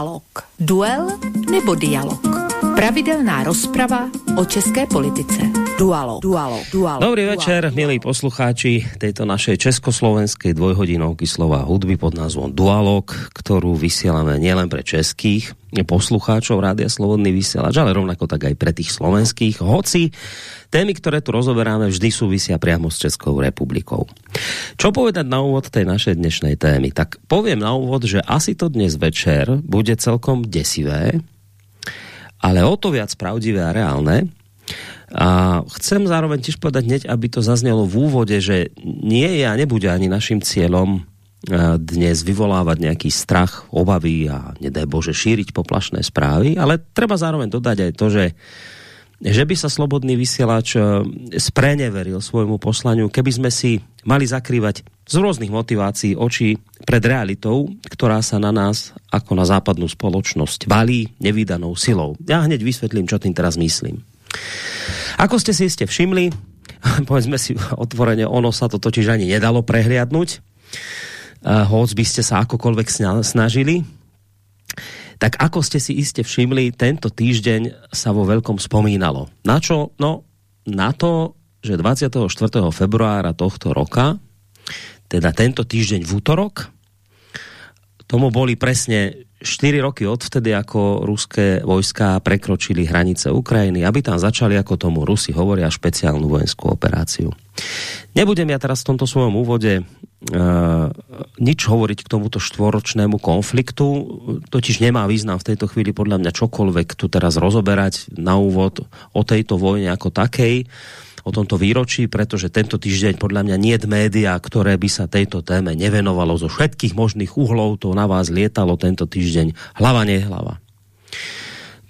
Dualog. Duel nebo dialog? Pravidelná rozprava o české politice. Dualo, dualo, dualo. Dobrý dualo, večer, dualo. milí poslucháči tejto našej československej dvojhodinovky slova hudby pod názvom Dualog, ktorú vysielame nielen pre českých poslucháčov Rádia Slobodný vysielač, ale rovnako tak aj pre tých slovenských, hoci témy, ktoré tu rozoberáme, vždy súvisia priamo s Českou republikou. Čo povedať na úvod tej našej dnešnej témy? Tak poviem na úvod, že asi to dnes večer bude celkom desivé, ale o to viac pravdivé a reálne, a chcem zároveň tiež povedať hneď, aby to zaznelo v úvode, že nie je a nebude ani našim cieľom e, dnes vyvolávať nejaký strach, obavy a nedaj Bože šíriť poplašné správy, ale treba zároveň dodať aj to, že že by sa slobodný vysielač e, spreneveril svojmu poslaniu, keby sme si mali zakrývať z rôznych motivácií oči pred realitou, ktorá sa na nás ako na západnú spoločnosť valí nevydanou silou. Ja hneď vysvetlím, čo tým teraz myslím. Ako ste si ste všimli, povedzme si otvorene, ono sa to totiž ani nedalo prehliadnúť, hoc by ste sa akokoľvek snažili, tak ako ste si iste všimli, tento týždeň sa vo veľkom spomínalo. Na čo? No, na to, že 24. februára tohto roka, teda tento týždeň v útorok, tomu boli presne 4 roky odvtedy, ako ruské vojska prekročili hranice Ukrajiny, aby tam začali, ako tomu Rusi hovoria, špeciálnu vojenskú operáciu. Nebudem ja teraz v tomto svojom úvode uh, nič hovoriť k tomuto štvoročnému konfliktu, totiž nemá význam v tejto chvíli podľa mňa čokoľvek tu teraz rozoberať na úvod o tejto vojne ako takej. Uh, o tomto výročí, pretože tento týždeň podľa mňa nie média, ktoré by sa tejto téme nevenovalo zo všetkých možných uhlov, to na vás lietalo tento týždeň hlava nehlava.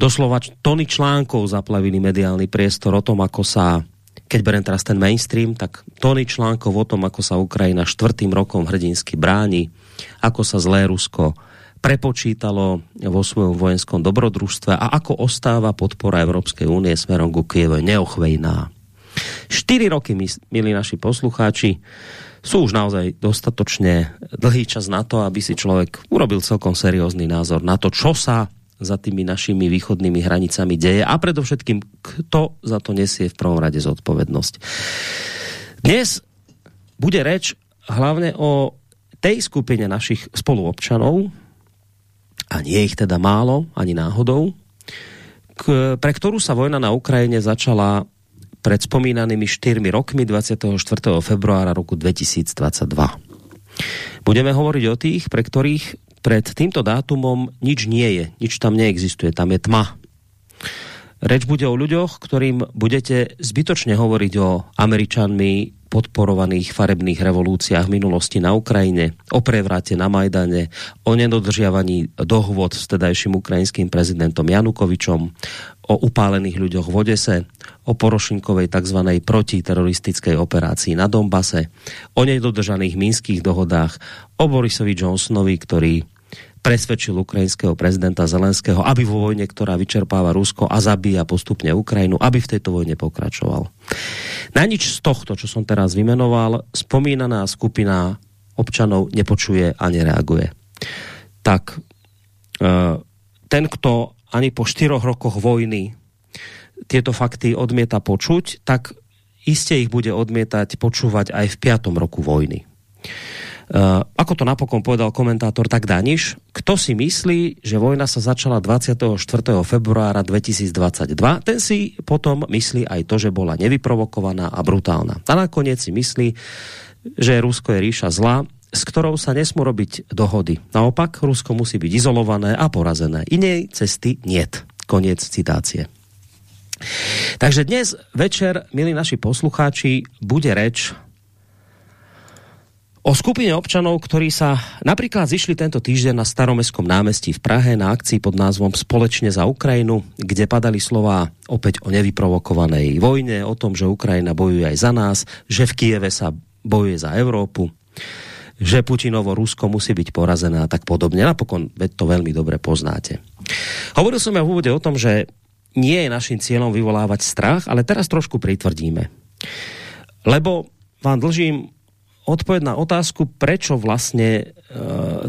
Doslova tony článkov zaplavili mediálny priestor o tom, ako sa keď berem teraz ten mainstream, tak tony článkov o tom, ako sa Ukrajina štvrtým rokom hrdinsky bráni, ako sa zlé Rusko prepočítalo vo svojom vojenskom dobrodružstve a ako ostáva podpora Európskej únie smerom ku Kieve neochvejná. 4 roky, milí naši poslucháči, sú už naozaj dostatočne dlhý čas na to, aby si človek urobil celkom seriózny názor na to, čo sa za tými našimi východnými hranicami deje a predovšetkým, kto za to nesie v prvom rade zodpovednosť. Dnes bude reč hlavne o tej skupine našich spoluobčanov, a nie ich teda málo, ani náhodou, k, pre ktorú sa vojna na Ukrajine začala pred spomínanými 4 rokmi 24. februára roku 2022. Budeme hovoriť o tých, pre ktorých pred týmto dátumom nič nie je, nič tam neexistuje, tam je tma. Reč bude o ľuďoch, ktorým budete zbytočne hovoriť o Američanmi podporovaných farebných revolúciách minulosti na Ukrajine, o prevrate na Majdane, o nedodržiavaní dohôd s tedajším ukrajinským prezidentom Janukovičom, o upálených ľuďoch v Odese, o Porošinkovej tzv. protiteroristickej operácii na Dombase, o nedodržaných minských dohodách, o Borisovi Johnsonovi, ktorý presvedčil ukrajinského prezidenta Zelenského, aby vo vojne, ktorá vyčerpáva Rusko a zabíja postupne Ukrajinu, aby v tejto vojne pokračoval. Na nič z tohto, čo som teraz vymenoval, spomínaná skupina občanov nepočuje a nereaguje. Tak eh, ten, kto ani po štyroch rokoch vojny tieto fakty odmieta počuť, tak iste ich bude odmietať počúvať aj v piatom roku vojny. Uh, ako to napokon povedal komentátor tak Daniš, kto si myslí, že vojna sa začala 24. februára 2022, ten si potom myslí aj to, že bola nevyprovokovaná a brutálna. A nakoniec si myslí, že Rusko je ríša zla, s ktorou sa nesmú robiť dohody. Naopak, Rusko musí byť izolované a porazené. Inej cesty niet. Koniec citácie. Takže dnes večer, milí naši poslucháči, bude reč o skupine občanov, ktorí sa napríklad zišli tento týždeň na staromestskom námestí v Prahe na akcii pod názvom Společne za Ukrajinu, kde padali slova opäť o nevyprovokovanej vojne, o tom, že Ukrajina bojuje aj za nás, že v Kieve sa bojuje za Európu, že Putinovo Rusko musí byť porazené a tak podobne. Napokon to veľmi dobre poznáte. Hovoril som ja v úvode o tom, že nie je naším cieľom vyvolávať strach, ale teraz trošku pritvrdíme. Lebo vám dlžím odpověď na otázku, prečo vlastně e,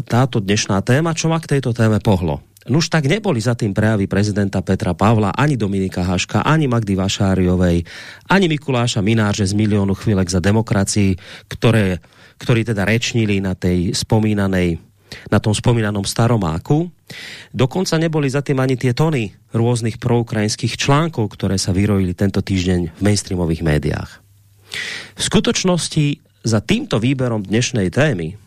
táto dnešná téma, čo ma k tejto téme pohlo. Nuž tak neboli za tým prejavy prezidenta Petra Pavla, ani Dominika Haška, ani Magdy Vašáriovej, ani Mikuláša Minárže z miliónu chvílek za demokracii, ktoré, ktorí teda rečnili na tej spomínanej na tom spomínanom staromáku. Dokonca neboli za tým ani tie tony rôznych proukrajinských článkov, ktoré sa vyrojili tento týždeň v mainstreamových médiách. V skutočnosti za týmto výberom dnešnej témy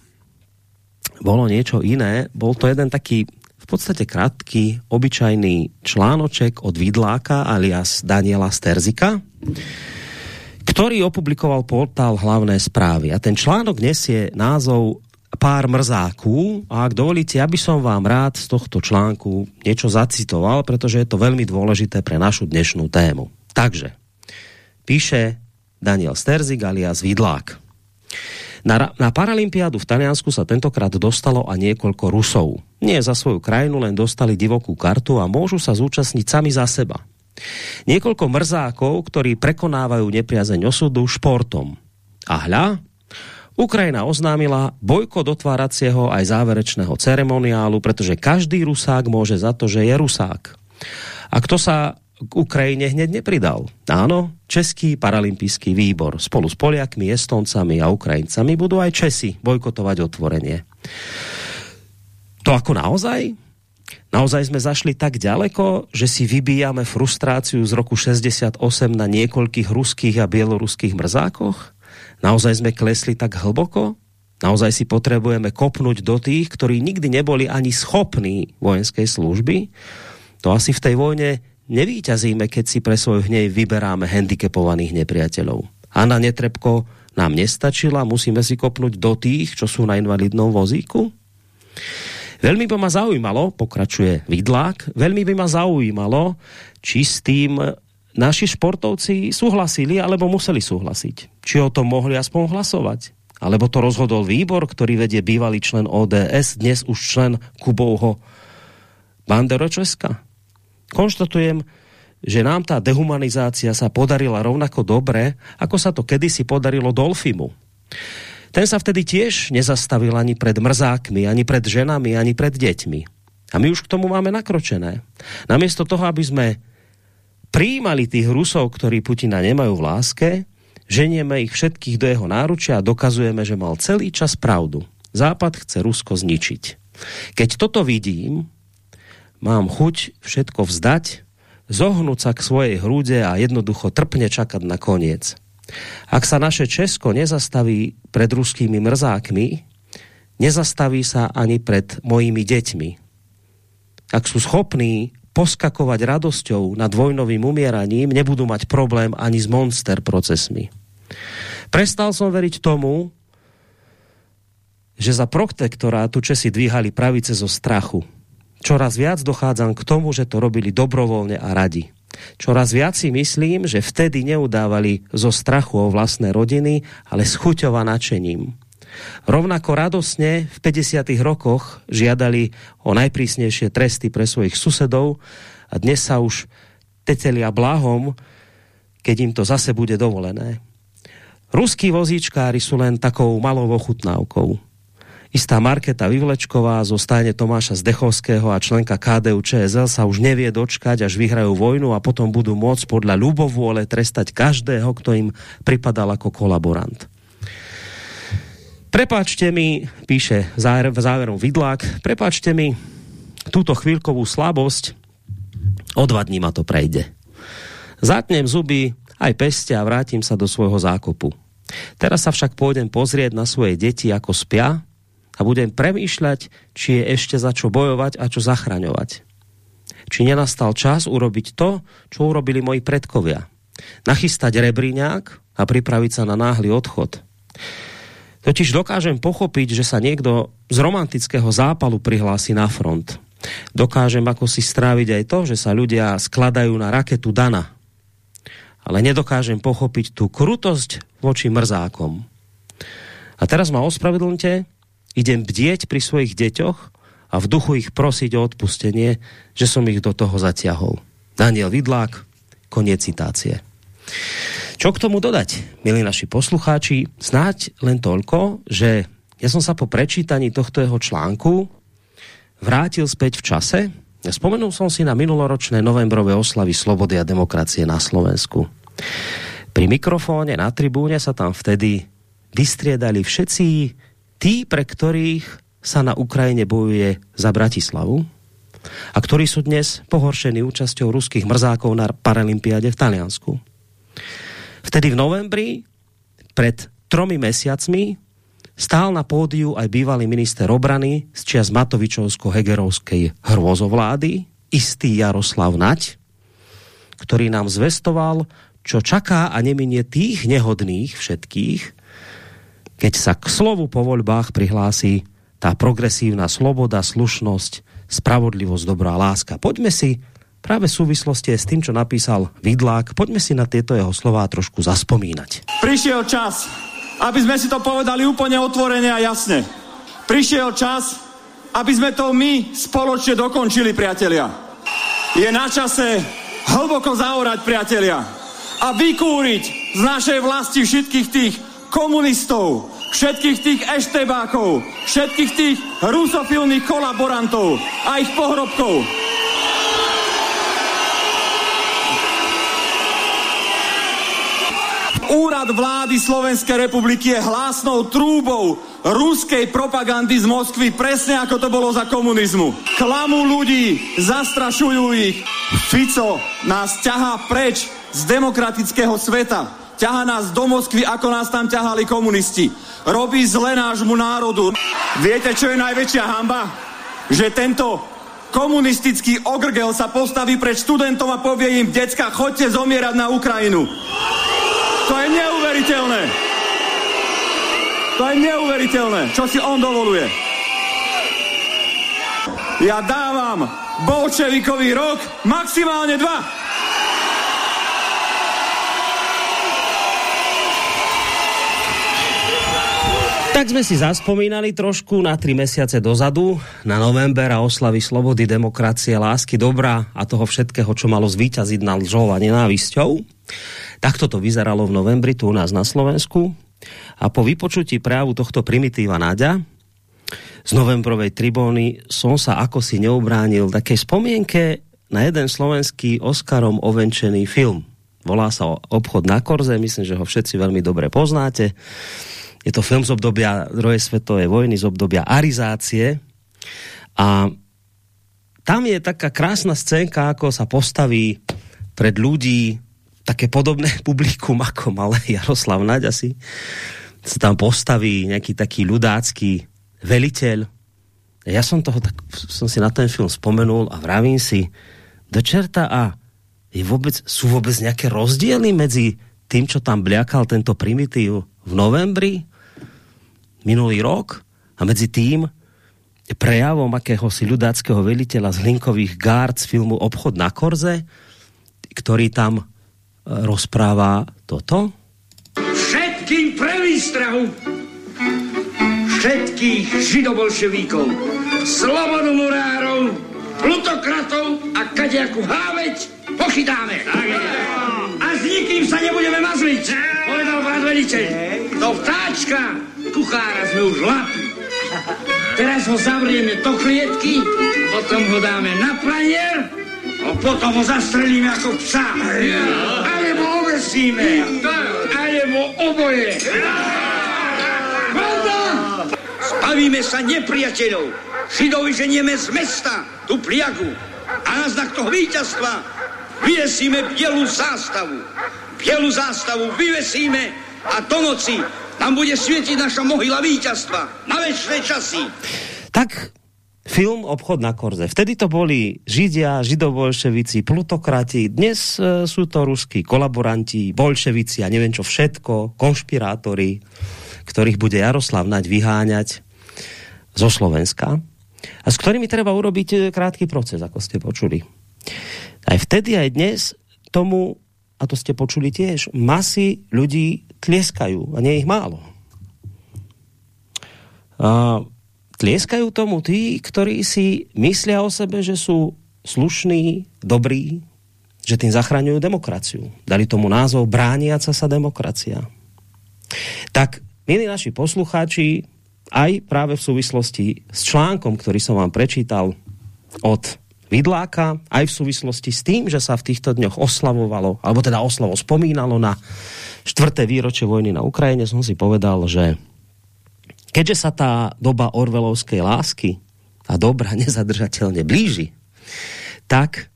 bolo niečo iné. Bol to jeden taký v podstate krátky, obyčajný článoček od Vidláka alias Daniela Sterzika, ktorý opublikoval portál Hlavné správy. A ten článok nesie názov pár mrzáků a ak dovolíte, aby som vám rád z tohto článku niečo zacitoval, pretože je to veľmi dôležité pre našu dnešnú tému. Takže, píše Daniel Sterzik alias Vidlák. Na, na Paralympiádu v Taliansku sa tentokrát dostalo a niekoľko Rusov. Nie za svoju krajinu, len dostali divokú kartu a môžu sa zúčastniť sami za seba. Niekoľko mrzákov, ktorí prekonávajú nepriazeň osudu športom. A hľa, Ukrajina oznámila bojkot otváracieho aj záverečného ceremoniálu, pretože každý Rusák môže za to, že je Rusák. A kto sa k Ukrajine hneď nepridal. Áno, Český paralympijský výbor spolu s Poliakmi, Estoncami a Ukrajincami budú aj Česi bojkotovať otvorenie. To ako naozaj? Naozaj sme zašli tak ďaleko, že si vybíjame frustráciu z roku 68 na niekoľkých ruských a bieloruských mrzákoch? Naozaj sme klesli tak hlboko? Naozaj si potrebujeme kopnúť do tých, ktorí nikdy neboli ani schopní vojenskej služby? To asi v tej vojne nevíťazíme, keď si pre svoj hnej vyberáme handicapovaných nepriateľov. Anna Netrebko nám nestačila, musíme si kopnúť do tých, čo sú na invalidnom vozíku? Veľmi by ma zaujímalo, pokračuje Vidlák, veľmi by ma zaujímalo, či s tým naši športovci súhlasili, alebo museli súhlasiť. Či o tom mohli aspoň hlasovať. Alebo to rozhodol výbor, ktorý vedie bývalý člen ODS, dnes už člen Kubovho Banderočeska konštatujem, že nám tá dehumanizácia sa podarila rovnako dobre, ako sa to kedysi podarilo Dolfimu. Ten sa vtedy tiež nezastavil ani pred mrzákmi, ani pred ženami, ani pred deťmi. A my už k tomu máme nakročené. Namiesto toho, aby sme prijímali tých Rusov, ktorí Putina nemajú v láske, ženieme ich všetkých do jeho náručia a dokazujeme, že mal celý čas pravdu. Západ chce Rusko zničiť. Keď toto vidím, mám chuť všetko vzdať, zohnúť sa k svojej hrúde a jednoducho trpne čakať na koniec. Ak sa naše Česko nezastaví pred ruskými mrzákmi, nezastaví sa ani pred mojimi deťmi. Ak sú schopní poskakovať radosťou nad vojnovým umieraním, nebudú mať problém ani s monster procesmi. Prestal som veriť tomu, že za protektorátu Česi dvíhali pravice zo strachu čoraz viac dochádzam k tomu, že to robili dobrovoľne a radi. Čoraz viac si myslím, že vtedy neudávali zo strachu o vlastné rodiny, ale s chuťou a nadšením. Rovnako radosne v 50. rokoch žiadali o najprísnejšie tresty pre svojich susedov a dnes sa už tetelia blahom, keď im to zase bude dovolené. Ruskí vozíčkári sú len takou malou ochutnávkou istá Marketa Vyvlečková zo stáne Tomáša Zdechovského a členka KDU ČSL sa už nevie dočkať, až vyhrajú vojnu a potom budú môcť podľa ľubovôle trestať každého, kto im pripadal ako kolaborant. Prepáčte mi, píše v záverom Vidlák, prepáčte mi túto chvíľkovú slabosť, o dva dní ma to prejde. Zatnem zuby, aj peste a vrátim sa do svojho zákopu. Teraz sa však pôjdem pozrieť na svoje deti, ako spia a budem premýšľať, či je ešte za čo bojovať a čo zachraňovať. Či nenastal čas urobiť to, čo urobili moji predkovia. Nachystať rebriňák a pripraviť sa na náhly odchod. Totiž dokážem pochopiť, že sa niekto z romantického zápalu prihlási na front. Dokážem ako si stráviť aj to, že sa ľudia skladajú na raketu Dana. Ale nedokážem pochopiť tú krutosť voči mrzákom. A teraz ma ospravedlňte, idem bdieť pri svojich deťoch a v duchu ich prosiť o odpustenie, že som ich do toho zatiahol. Daniel Vidlák, koniec citácie. Čo k tomu dodať, milí naši poslucháči? Snáď len toľko, že ja som sa po prečítaní tohto jeho článku vrátil späť v čase Spomenul som si na minuloročné novembrové oslavy slobody a demokracie na Slovensku. Pri mikrofóne na tribúne sa tam vtedy vystriedali všetci tí, pre ktorých sa na Ukrajine bojuje za Bratislavu a ktorí sú dnes pohoršení účasťou ruských mrzákov na Paralympiade v Taliansku. Vtedy v novembri, pred tromi mesiacmi, stál na pódiu aj bývalý minister obrany z čias Matovičovsko-Hegerovskej hrôzovlády, istý Jaroslav Nať, ktorý nám zvestoval, čo čaká a neminie tých nehodných všetkých, keď sa k slovu po voľbách prihlási tá progresívna sloboda, slušnosť, spravodlivosť, dobrá láska. Poďme si práve v súvislosti s tým, čo napísal Vidlák, poďme si na tieto jeho slová trošku zaspomínať. Prišiel čas, aby sme si to povedali úplne otvorene a jasne. Prišiel čas, aby sme to my spoločne dokončili, priatelia. Je na čase hlboko zaorať, priatelia. A vykúriť z našej vlasti všetkých tých komunistov, všetkých tých eštebákov, všetkých tých rusofilných kolaborantov a ich pohrobkov. Úrad vlády Slovenskej republiky je hlásnou trúbou ruskej propagandy z Moskvy, presne ako to bolo za komunizmu. Klamú ľudí, zastrašujú ich. Fico nás ťahá preč z demokratického sveta. Ťahá nás do Moskvy, ako nás tam ťahali komunisti. Robí zle nášmu národu. Viete, čo je najväčšia hamba? Že tento komunistický ogrgel sa postaví pred študentom a povie im, decka, chodte zomierať na Ukrajinu. To je neuveriteľné. To je neuveriteľné, čo si on dovoluje. Ja dávam bolševikový rok maximálne dva. Tak sme si zaspomínali trošku na tri mesiace dozadu, na november a oslavy slobody, demokracie, lásky, dobra a toho všetkého, čo malo zvíťaziť na lžou a nenávisťou. Takto to vyzeralo v novembri tu u nás na Slovensku. A po vypočutí právu tohto primitíva Náďa z novembrovej tribóny som sa ako si neubránil také spomienke na jeden slovenský Oscarom ovenčený film. Volá sa Obchod na Korze, myslím, že ho všetci veľmi dobre poznáte. Je to film z obdobia druhej svetovej vojny, z obdobia arizácie. A tam je taká krásna scénka, ako sa postaví pred ľudí také podobné publikum, ako malé Jaroslav Naď asi. Sa tam postaví nejaký taký ľudácky veliteľ. Ja som toho tak, som si na ten film spomenul a vravím si, do čerta a je vôbec, sú vôbec nejaké rozdiely medzi tým, čo tam bliakal tento primitív v novembri minulý rok a medzi tým prejavom akéhosi ľudáckého veliteľa z Hlinkových gárd z filmu Obchod na Korze, ktorý tam e, rozpráva toto? Všetkým pre výstrahu všetkých židobolševíkov, slobodomurárov, plutokratov a kadejaku háveť pochytáme. A s nikým sa nebudeme mazliť, povedal brat veliteľ. Do vtáčka kuchára sme už lapli. Teraz ho zavrieme do klietky, potom ho dáme na planier a potom ho zastrelíme ako psa. Alebo obesíme. Alebo oboje. Banda! Zbavíme sa nepriateľov. Židovi ženieme z mesta, tu pliagu. A na znak toho víťazstva vyvesíme bielu zástavu. Bielu zástavu vyvesíme a do noci tam bude svietiť naša mohyla víťazstva na väčšie časy. Tak film Obchod na Korze. Vtedy to boli Židia, židobolševici, plutokrati, dnes e, sú to ruskí kolaboranti, bolševici a neviem čo všetko, konšpirátori, ktorých bude Jaroslav Naď vyháňať zo Slovenska a s ktorými treba urobiť e, krátky proces, ako ste počuli. Aj vtedy, aj dnes tomu, a to ste počuli tiež, masy ľudí tlieskajú a nie ich málo. A tlieskajú tomu tí, ktorí si myslia o sebe, že sú slušní, dobrí, že tým zachraňujú demokraciu. Dali tomu názov Brániaca sa demokracia. Tak, milí naši poslucháči, aj práve v súvislosti s článkom, ktorý som vám prečítal od vidláka, aj v súvislosti s tým, že sa v týchto dňoch oslavovalo, alebo teda oslavo spomínalo na štvrté výročie vojny na Ukrajine, som si povedal, že keďže sa tá doba orvelovskej lásky a dobra nezadržateľne blíži, tak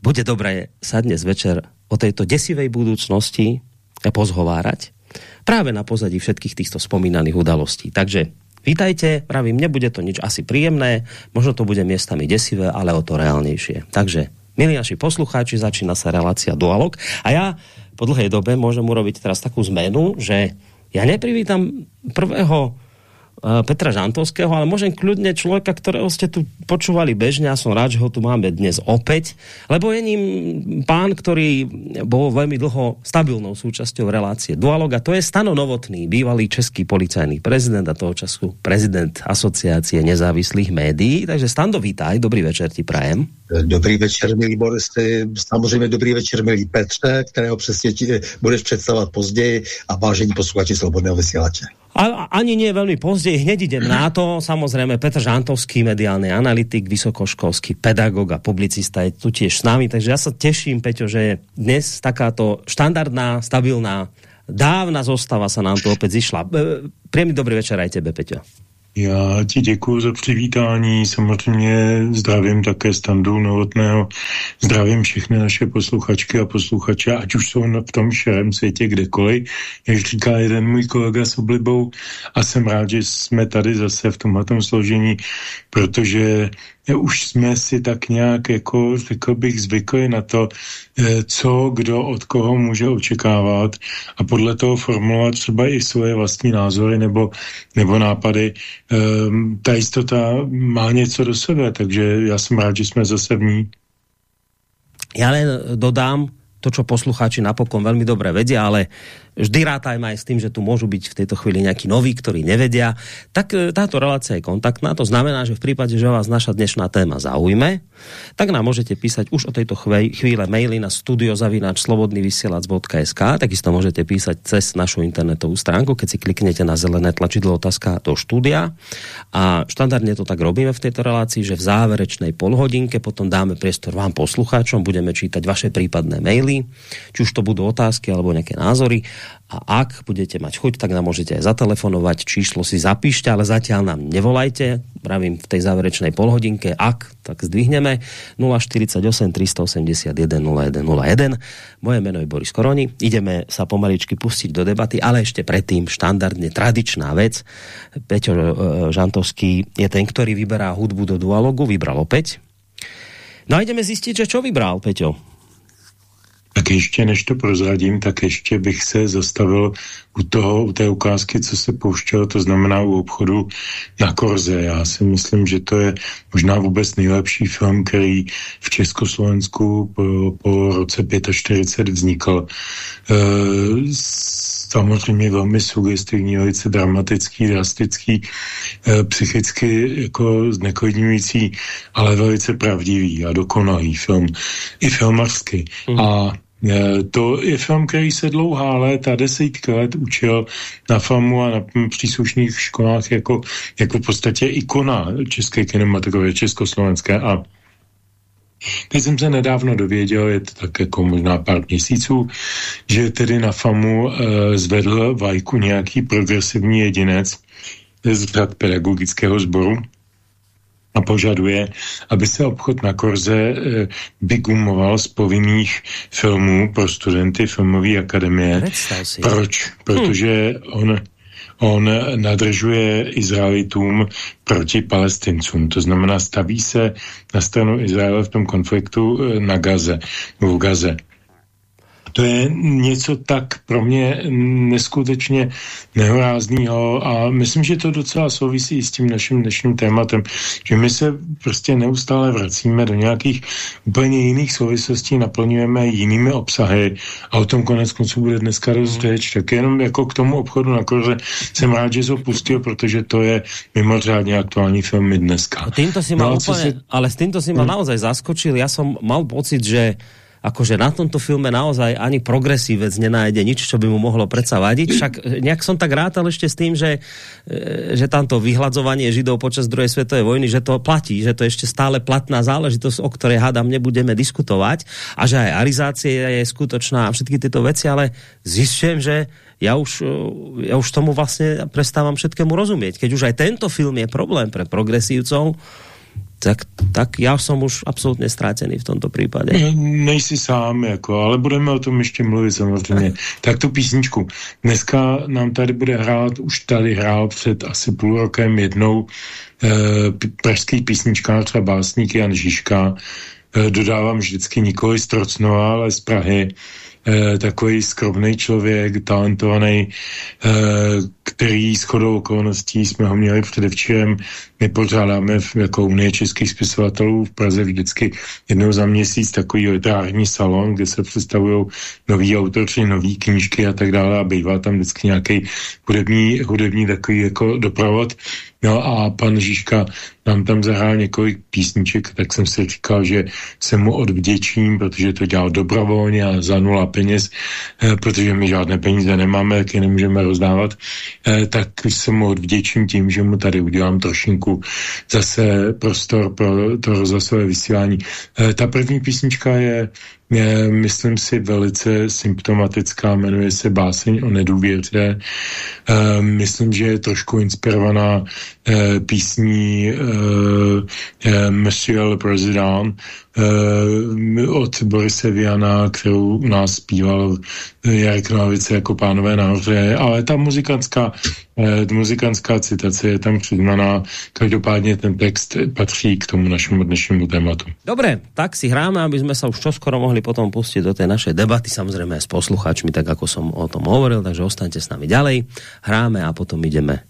bude dobré sa dnes večer o tejto desivej budúcnosti pozhovárať práve na pozadí všetkých týchto spomínaných udalostí. Takže Vítajte, pravím, nebude to nič asi príjemné, možno to bude miestami desivé, ale o to reálnejšie. Takže, milí naši poslucháči, začína sa relácia Dualog a ja po dlhej dobe môžem urobiť teraz takú zmenu, že ja neprivítam prvého Petra Žantovského, ale môžem kľudne človeka, ktorého ste tu počúvali bežne a som rád, že ho tu máme dnes opäť, lebo je ním pán, ktorý bol veľmi dlho stabilnou súčasťou relácie Dualog a to je Stano Novotný, bývalý český policajný prezident a toho času prezident Asociácie nezávislých médií. Takže Stando, vítaj, dobrý večer ti prajem. Dobrý večer, milý Borisy, samozřejmě dobrý večer, milý Petře, kterého přesně budeš představovat později a vážení posluchači Slobodného vysílače. A, ani nie veľmi později, hneď idem na to. Samozrejme, Petr Žantovský, mediálny analytik, vysokoškolský pedagog a publicista je tu tiež s nami, takže ja sa teším, Peťo, že dnes takáto štandardná, stabilná, dávna zostava sa nám tu opäť zišla. Príjemný dobrý večer aj tebe, Peťo. Já ti děkuji za přivítání, samozřejmě zdravím také Standu Novotného, zdravím všechny naše posluchačky a posluchače, ať už jsou v tom širém světě kdekoliv, jak říká jeden můj kolega s oblibou a jsem rád, že jsme tady zase v tomhle složení, protože už jsme si tak nějak, jako řekl bych, zvykli na to, eh, co kdo od koho může očekávat a podle toho formulovat třeba i svoje vlastní názory nebo, nebo nápady. Ehm, ta jistota má něco do sebe, takže já jsem rád, že jsme zase v ní. Já len dodám, to, čo poslucháči napokon veľmi dobre vedia, ale vždy rátajme aj s tým, že tu môžu byť v tejto chvíli nejakí noví, ktorí nevedia, tak e, táto relácia je kontaktná. To znamená, že v prípade, že vás naša dnešná téma zaujme, tak nám môžete písať už o tejto chvíle maily na studiozavináč.slobodnyvysielac.sk takisto môžete písať cez našu internetovú stránku, keď si kliknete na zelené tlačidlo otázka do štúdia. A štandardne to tak robíme v tejto relácii, že v záverečnej polhodinke potom dáme priestor vám poslucháčom, budeme čítať vaše prípadné maily, či už to budú otázky alebo nejaké názory a ak budete mať chuť, tak nám môžete aj zatelefonovať, číslo si zapíšte, ale zatiaľ nám nevolajte, pravím v tej záverečnej polhodinke, ak, tak zdvihneme 048 381 0101. Moje meno je Boris Koroni, ideme sa pomaličky pustiť do debaty, ale ešte predtým štandardne tradičná vec. Peťo e, Žantovský je ten, ktorý vyberá hudbu do dualogu, vybral opäť. No a ideme zistiť, že čo vybral, Peťo. Tak ještě než to prozradím, tak ještě bych se zastavil u toho, u té ukázky, co se pouštělo, to znamená u obchodu na Korze. Já si myslím, že to je možná vůbec nejlepší film, který v Československu po, po roce 45 vznikl. E, samozřejmě velmi sugestivní, velice dramatický, drastický, e, psychicky jako zneklidňující, ale velice pravdivý a dokonalý film. I filmařsky. Mm. A e, to je film, který se dlouhá léta, desítky let učil na FAMu a na příslušných školách jako, jako v podstatě ikona české kinematografie, československé a Teď jsem se nedávno dověděl, je to tak jako možná pár měsíců, že tedy na FAMu e, zvedl vajku nějaký progresivní jedinec z řad pedagogického sboru a požaduje, aby se obchod na Korze e, vygumoval z povinných filmů pro studenty filmové akademie. Proč? Protože on on nadržuje Izraelitům proti palestincům. To znamená, staví se na stranu Izraele v tom konfliktu eh, na Gaze, v Gaze. To je něco tak pro mě neskutečně nehorázného a myslím, že to docela souvisí s tím naším dnešním tématem, že my se prostě neustále vracíme do nějakých úplně jiných souvislostí, naplňujeme jinými obsahy a o tom konec konců bude dneska rozřeč. Tak jenom jako k tomu obchodu na koře jsem rád, že to pustil, protože to je mimořádně aktuální film i dneska. Týmto si no, úplne, se... ale s týmto si ma hmm. naozaj zaskočil. Ja som mal pocit, že akože na tomto filme naozaj ani progresívec nenájde nič, čo by mu mohlo predsa vadiť. Však e, nejak som tak rátal ešte s tým, že, e, že tamto vyhľadzovanie Židov počas druhej svetovej vojny, že to platí, že to je ešte stále platná záležitosť, o ktorej hádam nebudeme diskutovať a že aj arizácia je skutočná a všetky tieto veci, ale zistujem, že ja už, e, ja už tomu vlastne prestávam všetkému rozumieť. Keď už aj tento film je problém pre progresívcov, tak, tak já jsem už absolutně ztracený v tomto případě. Ne, nejsi sám, jako, ale budeme o tom ještě mluvit samozřejmě. tak tu písničku. Dneska nám tady bude hrát, už tady hrál před asi půl rokem jednou eh, pražský písničkář a básník Jan Žižka. Eh, dodávám vždycky nikoli z Trocnova, ale z Prahy eh, takový skromný člověk, talentovaný, eh, který s chodou okolností jsme ho měli předevčírem. My pořádáme jako Unie českých spisovatelů v Praze vždycky jednou za měsíc takový literární salon, kde se představují noví autoři, nové knížky a tak dále a bývá tam vždycky nějaký hudební, hudební takový jako doprovod. No a pan Žižka nám tam zahrál několik písniček, tak jsem si říkal, že se mu odvděčím, protože to dělal dobrovolně a za nula peněz, eh, protože my žádné peníze nemáme, tak je nemůžeme rozdávat, tak se mu odvděčím tím, že mu tady udělám trošinku zase prostor pro to rozhlasové vysílání. Eh, ta první písnička je je, myslím si, velice symptomatická, jmenuje se Báseň o nedůvěře. E, myslím, že je trošku inspirovaná e, písní e, e, Monsieur le Président, uh, od Borise Viana, kterou u nás zpíval Jarek Nohavice jako pánové nahoře, ale ta muzikantská, uh, muzikantská citace je tam přiznaná. Každopádně ten text patří k tomu našemu dnešnímu tématu. Dobré, tak si hráme, aby jsme se už čoskoro mohli potom pustit do té naše debaty, samozřejmě s posluchačmi, tak jako som o tom hovoril, takže ostaňte s nami ďalej. Hráme a potom ideme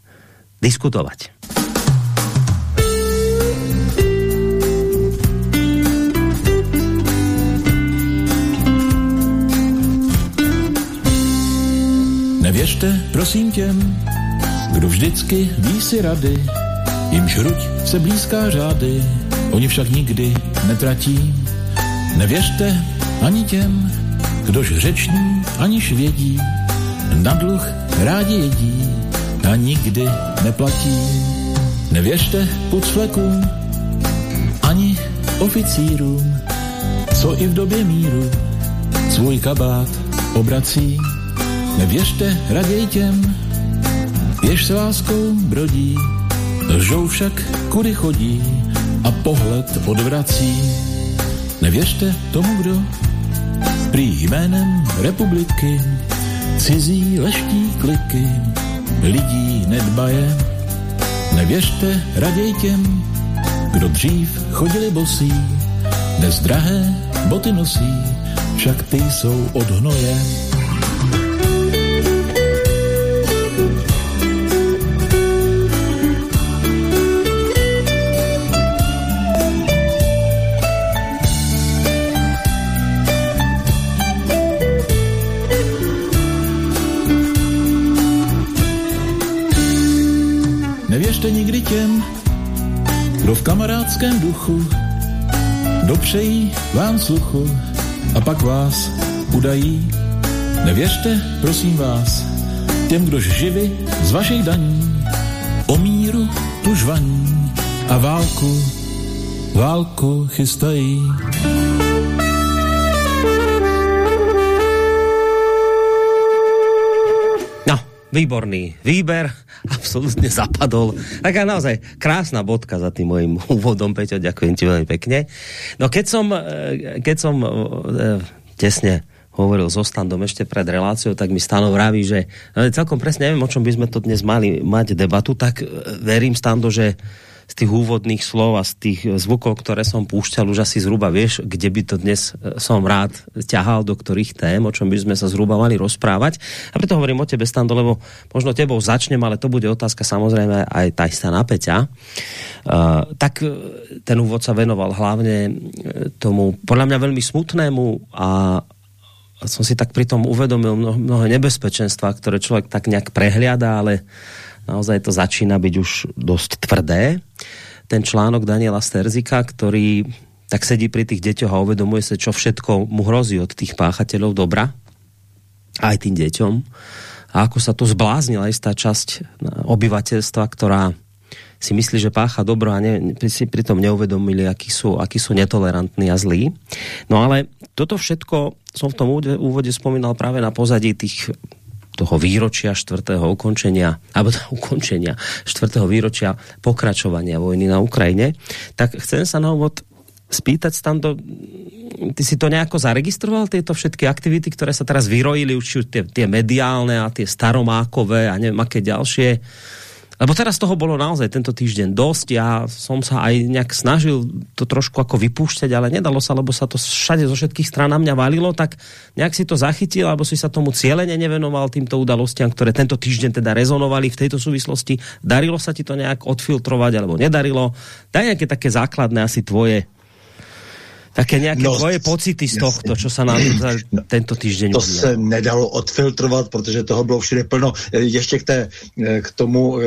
diskutovať. Nevěřte, prosím těm, kdo vždycky ví si rady, jim žruť se blízká řády, oni však nikdy netratí. Nevěřte ani těm, kdož řeční, aniž vědí, na dluh rádi jedí a nikdy neplatí. Nevěřte pucflekům, ani oficírům, co i v době míru svůj kabát obrací Nevěřte raději těm, jež s láskou brodí, lžou však kudy chodí a pohled odvrací. Nevěřte tomu, kdo prý jménem republiky cizí leští kliky lidí nedbaje. Nevěřte raději těm, kdo dřív chodili bosí, dnes drahé boty nosí, však ty jsou od hnoje. Nikdy těm, kdo v kamarádském duchu dopřejí vám sluchu a pak vás udají. Nevěřte, prosím vás, těm, kdož živy z vašich daní o míru tu žvaní a válku, válku chystají. Výborný výber, absolútne zapadol. Taká naozaj krásna bodka za tým mojím úvodom, Peťo, ďakujem ti veľmi pekne. No keď som, e, keď som e, tesne hovoril so Standom ešte pred reláciou, tak mi Stano vraví, že no, celkom presne neviem, o čom by sme to dnes mali mať debatu, tak verím Stando, že z tých úvodných slov a z tých zvukov, ktoré som púšťal, už asi zhruba vieš, kde by to dnes e, som rád ťahal, do ktorých tém, o čom by sme sa zhruba mali rozprávať. A preto hovorím o tebe, Stando, lebo možno tebou začnem, ale to bude otázka samozrejme aj tá istá napäťa. Uh, tak ten úvod sa venoval hlavne tomu, podľa mňa veľmi smutnému a som si tak pritom uvedomil mnoho nebezpečenstva, ktoré človek tak nejak prehliada, ale naozaj to začína byť už dosť tvrdé. Ten článok Daniela Sterzika, ktorý tak sedí pri tých deťoch a uvedomuje sa, čo všetko mu hrozí od tých páchateľov dobra, aj tým deťom. A ako sa tu zbláznila istá časť obyvateľstva, ktorá si myslí, že pácha dobro a ne, si pritom neuvedomili, akí sú, akí sú netolerantní a zlí. No ale toto všetko som v tom úvode spomínal práve na pozadí tých toho výročia štvrtého ukončenia, alebo toho ukončenia štvrtého výročia pokračovania vojny na Ukrajine, tak chcem sa na úvod spýtať tam do, ty si to nejako zaregistroval, tieto všetky aktivity, ktoré sa teraz vyrojili, už tie, tie mediálne a tie staromákové a neviem aké ďalšie, Lebo teraz toho bolo naozaj tento týždeň dosť. Ja som sa aj nejak snažil to trošku ako vypúšťať, ale nedalo sa, lebo sa to všade zo všetkých strán na mňa valilo, tak nejak si to zachytil, alebo si sa tomu cieľene nevenoval týmto udalostiam, ktoré tento týždeň teda rezonovali v tejto súvislosti. Darilo sa ti to nejak odfiltrovať, alebo nedarilo? Daj nejaké také základné asi tvoje také nějaké no, tvoje pocity z tohto, čo sa nám no, tento týždeň To udělal. se nedalo odfiltrovat, protože toho bylo všude plno. Ještě k, té, k tomu,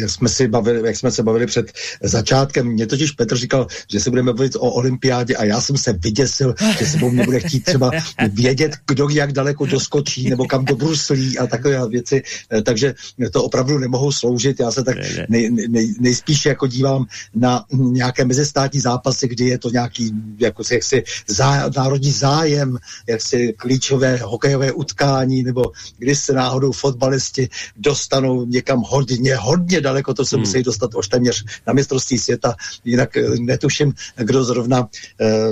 jak jsme, si bavili, jak jsme se bavili před začátkem, mě totiž Petr říkal, že se budeme bavit o olympiádě a já jsem se vyděsil, že se mě bude chtít třeba vědět, kdo jak daleko doskočí nebo kam do Bruslí a takové věci, takže to opravdu nemohou sloužit. Já se tak nej, nej, nejspíš jako dívám na nějaké mezistátní zápasy, kdy je to nějaký jako si, jaksi zá, národní zájem, jak si klíčové hokejové utkání, nebo když se náhodou fotbalisti dostanou někam hodně, hodně daleko, to se hmm. musí dostat už téměř na mistrovství světa, jinak eh, netuším, kdo zrovna uh,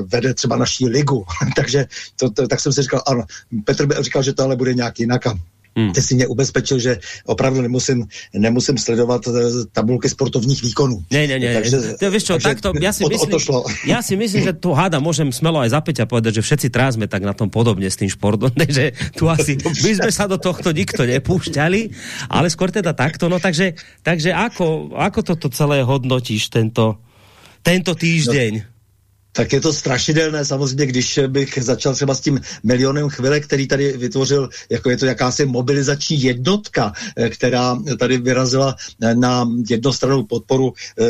vede třeba naší ligu. Takže to, to, tak jsem si říkal, ano, Petr by říkal, že to ale bude nějak jinak. Hmm. Ty si mě ubezpečil, že opravdu nemusím, nemusím sledovat eh, tabulky sportovních výkonů. Ne, ne, ne. Takže, to, víš čo, takto, ja si, myslím, to ja si myslím, že tu háda môžem smelo aj zapäť a povedať, že všetci teraz sme tak na tom podobne s tým športom, že tu asi my sme sa do tohto nikto nepúšťali, ale skôr teda takto, no takže, takže ako, ako toto celé hodnotíš tento, tento týždeň? No tak je to strašidelné. Samozřejmě, když bych začal třeba s tím milionem chvile, který tady vytvořil, jako je to jakási mobilizační jednotka, eh, která tady vyrazila na jednostrannou podporu eh,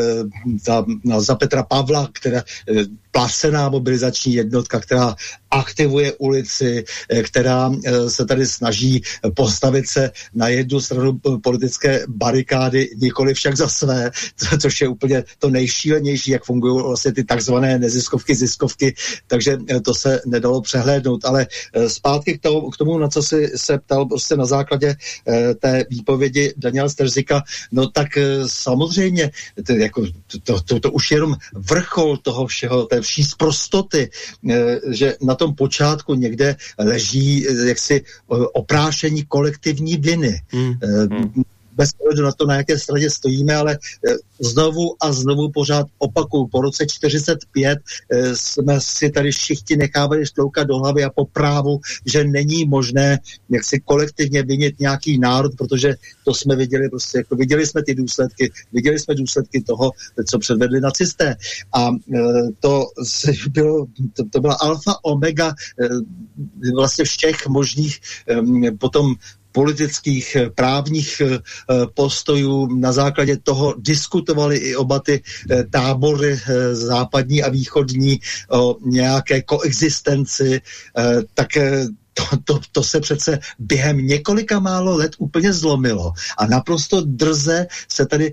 za, za Petra Pavla, která eh, placená mobilizační jednotka, která aktivuje ulici, eh, která eh, se tady snaží postavit se na jednu stranu politické barikády, nikoli však za své, což je úplně to nejšílenější, jak fungují vlastně ty takzvané neziskovky, ziskovky, takže eh, to se nedalo přehlédnout. Ale zpátky k tomu, k tomu na co si se ptal prostě na základě té výpovědi Daniela Sterzika, no tak samozřejmě, to, jako, to, to, to už je jenom vrchol toho všeho, té vší zprostoty, eh, že na tom počátku někde leží eh, jaksi eh, oprášení kolektivní viny. Mm. Bez ohledu na to, na jaké straně stojíme, ale eh, znovu a znovu pořád opakuju, po roce 45 eh, jsme si tady všichni nechávali šloukat do hlavy a po právu, že není možné jak si kolektivně vinit nějaký národ, protože to jsme viděli prostě, jako viděli jsme ty důsledky, viděli jsme důsledky toho, co předvedli nacisté. A eh, to, bylo, to, to byla alfa omega vlastně všech možných potom politických, eh, právních eh, eh, postojů. Na základě toho diskutovali i oba ty tábory západní a východní o nějaké koexistenci, tak to, to, to se přece během několika málo let úplně zlomilo. A naprosto drze se tady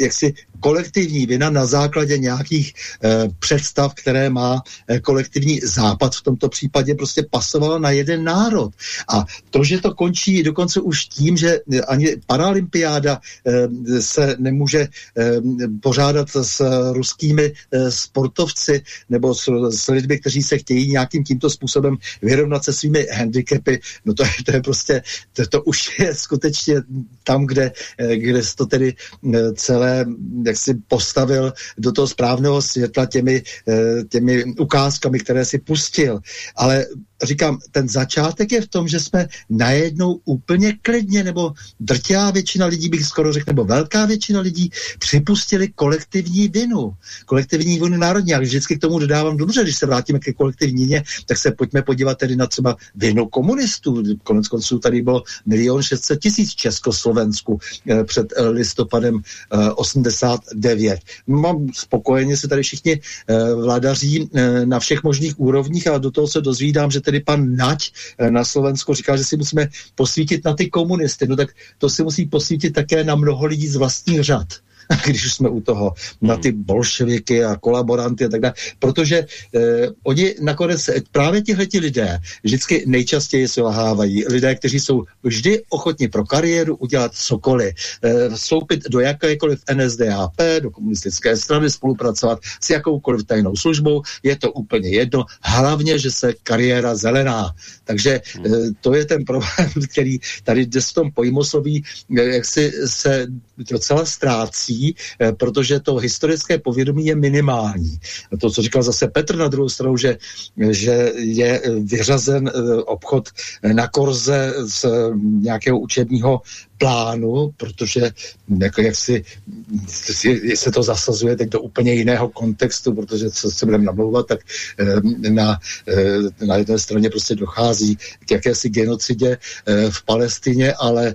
jaksi kolektivní vina na základě nějakých eh, představ, které má eh, kolektivní západ v tomto případě prostě pasovala na jeden národ. A to, že to končí dokonce už tím, že ani paralympiáda eh, se nemůže eh, pořádat s ruskými eh, sportovci nebo s, s lidmi, kteří se chtějí nějakým tímto způsobem vyrovnat se svými handicapy, no to je, to je prostě, to, to už je skutečně tam, kde, eh, kde se to tedy eh, celé jak si postavil do toho správného světla těmi, eh, těmi ukázkami, které si pustil. Ale říkám, ten začátek je v tom, že jsme najednou úplně klidně, nebo drtivá většina lidí, bych skoro řekl, nebo velká většina lidí připustili kolektivní vinu. Kolektivní vinu národní. A vždycky k tomu dodávám dobře, když se vrátíme ke kolektivní vině, tak se pojďme podívat tedy na třeba vinu komunistů. Konec konců tady bylo milion 600 tisíc Československu eh, před eh, listopadem eh, 89. Mám spokojeně se tady všichni eh, vládaří eh, na všech možných úrovních a do toho se dozvídám, že tedy pan Nať eh, na Slovensku říká, že si musíme posvítit na ty komunisty. No tak to si musí posvítit také na mnoho lidí z vlastních řad. když jsme u toho, na ty bolševiky a kolaboranty a tak dále. Protože eh, oni nakonec, právě tihleti lidé, vždycky nejčastěji selhávají. Lidé, kteří jsou vždy ochotni pro kariéru udělat cokoliv. Eh, vstoupit do jakékoliv NSDAP, do komunistické strany, spolupracovat s jakoukoliv tajnou službou, je to úplně jedno. Hlavně, že se kariéra zelená. Takže eh, to je ten problém, který tady jde v tom pojmosloví, eh, jak si se docela ztrácí, eh, protože to historické povědomí je minimální. To, co říkal zase Petr na druhou stranu, že, že je vyřazen obchod na korze z nějakého učebního plánu, protože jako jak si, se to zasazuje teď do úplně jiného kontextu, protože co se budeme namlouvat, tak na, na jedné straně prostě dochází k jakési genocidě v Palestině, ale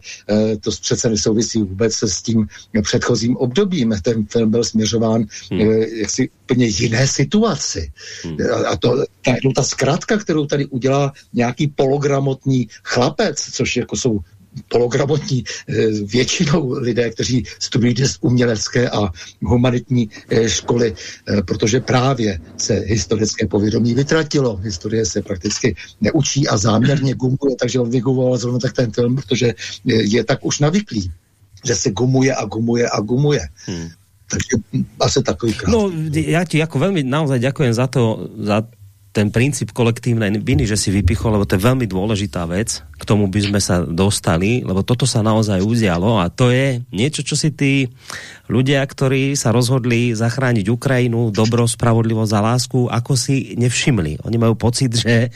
to přece nesouvisí vůbec se s tím předchozím obdobím. Ten film byl směřován hmm. jaksi úplně jiné situaci. Hmm. A to, ta, ta zkrátka, kterou tady udělá nějaký pologramotní chlapec, což jako jsou pologramotní eh, většinou lidé, kteří studují dnes umělecké a humanitní eh, školy, eh, protože právě se historické povědomí vytratilo. Historie se prakticky neučí a záměrně gumuje, takže on vygumoval zrovna tak ten film, protože je tak už navyklý, že se gumuje a gumuje a gumuje. Hmm. Takže asi takový krát. No, ja ti ako veľmi naozaj ďakujem za to, za ten princíp kolektívnej viny, že si vypichol, lebo to je veľmi dôležitá vec, k tomu by sme sa dostali, lebo toto sa naozaj udialo a to je niečo, čo si tí ľudia, ktorí sa rozhodli zachrániť Ukrajinu, dobro, spravodlivosť a lásku, ako si nevšimli. Oni majú pocit, že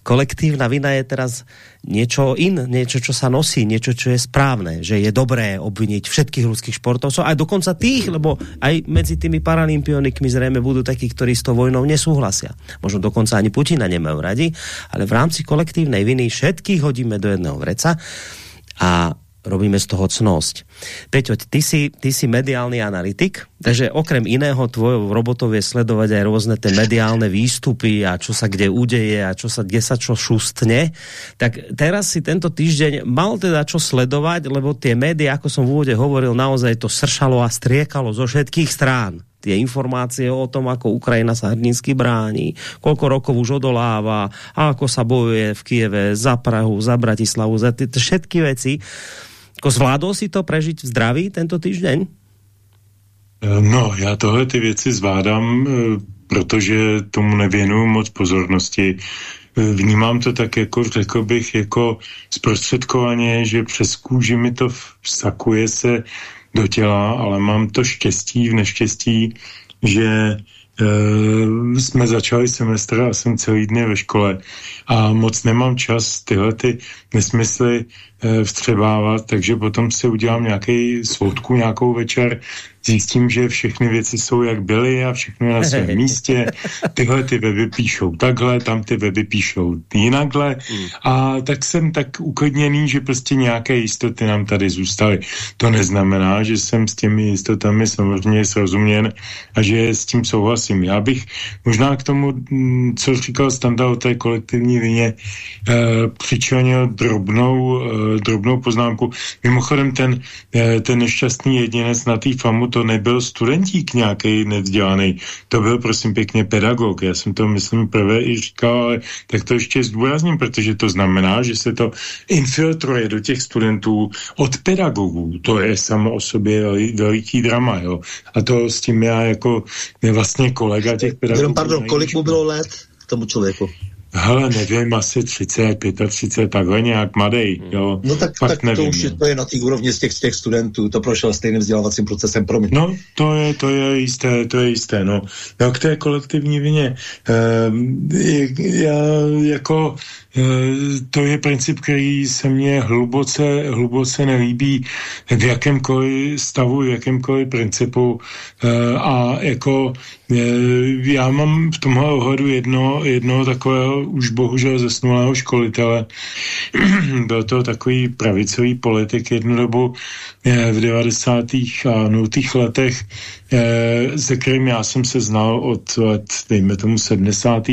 kolektívna vina je teraz niečo in, niečo, čo sa nosí, niečo, čo je správne, že je dobré obviniť všetkých ruských športovcov, aj dokonca tých, lebo aj medzi tými paralympionikmi zrejme budú takí, ktorí s tou vojnou nesúhlasia. Možno dokonca ani Putina nemajú radi, ale v rámci kolektívnej viny všetkých hodíme do jedného vreca a robíme z toho cnosť. Peťo, ty si, ty si mediálny analytik, takže okrem iného tvojou robotou je sledovať aj rôzne tie mediálne výstupy a čo sa kde udeje a čo sa, kde sa čo šustne. Tak teraz si tento týždeň mal teda čo sledovať, lebo tie médiá, ako som v úvode hovoril, naozaj to sršalo a striekalo zo všetkých strán tie informácie o tom, ako Ukrajina sa hrdinsky bráni, koľko rokov už odoláva, a ako sa bojuje v Kieve za Prahu, za Bratislavu, za ty všetky veci. Jako zvládol si to prežiť v zdraví tento týždeň? Eh, no, já tohle ty věci zvládám, eh, protože tomu nevěnuju moc pozornosti. Eh, vnímám to tak jako, řekl bych, jako zprostředkovaně, že přes kůži mi to vsakuje se do těla, ale mám to štěstí v neštěstí, že e, jsme začali semestr a jsem celý dny ve škole a moc nemám čas tyhle ty nesmysly vstřebávat, takže potom si udělám nějaký soudku, nějakou večer zjistím, že všechny věci jsou jak byly a všechno je na svém místě. Tyhle ty weby píšou takhle, tam ty weby píšou jinakhle. Hmm. A tak jsem tak uklidněný, že prostě nějaké jistoty nám tady zůstaly. To neznamená, že jsem s těmi jistotami samozřejmě srozuměn a že s tím souhlasím. Já bych možná k tomu, mm, co říkal Standa o té kolektivní vině, eh, přičlenil drobnou, eh, drobnou poznámku. Mimochodem ten, eh, ten nešťastný jedinec na té famu to nebyl studentík nějaký nevzdělaný, to byl prosím pěkně pedagog. Já jsem to myslím prvé i říkal, ale tak to ještě zdůrazním, protože to znamená, že se to infiltruje do těch studentů od pedagogů. To je samo o sobě veliký drama, jo. A to s tím já jako vlastně kolega těch pedagogů. Pardon, kolik mu bylo let tomu člověku? Hele, nevím, asi 30, 35, takhle nějak mladej, jo. No tak, Fakt tak nevím, to už je, to je na té úrovni z těch, z těch studentů, to prošel stejným vzdělávacím procesem pro mě. No, to je, to je jisté, to je jisté, no. No, k té kolektivní vině, e, já jako to je princip, který se mně hluboce, hluboce nelíbí v jakémkoliv stavu, v jakémkoliv principu eh, a jako eh, já mám v tomhle ohledu jedno, jedno takového už bohužel zesnulého školitele. Byl to takový pravicový politik jednu dobu v 90. a 0. letech, se kterým já jsem se znal od let, dejme tomu 70.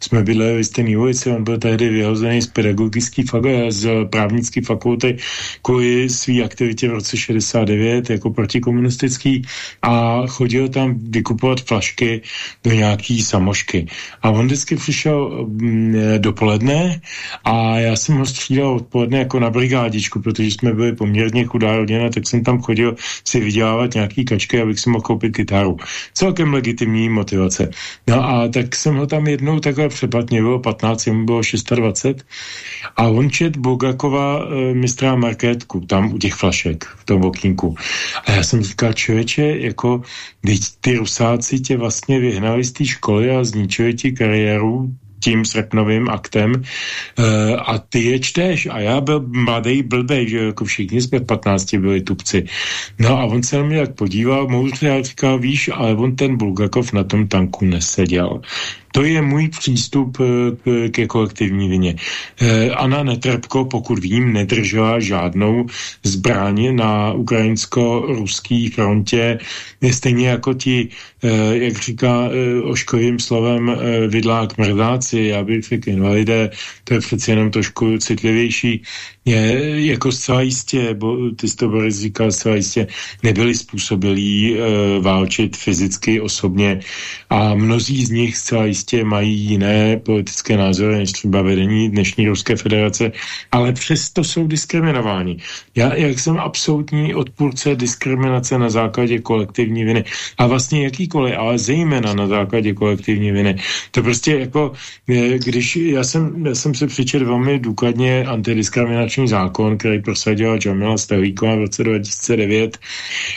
jsme bydleli v stejné ulici, on byl tehdy vyhozený z pedagogické z právnické fakulty kvůli své aktivitě v roce 69 jako protikomunistický a chodil tam vykupovat flašky do nějaký samošky. A on vždycky přišel mm, dopoledne a já jsem ho střídal odpoledne jako na brigádičku, protože jsme byli poměrně chudá rodina, tak jsem tam chodil si vydělávat nějaký kačky, abych si mohl koupit kytaru. Celkem legitimní motivace. No a tak jsem ho tam jednou takhle přeplatně, bylo 15, mu bylo 26 a on čet Bogakova e, mistra Markétku tam u těch flašek v tom okýnku. A já jsem říkal, člověče, jako ty rusáci tě vlastně vyhnali z té školy a zničili ti kariéru, tím srpnovým aktem uh, a ty je čteš a já byl mladý blbej, že jako všichni jsme 15 byli tupci. No a on se na mě tak podíval, a říkal, víš, ale on ten Bulgakov na tom tanku neseděl. To je můj přístup eh, ke kolektivní vině. Eh, Anna Netrbko, pokud vím, nedržela žádnou zbraň na ukrajinsko-ruský frontě, stejně jako ti, eh, jak říká oškovým slovem vidlák mrdáci, já bych řekl invalidé, to je přeci jenom trošku citlivější, je jako zcela jistě, bo, ty jsi to Boris říkal, zcela jistě nebyli způsobilí e, válčit fyzicky, osobně a mnozí z nich zcela jistě mají jiné politické názory než třeba vedení dnešní Ruské federace, ale přesto jsou diskriminováni. Já, jak jsem absolutní odpůrce diskriminace na základě kolektivní viny a vlastně jakýkoliv, ale zejména na základě kolektivní viny. To prostě jako, e, když já jsem, já jsem se přičet velmi důkladně antidiskriminační zákon, který prosadila Jamila Stahlíková v roce 2009,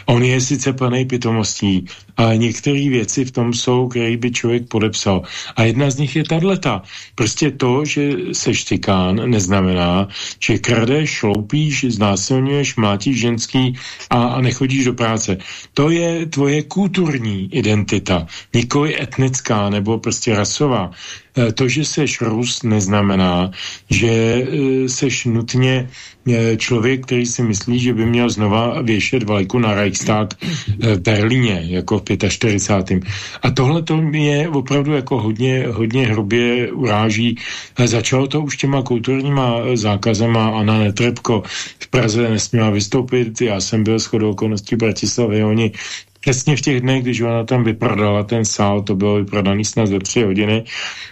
on je sice plný pitomostí, ale některé věci v tom jsou, které by člověk podepsal. A jedna z nich je tato. Prostě to, že se štikán, neznamená, že kradeš, šloupíš, znásilňuješ, mlátíš ženský a, a nechodíš do práce. To je tvoje kulturní identita, nikoli etnická nebo prostě rasová. E, to, že seš Rus, neznamená, že e, seš nutně e, člověk, který si myslí, že by měl znova věšet vlajku na Reichstag v Berlíně, jako v 45. A tohle to mě opravdu jako hodně, hodně hrubě uráží. Začalo to už těma kulturníma zákazama. Anna Netrebko v Praze nesměla vystoupit. Já jsem byl shodou okolností Bratislavy. Oni přesně v těch dnech, když ona tam vyprodala ten sál, to bylo vyprodaný snad za tři hodiny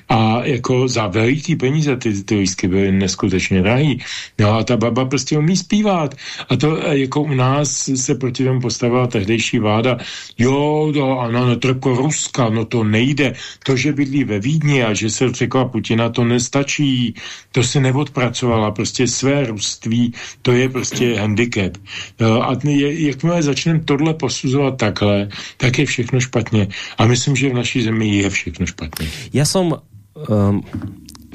a jako za veliký peníze ty, ty lístky byly neskutečně drahý. No a ta baba prostě umí zpívat. A to jako u nás se proti tomu postavila tehdejší vláda. Jo, to, ano, no to jako Ruska, no to nejde. To, že bydlí ve Vídni a že se řekla Putina, to nestačí. To se neodpracovala. Prostě své ruství, to je prostě handicap. No, a jakmile začneme tohle posuzovat tak, takhle, tak je všechno špatně. A myslím, že v naší zemi je všechno špatně. Já jsem um,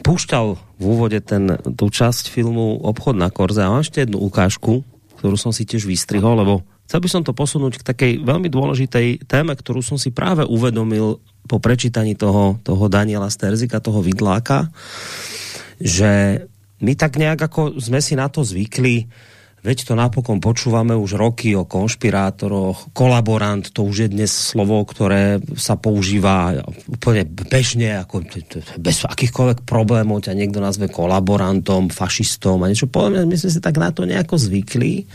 púšťal v úvode ten, tu časť filmu Obchod na Korze a mám ešte jednu ukážku, ktorú som si tiež vystrihol, lebo chcel by som to posunúť k takej veľmi dôležitej téme, ktorú som si práve uvedomil po prečítaní toho, toho Daniela Sterzika, toho vidláka, že my tak nejak ako sme si na to zvykli, Veď to napokon počúvame už roky o konšpirátoroch. Kolaborant, to už je dnes slovo, ktoré sa používa úplne bežne, ako bez akýchkoľvek problémov ťa niekto nazve kolaborantom, fašistom a niečo. Podľa my sme si tak na to nejako zvykli.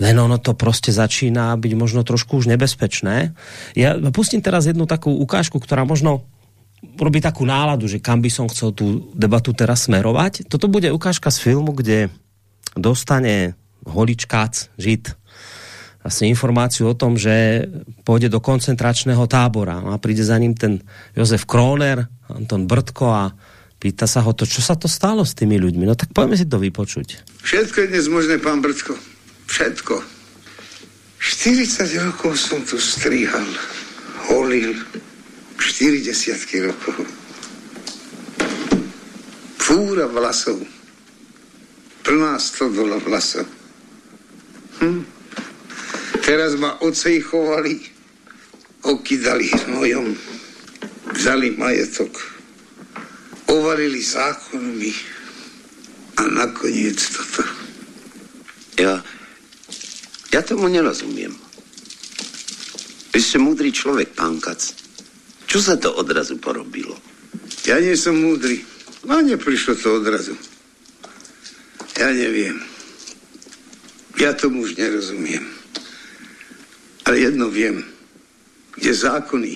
Len ono to prostě začíná byť možno trošku už nebezpečné. Ja pustím teraz jednu takú ukážku, ktorá možno robí takú náladu, že kam by som chcel tú debatu teraz smerovať. Toto bude ukážka z filmu, kde dostane holičkác, žid, asi informáciu o tom, že pôjde do koncentračného tábora no a príde za ním ten Jozef Kroner, Anton Brtko a pýta sa ho to, čo sa to stalo s tými ľuďmi. No tak poďme si to vypočuť. Všetko je dnes možné, pán Brtko. Všetko. 40 rokov som tu strihal, holil, 40 rokov. Fúra vlasov, plná stodola vlasov. Hm? Teraz ma ocejchovali, okydali hnojom, vzali majetok, ovalili zákonmi a nakoniec toto. Ja, ja tomu nerozumiem. Vy ste múdry človek, pán Kac. Čo sa to odrazu porobilo? Ja nie som múdry. No neprišlo to odrazu. Ja neviem. Ja tomu už nerozumiem. Ale jedno viem. Kde zákony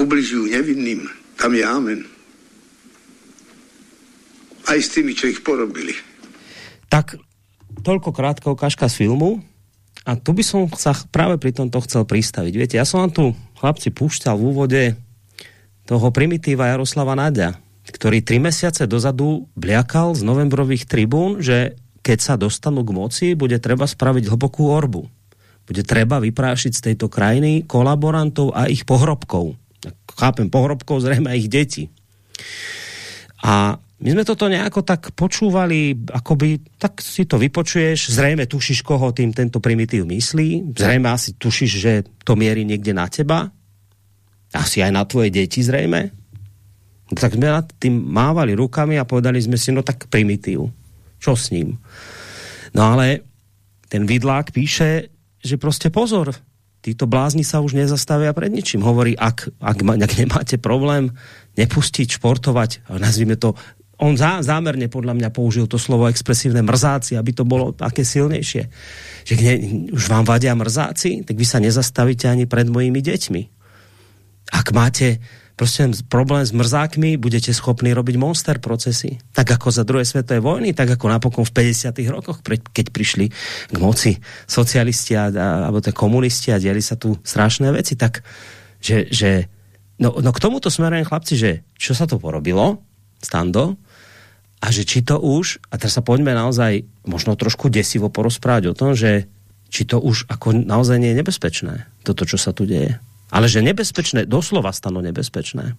ubližujú nevinným, tam je amen. Aj s tými, čo ich porobili. Tak toľko krátka ukážka z filmu. A tu by som sa práve pri tomto chcel pristaviť. Viete, ja som vám tu, chlapci, púšťal v úvode toho primitíva Jaroslava Nadia, ktorý tri mesiace dozadu bliakal z novembrových tribún, že keď sa dostanú k moci, bude treba spraviť hlbokú orbu. Bude treba vyprášiť z tejto krajiny kolaborantov a ich pohrobkov. Chápem, pohrobkov zrejme aj ich deti. A my sme toto nejako tak počúvali, akoby, tak si to vypočuješ, zrejme tušíš, koho tým tento primitív myslí, zrejme asi tušíš, že to mierí niekde na teba, asi aj na tvoje deti zrejme. Tak sme nad tým mávali rukami a povedali sme si, no tak primitív čo s ním. No ale ten vidlák píše, že prostě pozor, títo blázni sa už nezastavia pred ničím. Hovorí, ak, ak, ak nemáte problém nepustiť športovať, nazvime to, on zá, zámerne podľa mňa použil to slovo expresívne mrzáci, aby to bolo také silnejšie. Že ne, už vám vadia mrzáci, tak vy sa nezastavíte ani pred mojimi deťmi. Ak máte prostě problém s mrzákmi, budete schopní robiť monster procesy. Tak ako za druhé svetové vojny, tak ako napokon v 50. rokoch, keď prišli k moci socialisti a, alebo te komunisti a dieli sa tu strašné veci, tak že, že no, no k tomuto smerujem chlapci, že čo sa to porobilo, stando, a že či to už, a teraz sa poďme naozaj možno trošku desivo porozprávať o tom, že či to už ako naozaj nie je nebezpečné, toto, čo sa tu deje ale že nebezpečné, doslova stano nebezpečné.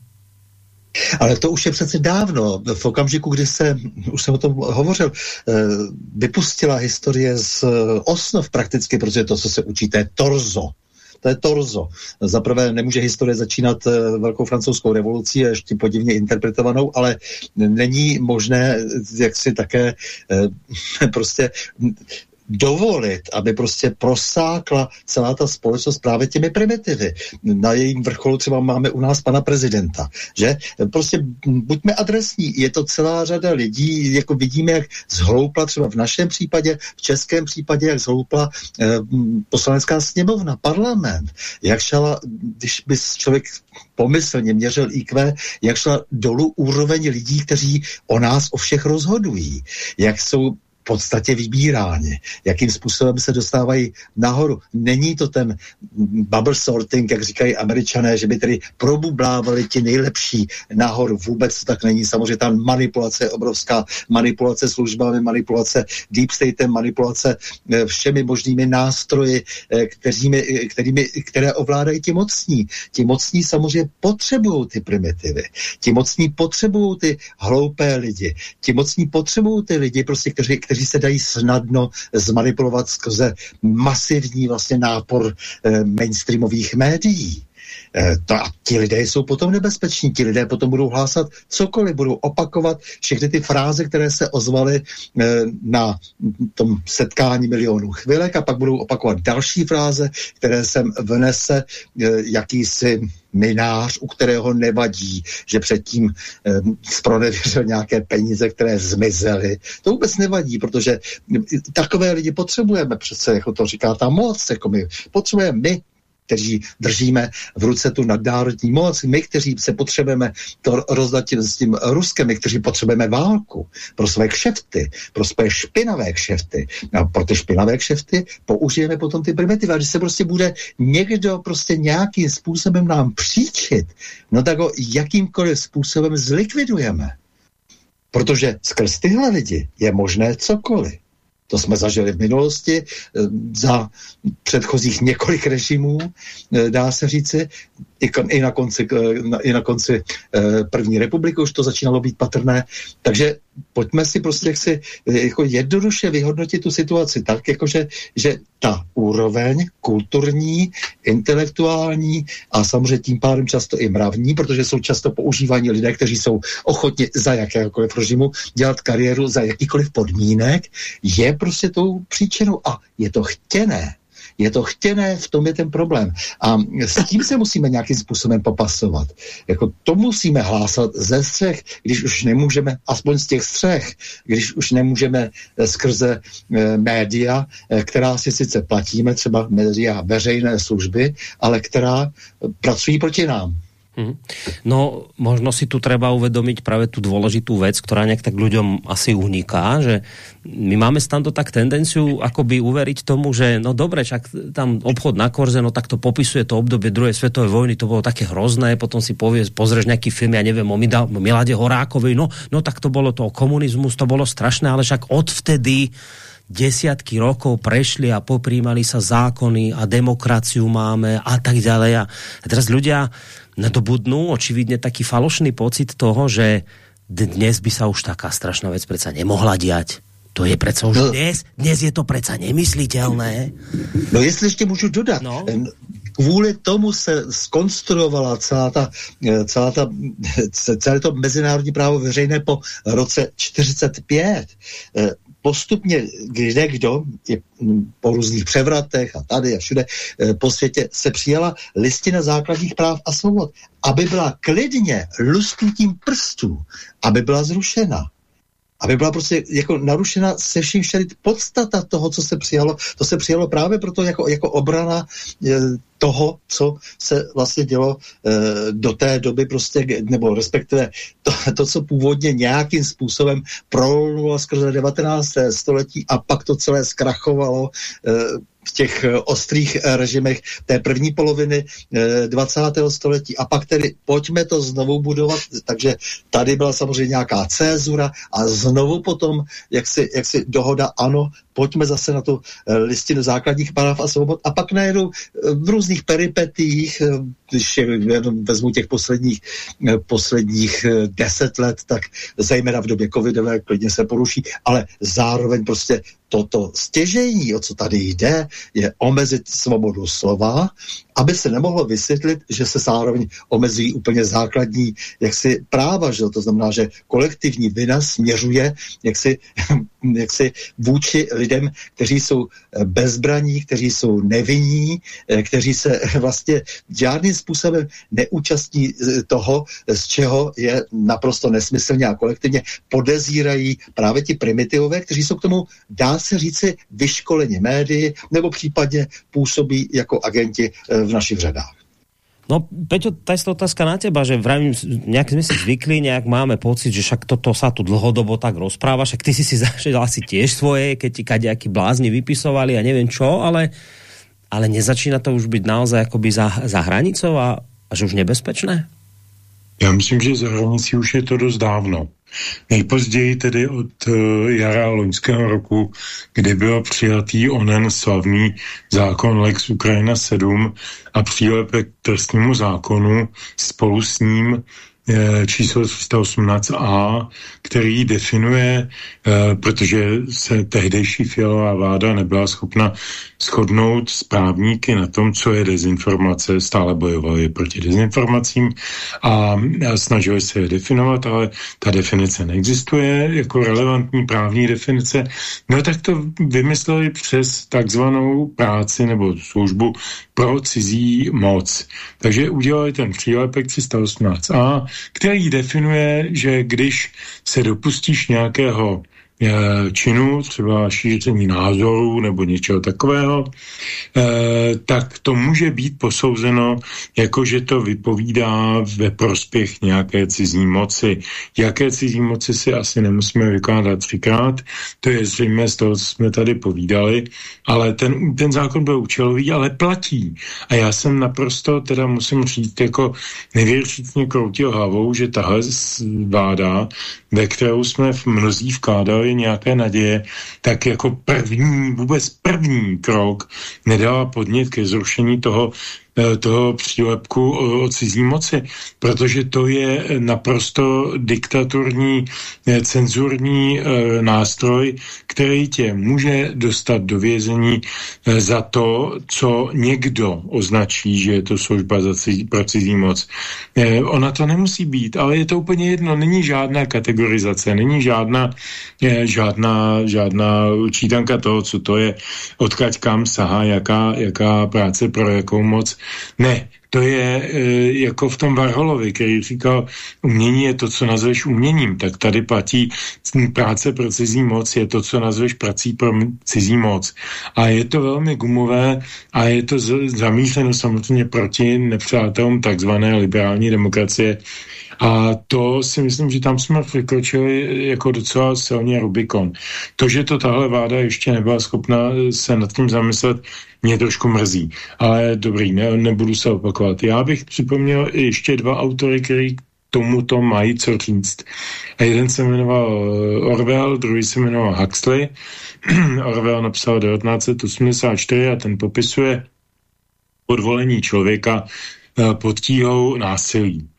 Ale to už je přece dávno. V okamžiku, kdy se, už jsem o tom hovořil, eh, vypustila historie z osnov prakticky, protože to, co se učí, to je torzo. To je torzo. Zaprvé nemůže historie začínat eh, velkou francouzskou revolucí, ještě podivně interpretovanou, ale není možné jak si také eh, prostě dovolit, aby prostě prosákla celá ta společnost právě těmi primitivy. Na jejím vrcholu třeba máme u nás pana prezidenta, že? Prostě buďme adresní, je to celá řada lidí, jako vidíme, jak zhloupla třeba v našem případě, v českém případě, jak zhloupla eh, poslanecká sněmovna, parlament, jak šla, když by člověk pomyslně měřil IQ, jak šla dolů úroveň lidí, kteří o nás o všech rozhodují, jak jsou podstatě vybíráni, jakým způsobem se dostávají nahoru. Není to ten bubble sorting, jak říkají američané, že by tedy probublávali ti nejlepší nahoru. Vůbec to tak není. Samozřejmě ta manipulace je obrovská. Manipulace službami, manipulace deep statem, manipulace eh, všemi možnými nástroji, eh, kterými, eh, kterými, které ovládají ti mocní. Ti mocní samozřejmě potřebují ty primitivy. Ti mocní potřebují ty hloupé lidi. Ti mocní potřebují ty lidi, prostě, kteří, kteří se dají snadno zmanipulovat skrze masivní vlastně nápor eh, mainstreamových médií. Eh, to a ti lidé jsou potom nebezpeční, ti lidé potom budou hlásat cokoliv, budou opakovat všechny ty fráze, které se ozvaly eh, na tom setkání milionů chvilek a pak budou opakovat další fráze, které sem vnese eh, jakýsi minář, u kterého nevadí, že předtím eh, spronevěřil nějaké peníze, které zmizely. To vůbec nevadí, protože takové lidi potřebujeme přece, jako to říká ta moc, jako my potřebujeme my kteří držíme v ruce tu nadnárodní moc, my, kteří se potřebujeme to rozdat s tím Ruskem, my, kteří potřebujeme válku pro své kšefty, pro své špinavé kšefty. A pro ty špinavé kšefty použijeme potom ty primitivy. A když se prostě bude někdo prostě nějakým způsobem nám příčit, no tak ho jakýmkoliv způsobem zlikvidujeme. Protože skrz tyhle lidi je možné cokoliv. To jsme zažili v minulosti eh, za předchozích několik režimů, eh, dá se říci, i, na konci, eh, i na konci první republiky už to začínalo být patrné. Takže pojďme si prostě jak si jako jednoduše vyhodnotit tu situaci tak, jakože, že ta úroveň kulturní, intelektuální a samozřejmě tím pádem často i mravní, protože jsou často používaní lidé, kteří jsou ochotni za jakéhokoliv režimu dělat kariéru za jakýkoliv podmínek, je prostě tou příčinou a je to chtěné. Je to chtěné, v tom je ten problém. A s tím se musíme nějakým způsobem popasovat. Jako to musíme hlásat ze střech, když už nemůžeme, aspoň z těch střech, když už nemůžeme eh, skrze e, média, e, která si sice platíme, třeba média veřejné služby, ale která pracují proti nám. Mhm. No, možno si tu treba uvedomiť práve tú dôležitú vec, ktorá nejak tak ľuďom asi uniká, že my máme tam to tak tendenciu akoby uveriť tomu, že no dobre, čak tam obchod na korze, no tak to popisuje to obdobie druhej svetovej vojny, to bolo také hrozné, potom si povie, pozrieš nejaký film, ja neviem, o Milade Horákovej, no, no tak to bolo to komunizmus, to bolo strašné, ale však odvtedy desiatky rokov prešli a poprímali sa zákony a demokraciu máme a tak ďalej. A teraz ľudia nadobudnú očividne taký falošný pocit toho, že dnes by sa už taká strašná vec predsa nemohla diať. To je přece už no, dnes, dnes je to přece nemyslitelné. No jestli ještě můžu dodat, no. kvůli tomu se skonstruovala celá ta, eh, celá ta, celé to mezinárodní právo veřejné po roce 45 postupně kde kdo je po různých převratech a tady a všude eh, po světě se přijala listina základních práv a svobod, aby byla klidně lusknutím prstů, aby byla zrušena aby byla prostě jako narušena se vším všeli podstata toho, co se přijalo. To se přijalo právě proto jako, jako obrana e, toho, co se vlastně dělo e, do té doby prostě, nebo respektive to, to co původně nějakým způsobem prolunulo skrze 19. století a pak to celé zkrachovalo e, v těch eh, ostrých eh, režimech té první poloviny 20. Eh, století. A pak tedy pojďme to znovu budovat, takže tady byla samozřejmě nějaká cézura a znovu potom, jak si, jak si dohoda, ano, pojďme zase na tu listinu základních práv a svobod a pak najednou v různých peripetích, když je, jenom vezmu těch posledních, posledních deset let, tak zejména v době covidové klidně se poruší, ale zároveň prostě toto stěžení, o co tady jde, je omezit svobodu slova, aby se nemohlo vysvětlit, že se zároveň omezují úplně základní jaksi práva, že to znamená, že kolektivní vina směřuje jaksi, jaksi vůči lidem, kteří jsou bezbraní, kteří jsou nevinní, kteří se vlastně žádným způsobem neúčastní toho, z čeho je naprosto nesmyslně a kolektivně podezírají právě ti primitivové, kteří jsou k tomu, dá se říci, vyškoleni médii nebo případně působí jako agenti eh, v našich řadách. No, Peťo, tá je otázka na teba, že vravím, nejak sme si zvykli, nejak máme pocit, že však toto sa tu dlhodobo tak rozpráva, však ty si si zažil asi tiež svoje, keď ti kadejakí blázni vypisovali a neviem čo, ale, ale nezačína to už byť naozaj akoby za, za hranicou a, a že už nebezpečné? Já myslím, že za hranicí už je to dost dávno. Nejpozději tedy od uh, jara loňského roku, kdy byl přijatý onen slavný zákon Lex Ukrajina 7 a přílepek k trestnímu zákonu spolu s ním číslo 318a, který definuje, eh, protože se tehdejší fialová vláda nebyla schopna shodnout s právníky na tom, co je dezinformace, stále bojovali proti dezinformacím a snažili se je definovat, ale ta definice neexistuje jako relevantní právní definice. No tak to vymysleli přes takzvanou práci nebo službu pro cizí moc. Takže udělali ten přílepek 318a, který definuje, že když se dopustíš nějakého činu, třeba šíření názorů nebo něčeho takového, tak to může být posouzeno jako, že to vypovídá ve prospěch nějaké cizí moci. Jaké cizí moci si asi nemusíme vykládat třikrát, to je zřejmě z toho, co jsme tady povídali, ale ten, ten zákon byl účelový, ale platí. A já jsem naprosto, teda musím říct, jako nevěřícně kroutil hlavou, že tahle vláda, ve kterou jsme v mnozí vkládali nějaké naděje, tak jako první, vůbec první krok nedala podnět ke zrušení toho toho přílepku o cizí moci, protože to je naprosto diktaturní, eh, cenzurní eh, nástroj, který tě může dostat do vězení za to, co někdo označí, že je to služba za cizí, pro cizí moc. Ona to nemusí být, ale je to úplně jedno, není žádná kategorizace, není žádná, žádná, žádná čítanka toho, co to je, odkaď kam sahá, jaká, jaká práce pro jakou moc ne, to je e, jako v tom Varholovi, který říkal, umění je to, co nazveš uměním, tak tady platí práce pro cizí moc, je to, co nazveš prací pro cizí moc. A je to velmi gumové a je to zamýšleno samozřejmě proti nepřátelům takzvané liberální demokracie, a to si myslím, že tam jsme vykročili jako docela silně Rubikon. To, že to tahle vláda ještě nebyla schopna se nad tím zamyslet, mě trošku mrzí. Ale dobrý, ne, nebudu se opakovat. Já bych připomněl ještě dva autory, který tomuto mají co říct. A jeden se jmenoval eh, Orwell, druhý se jmenoval Huxley. Orwell napsal 1984 a ten popisuje podvolení člověka eh, pod tíhou násilí.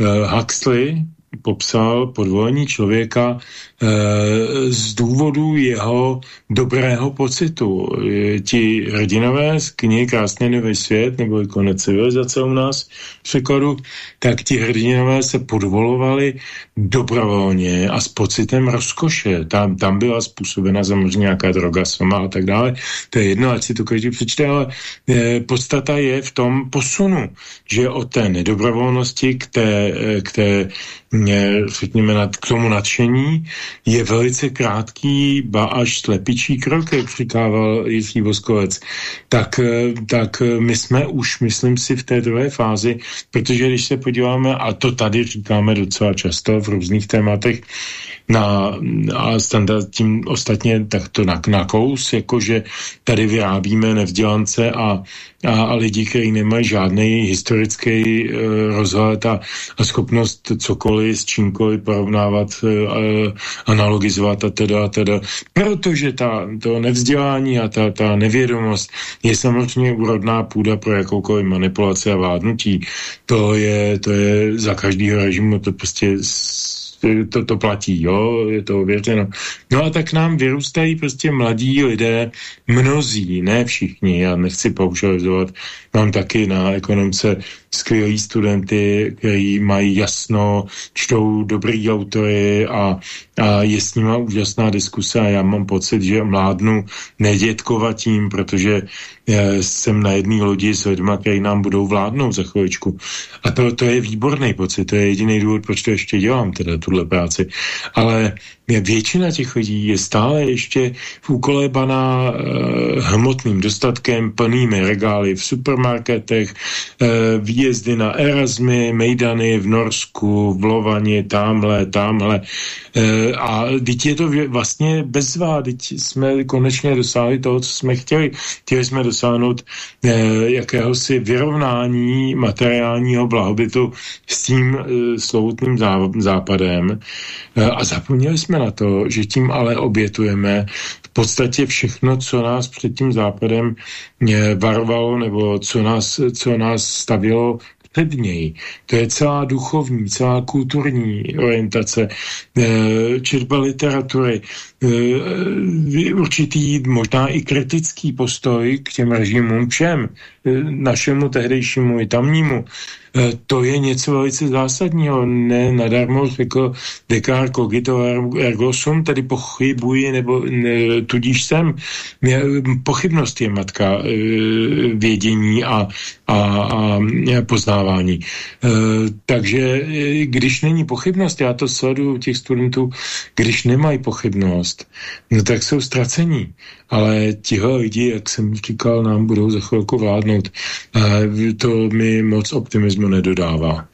Eh, Huxley popsal podvolení člověka z důvodu jeho dobrého pocitu. E, ti hrdinové z knihy Krásný nový svět nebo konec civilizace u nás v překladu, tak ti hrdinové se podvolovali dobrovolně a s pocitem rozkoše. Tam, tam byla způsobena samozřejmě nějaká droga, soma a tak dále. To je jedno, ať si to každý přečte, ale e, podstata je v tom posunu, že od té nedobrovolnosti k té, k té řekněme, k tomu nadšení je velice krátký, ba až slepičí krok, jak říkával Jiří Voskovec. Tak, eh, tak eh, my jsme už, myslím si, v té druhé fázi, protože když se podíváme, a to tady říkáme docela často v různých tématech, na, a standard tím ostatně tak to na, na kous, jakože tady vyrábíme nevdělance a, a, a lidi, kteří nemají žádný historický e, rozhled a, a schopnost cokoliv s čímkoliv porovnávat, e, analogizovat a teda a teda. Protože ta, to nevzdělání a ta, ta nevědomost je samozřejmě úrodná půda pro jakoukoliv manipulaci a vládnutí. To je, to je za každého režimu to prostě to, to platí, jo, je to ověřeno. No a tak nám vyrůstají prostě mladí lidé, mnozí, ne všichni, já nechci paušalizovat, mám taky na ekonomce skvělí studenty, kteří mají jasno, čtou dobrý autory a, a je s nima úžasná diskuse a já mám pocit, že mládnu nedětkovatím, protože eh, jsem na jedné lodi s lidmi, kteří nám budou vládnout za chviličku. A to, to je výborný pocit, to je jediný důvod, proč to ještě dělám, teda tuhle práci. Ale většina těch lidí je stále ještě v úkolebaná eh, hmotným dostatkem, plnými regály v supermarketech, eh, výjezdy na Erasmy, Mejdany v Norsku, v Lovani, tamhle, tamhle. Eh, a teď je to vlastně bezvá, teď jsme konečně dosáhli toho, co jsme chtěli. Chtěli jsme dosáhnout eh, jakéhosi vyrovnání materiálního blahobytu s tím eh, slovutným západem eh, a zapomněli jsme na to, že tím ale obětujeme v podstatě všechno, co nás před tím západem eh, varovalo nebo co nás, co nás stavilo před něj. To je celá duchovní, celá kulturní orientace, eh, četba literatury, určitý možná i kritický postoj k těm režimům všem, našemu tehdejšímu i tamnímu, Eh, to je něco velice zásadního. Ne nadarmo řekl Descartes cogito ergo sum, tedy pochybuji, nebo ne, tudíž jsem. Pochybnost je matka vědění a, a, a poznávání. Takže když není pochybnost, já to sleduju těch studentů, když nemají pochybnost, budoucnost, no tak jsou ztracení. Ale tiho lidi, jak jsem říkal, nám budou za chvilku vládnout. To mi moc optimismu nedodává.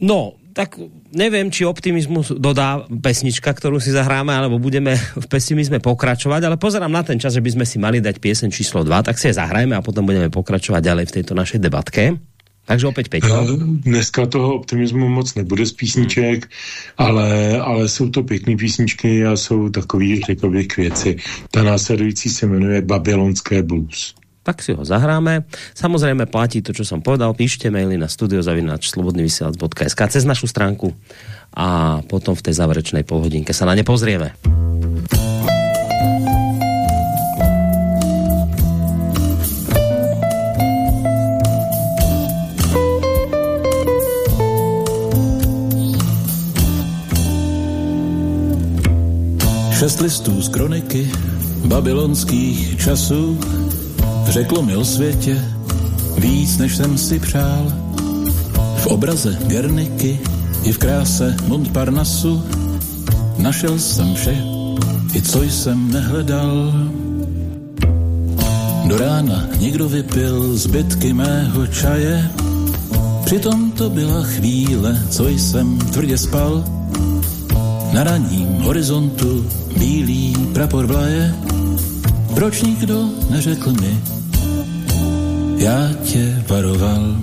No, tak neviem, či optimizmus dodá pesnička, ktorú si zahráme, alebo budeme v pesimizme pokračovať, ale pozerám na ten čas, že by sme si mali dať piesen číslo 2, tak si je zahrajeme a potom budeme pokračovať ďalej v tejto našej debatke. Takže opět Peťo. Dneska toho optimismu moc nebude z písniček, ale, ale jsou to pěkné písničky a jsou takový, řekl bych, věci. Ta následující se jmenuje Babylonské blues tak si ho zahráme. Samozrejme platí to, čo som povedal. Píšte maily na studiozavinač.slobodnyvysielac.sk cez našu stránku a potom v tej záverečnej polhodinke sa na ne pozrieme. Šest listů z kroniky babylonských časů Řeklo mi o světě víc, než jsem si přál. V obraze Gerniky i v kráse Montparnasu našel jsem vše, i co jsem nehledal. Do rána někdo vypil zbytky mého čaje, přitom to byla chvíle, co jsem tvrdě spal. Na raním horizontu bílý prapor vlaje, proč nikdo neřekl mi, já tě varoval.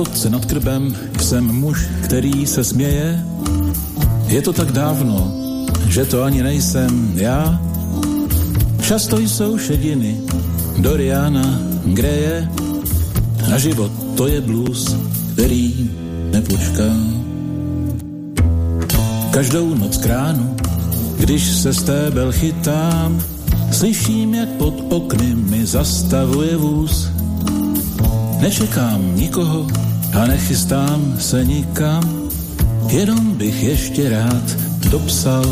Fotce nad krbem jsem muž, který se směje. Je to tak dávno, že to ani nejsem já. Často jsou šediny Doriana Greje a život to je blues, který nepočká. Každou noc kránu, když se stébel chytám, slyším, jak pod okny mi zastavuje vůz. Nečekám nikoho a nechystám se nikam, jenom bych ještě rád dopsal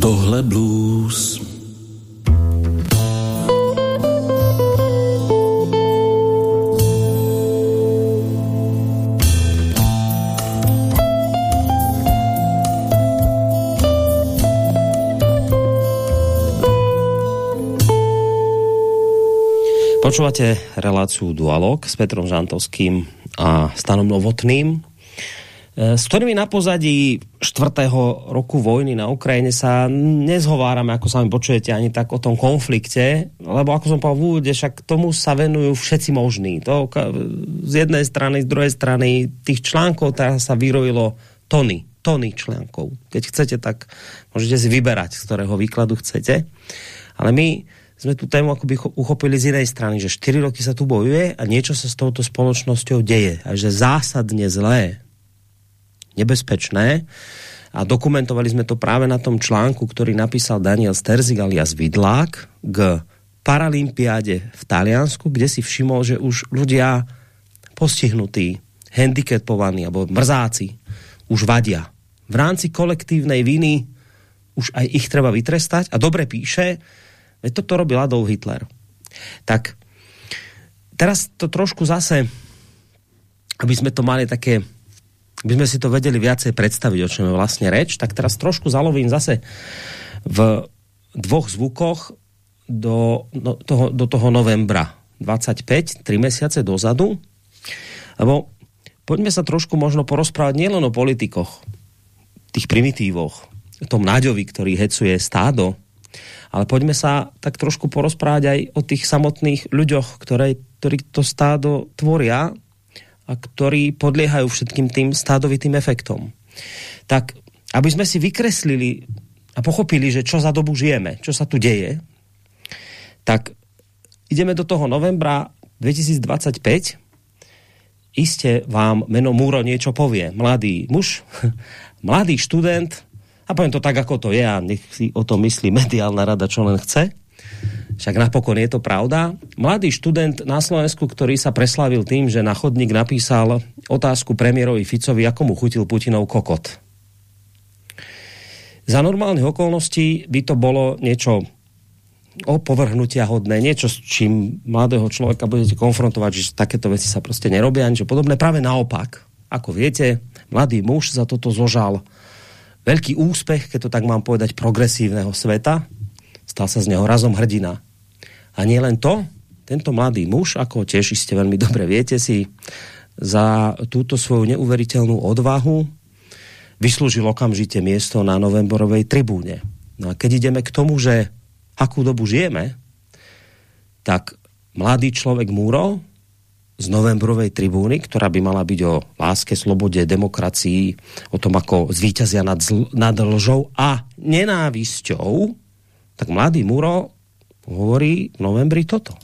tohle blues. Počúvate reláciu Dualog s Petrom Žantovským a Stanom Novotným. Eh, s ktorými na pozadí štvrtého roku vojny na Ukrajine sa nezhovárame, ako sami počujete, ani tak o tom konflikte, lebo ako som povedal v úvode, však tomu sa venujú všetci možní. To z jednej strany, z druhej strany tých článkov teraz sa vyrojilo tony, tony článkov. Keď chcete, tak môžete si vyberať, z ktorého výkladu chcete. Ale my sme tu tému akoby uchopili z inej strany, že 4 roky sa tu bojuje a niečo sa s touto spoločnosťou deje. A že zásadne zlé nebezpečné. A dokumentovali sme to práve na tom článku, ktorý napísal Daniel Sterzik alias Vidlák k Paralympiáde v Taliansku, kde si všimol, že už ľudia postihnutí, handicapovaní alebo mrzáci už vadia. V rámci kolektívnej viny už aj ich treba vytrestať a dobre píše, veď toto robil Adolf Hitler. Tak teraz to trošku zase, aby sme to mali také by sme si to vedeli viacej predstaviť, o čom je vlastne reč, tak teraz trošku zalovím zase v dvoch zvukoch do, do, toho, do toho novembra 25, tri mesiace dozadu, lebo poďme sa trošku možno porozprávať nielen o politikoch, tých primitívoch, tom náďovi, ktorý hecuje stádo, ale poďme sa tak trošku porozprávať aj o tých samotných ľuďoch, ktoré, ktorí to stádo tvoria a ktorí podliehajú všetkým tým stádovitým efektom. Tak, aby sme si vykreslili a pochopili, že čo za dobu žijeme, čo sa tu deje, tak ideme do toho novembra 2025. Iste vám meno Múro niečo povie. Mladý muž, mladý študent, a poviem to tak, ako to je, a nech si o to myslí mediálna rada, čo len chce. však napokon je to pravda. Mladý študent na Slovensku, ktorý sa preslavil tým, že na chodník napísal otázku premiérovi Ficovi, ako mu chutil Putinov kokot. Za normálnych okolností by to bolo niečo opovrhnutia hodné, niečo, s čím mladého človeka budete konfrontovať, že takéto veci sa prostě nerobia, niečo podobné. Práve naopak, ako viete, mladý muž za toto zožal veľký úspech, keď to tak mám povedať, progresívneho sveta. Stal sa z neho razom hrdina. A nie len to, tento mladý muž, ako tiež ste veľmi dobre viete, si za túto svoju neuveriteľnú odvahu vyslúžil okamžite miesto na novemborovej tribúne. No a keď ideme k tomu, že akú dobu žijeme, tak mladý človek Múro z novembrovej tribúny, ktorá by mala byť o láske, slobode, demokracii, o tom, ako zvíťazia nad, zl nad lžou a nenávisťou, tak mladý Muro hovorí v novembri toto.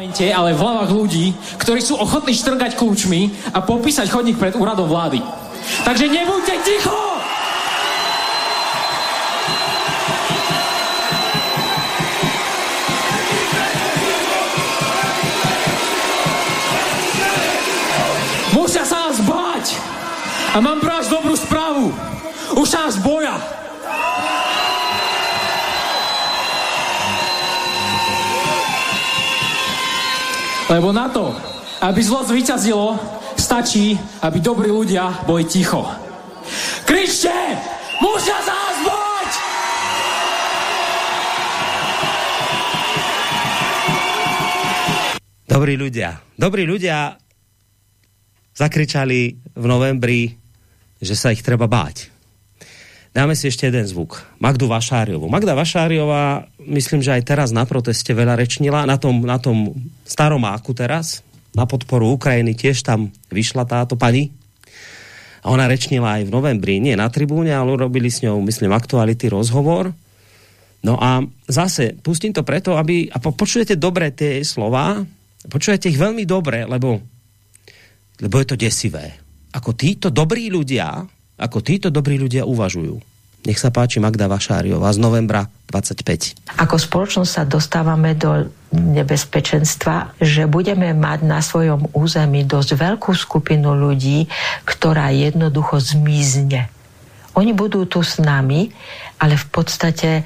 Ale v hlavách ľudí, ktorí sú ochotní štrgať kľúčmi a popísať chodník pred úradom vlády. Takže nebuďte ticho! A mám pro vás dobrú správu. Už nás boja. Lebo na to, aby zlo zvíťazilo, stačí, aby dobrí ľudia boli ticho. Kričte! Musia sa nás bať! Dobrí ľudia. Dobrí ľudia zakričali v novembri že sa ich treba báť. Dáme si ešte jeden zvuk. Magdu Vašáriovu. Magda Vašáriová, myslím, že aj teraz na proteste veľa rečnila. Na tom, na tom staromáku teraz, na podporu Ukrajiny, tiež tam vyšla táto pani. A ona rečnila aj v novembri, nie na tribúne, ale robili s ňou, myslím, aktuality rozhovor. No a zase, pustím to preto, aby, a po, počujete dobre tie slova, počujete ich veľmi dobre, lebo, lebo je to desivé ako títo dobrí ľudia, ako títo dobrí ľudia uvažujú. Nech sa páči Magda Vašáriová z novembra 25. Ako spoločnosť sa dostávame do nebezpečenstva, že budeme mať na svojom území dosť veľkú skupinu ľudí, ktorá jednoducho zmizne. Oni budú tu s nami, ale v podstate e,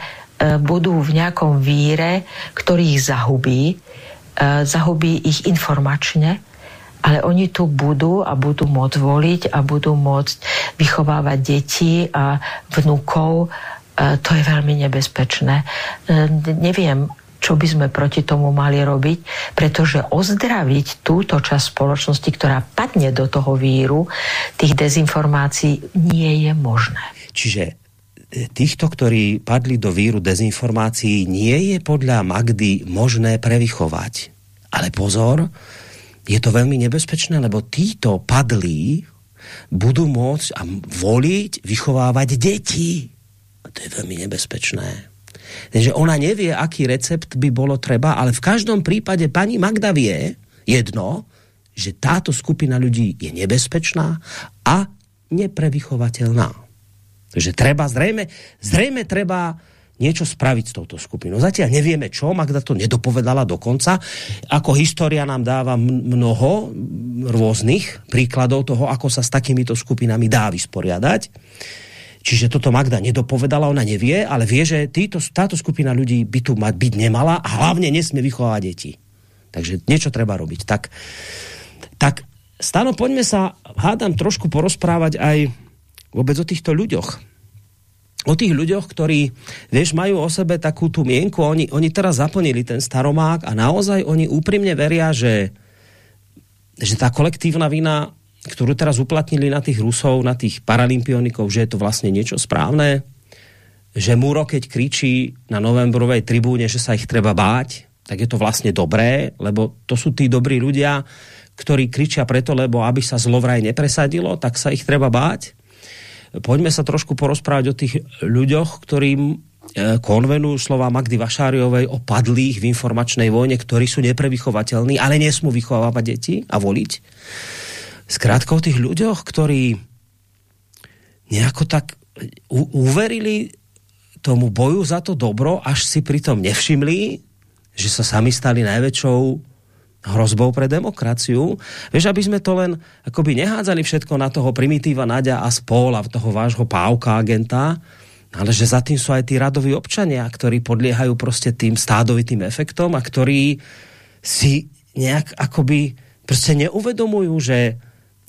budú v nejakom víre, ktorý ich zahubí, e, zahubí ich informačne, ale oni tu budú a budú môcť voliť a budú môcť vychovávať deti a vnúkov. E, to je veľmi nebezpečné. E, neviem, čo by sme proti tomu mali robiť, pretože ozdraviť túto časť spoločnosti, ktorá padne do toho víru, tých dezinformácií nie je možné. Čiže e, týchto, ktorí padli do víru dezinformácií, nie je podľa Magdy možné prevychovať. Ale pozor, je to veľmi nebezpečné, lebo títo padlí budú môcť a voliť, vychovávať deti. A to je veľmi nebezpečné. Takže ona nevie, aký recept by bolo treba, ale v každom prípade pani Magda vie jedno, že táto skupina ľudí je nebezpečná a neprevychovateľná. Takže treba zrejme, zrejme treba niečo spraviť s touto skupinou. Zatiaľ nevieme čo, Magda to nedopovedala dokonca. Ako história nám dáva mnoho rôznych príkladov toho, ako sa s takýmito skupinami dá vysporiadať. Čiže toto Magda nedopovedala, ona nevie, ale vie, že týto, táto skupina ľudí by tu mať byť nemala a hlavne nesmie vychovávať deti. Takže niečo treba robiť. Tak, tak Stano, poďme sa, hádam, trošku porozprávať aj vôbec o týchto ľuďoch o tých ľuďoch, ktorí, vieš, majú o sebe takú tú mienku, oni, oni teraz zaplnili ten staromák a naozaj oni úprimne veria, že, že tá kolektívna vina, ktorú teraz uplatnili na tých Rusov, na tých paralympionikov, že je to vlastne niečo správne, že Múro, keď kričí na novembrovej tribúne, že sa ich treba báť, tak je to vlastne dobré, lebo to sú tí dobrí ľudia, ktorí kričia preto, lebo aby sa zlovraj nepresadilo, tak sa ich treba báť Poďme sa trošku porozprávať o tých ľuďoch, ktorým e, konvenujú slova Magdy Vašáriovej o padlých v informačnej vojne, ktorí sú neprevychovateľní, ale nesmú vychovávať deti a voliť. Zkrátka o tých ľuďoch, ktorí nejako tak uverili tomu boju za to dobro, až si pritom nevšimli, že sa sami stali najväčšou hrozbou pre demokraciu. Vieš, aby sme to len akoby nehádzali všetko na toho primitíva Nadia a spol a toho vášho pávka agenta, ale že za tým sú aj tí radoví občania, ktorí podliehajú prostě tým stádovitým efektom a ktorí si nejak akoby prostě neuvedomujú, že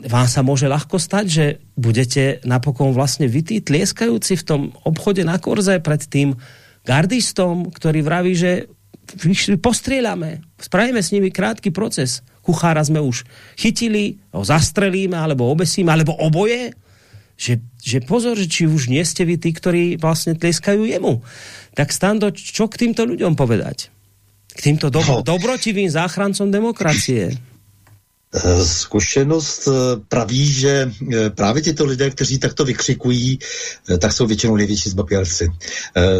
vám sa môže ľahko stať, že budete napokon vlastne vytý tlieskajúci v tom obchode na korze pred tým gardistom, ktorý vraví, že postrieľame, spravíme s nimi krátky proces. Kuchára sme už chytili, ho zastrelíme, alebo obesíme, alebo oboje. Že, že pozor, že či už nie ste vy tí, ktorí vlastne tleskajú jemu. Tak Stando, čo k týmto ľuďom povedať? K týmto no. dobrotivým záchrancom demokracie. Eh, zkušenost eh, praví, že eh, právě tyto lidé, kteří takto vykřikují, tak jsou většinou největší zbabělci.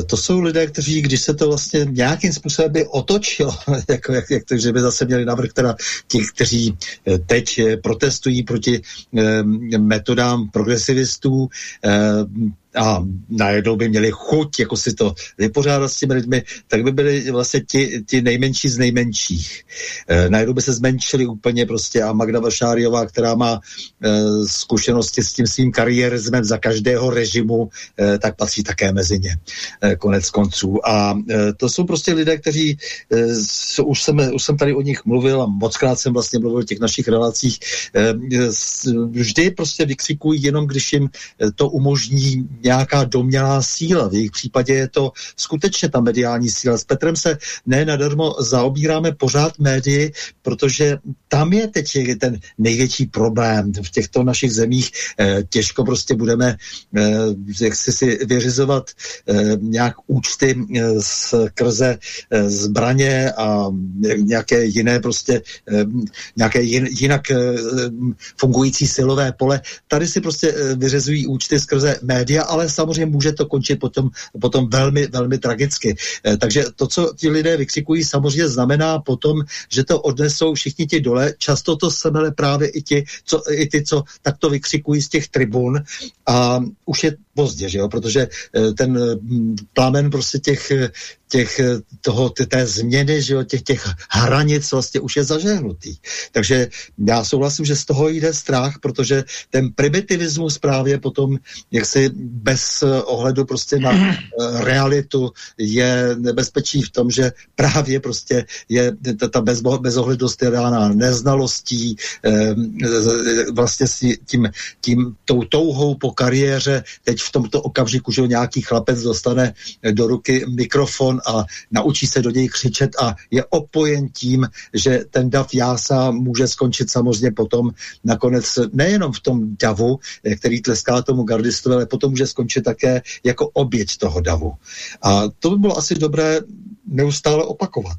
To jsou lidé, kteří, když se to vlastně nějakým způsobem by otočilo, jako, jak, jak to, že by zase měli návrh teda ti, kteří teď protestují proti metodám progresivistů, a najednou by měli chuť jako si to vypořádat s těmi lidmi, tak by byli vlastně ti, ti nejmenší z nejmenších. E, najednou by se zmenšili úplně prostě a Magda Vašáriová, která má e, zkušenosti s tím svým kariérismem za každého režimu, e, tak patří také mezi ně. E, konec konců. A e, to jsou prostě lidé, kteří e, už, jsem, už jsem tady o nich mluvil a mockrát jsem vlastně mluvil o těch našich relacích. E, vždy prostě vykřikují jenom, když jim to umožní nějaká domělá síla. V jejich případě je to skutečně ta mediální síla. S Petrem se ne nadarmo zaobíráme pořád médii, protože tam je teď ten největší problém. V těchto našich zemích eh, těžko prostě budeme eh, jak si, si vyřizovat eh, nějak účty eh, skrze eh, zbraně a nějaké jiné prostě eh, nějaké jin, jinak eh, fungující silové pole. Tady si prostě eh, vyřizují účty skrze média ale samozřejmě může to končit potom, potom velmi, velmi tragicky. Eh, takže to, co ti lidé vykřikují, samozřejmě znamená potom, že to odnesou všichni ti dole. Často to semele právě i, ti, co, i ty, co takto vykřikují z těch tribun. A už je pozdě, že jo? protože eh, ten mm, plamen prostě těch, těch, toho, té změny, že jo? Těch, těch hranic vlastně už je zažehnutý. Takže já souhlasím, že z toho jde strach, protože ten primitivismus právě potom, jak si bez ohledu prostě na realitu je nebezpečí v tom, že právě prostě je ta, bezbo, bezohlednost je dána neznalostí, vlastně si tím, tím tou touhou po kariéře teď v tomto okamžiku, že nějaký chlapec dostane do ruky mikrofon a naučí se do něj křičet a je opojen tím, že ten dav jása může skončit samozřejmě potom nakonec nejenom v tom davu, který tleská tomu gardistovi, ale potom může skončit také jako oběť toho davu. A to by bylo asi dobré neustále opakovat.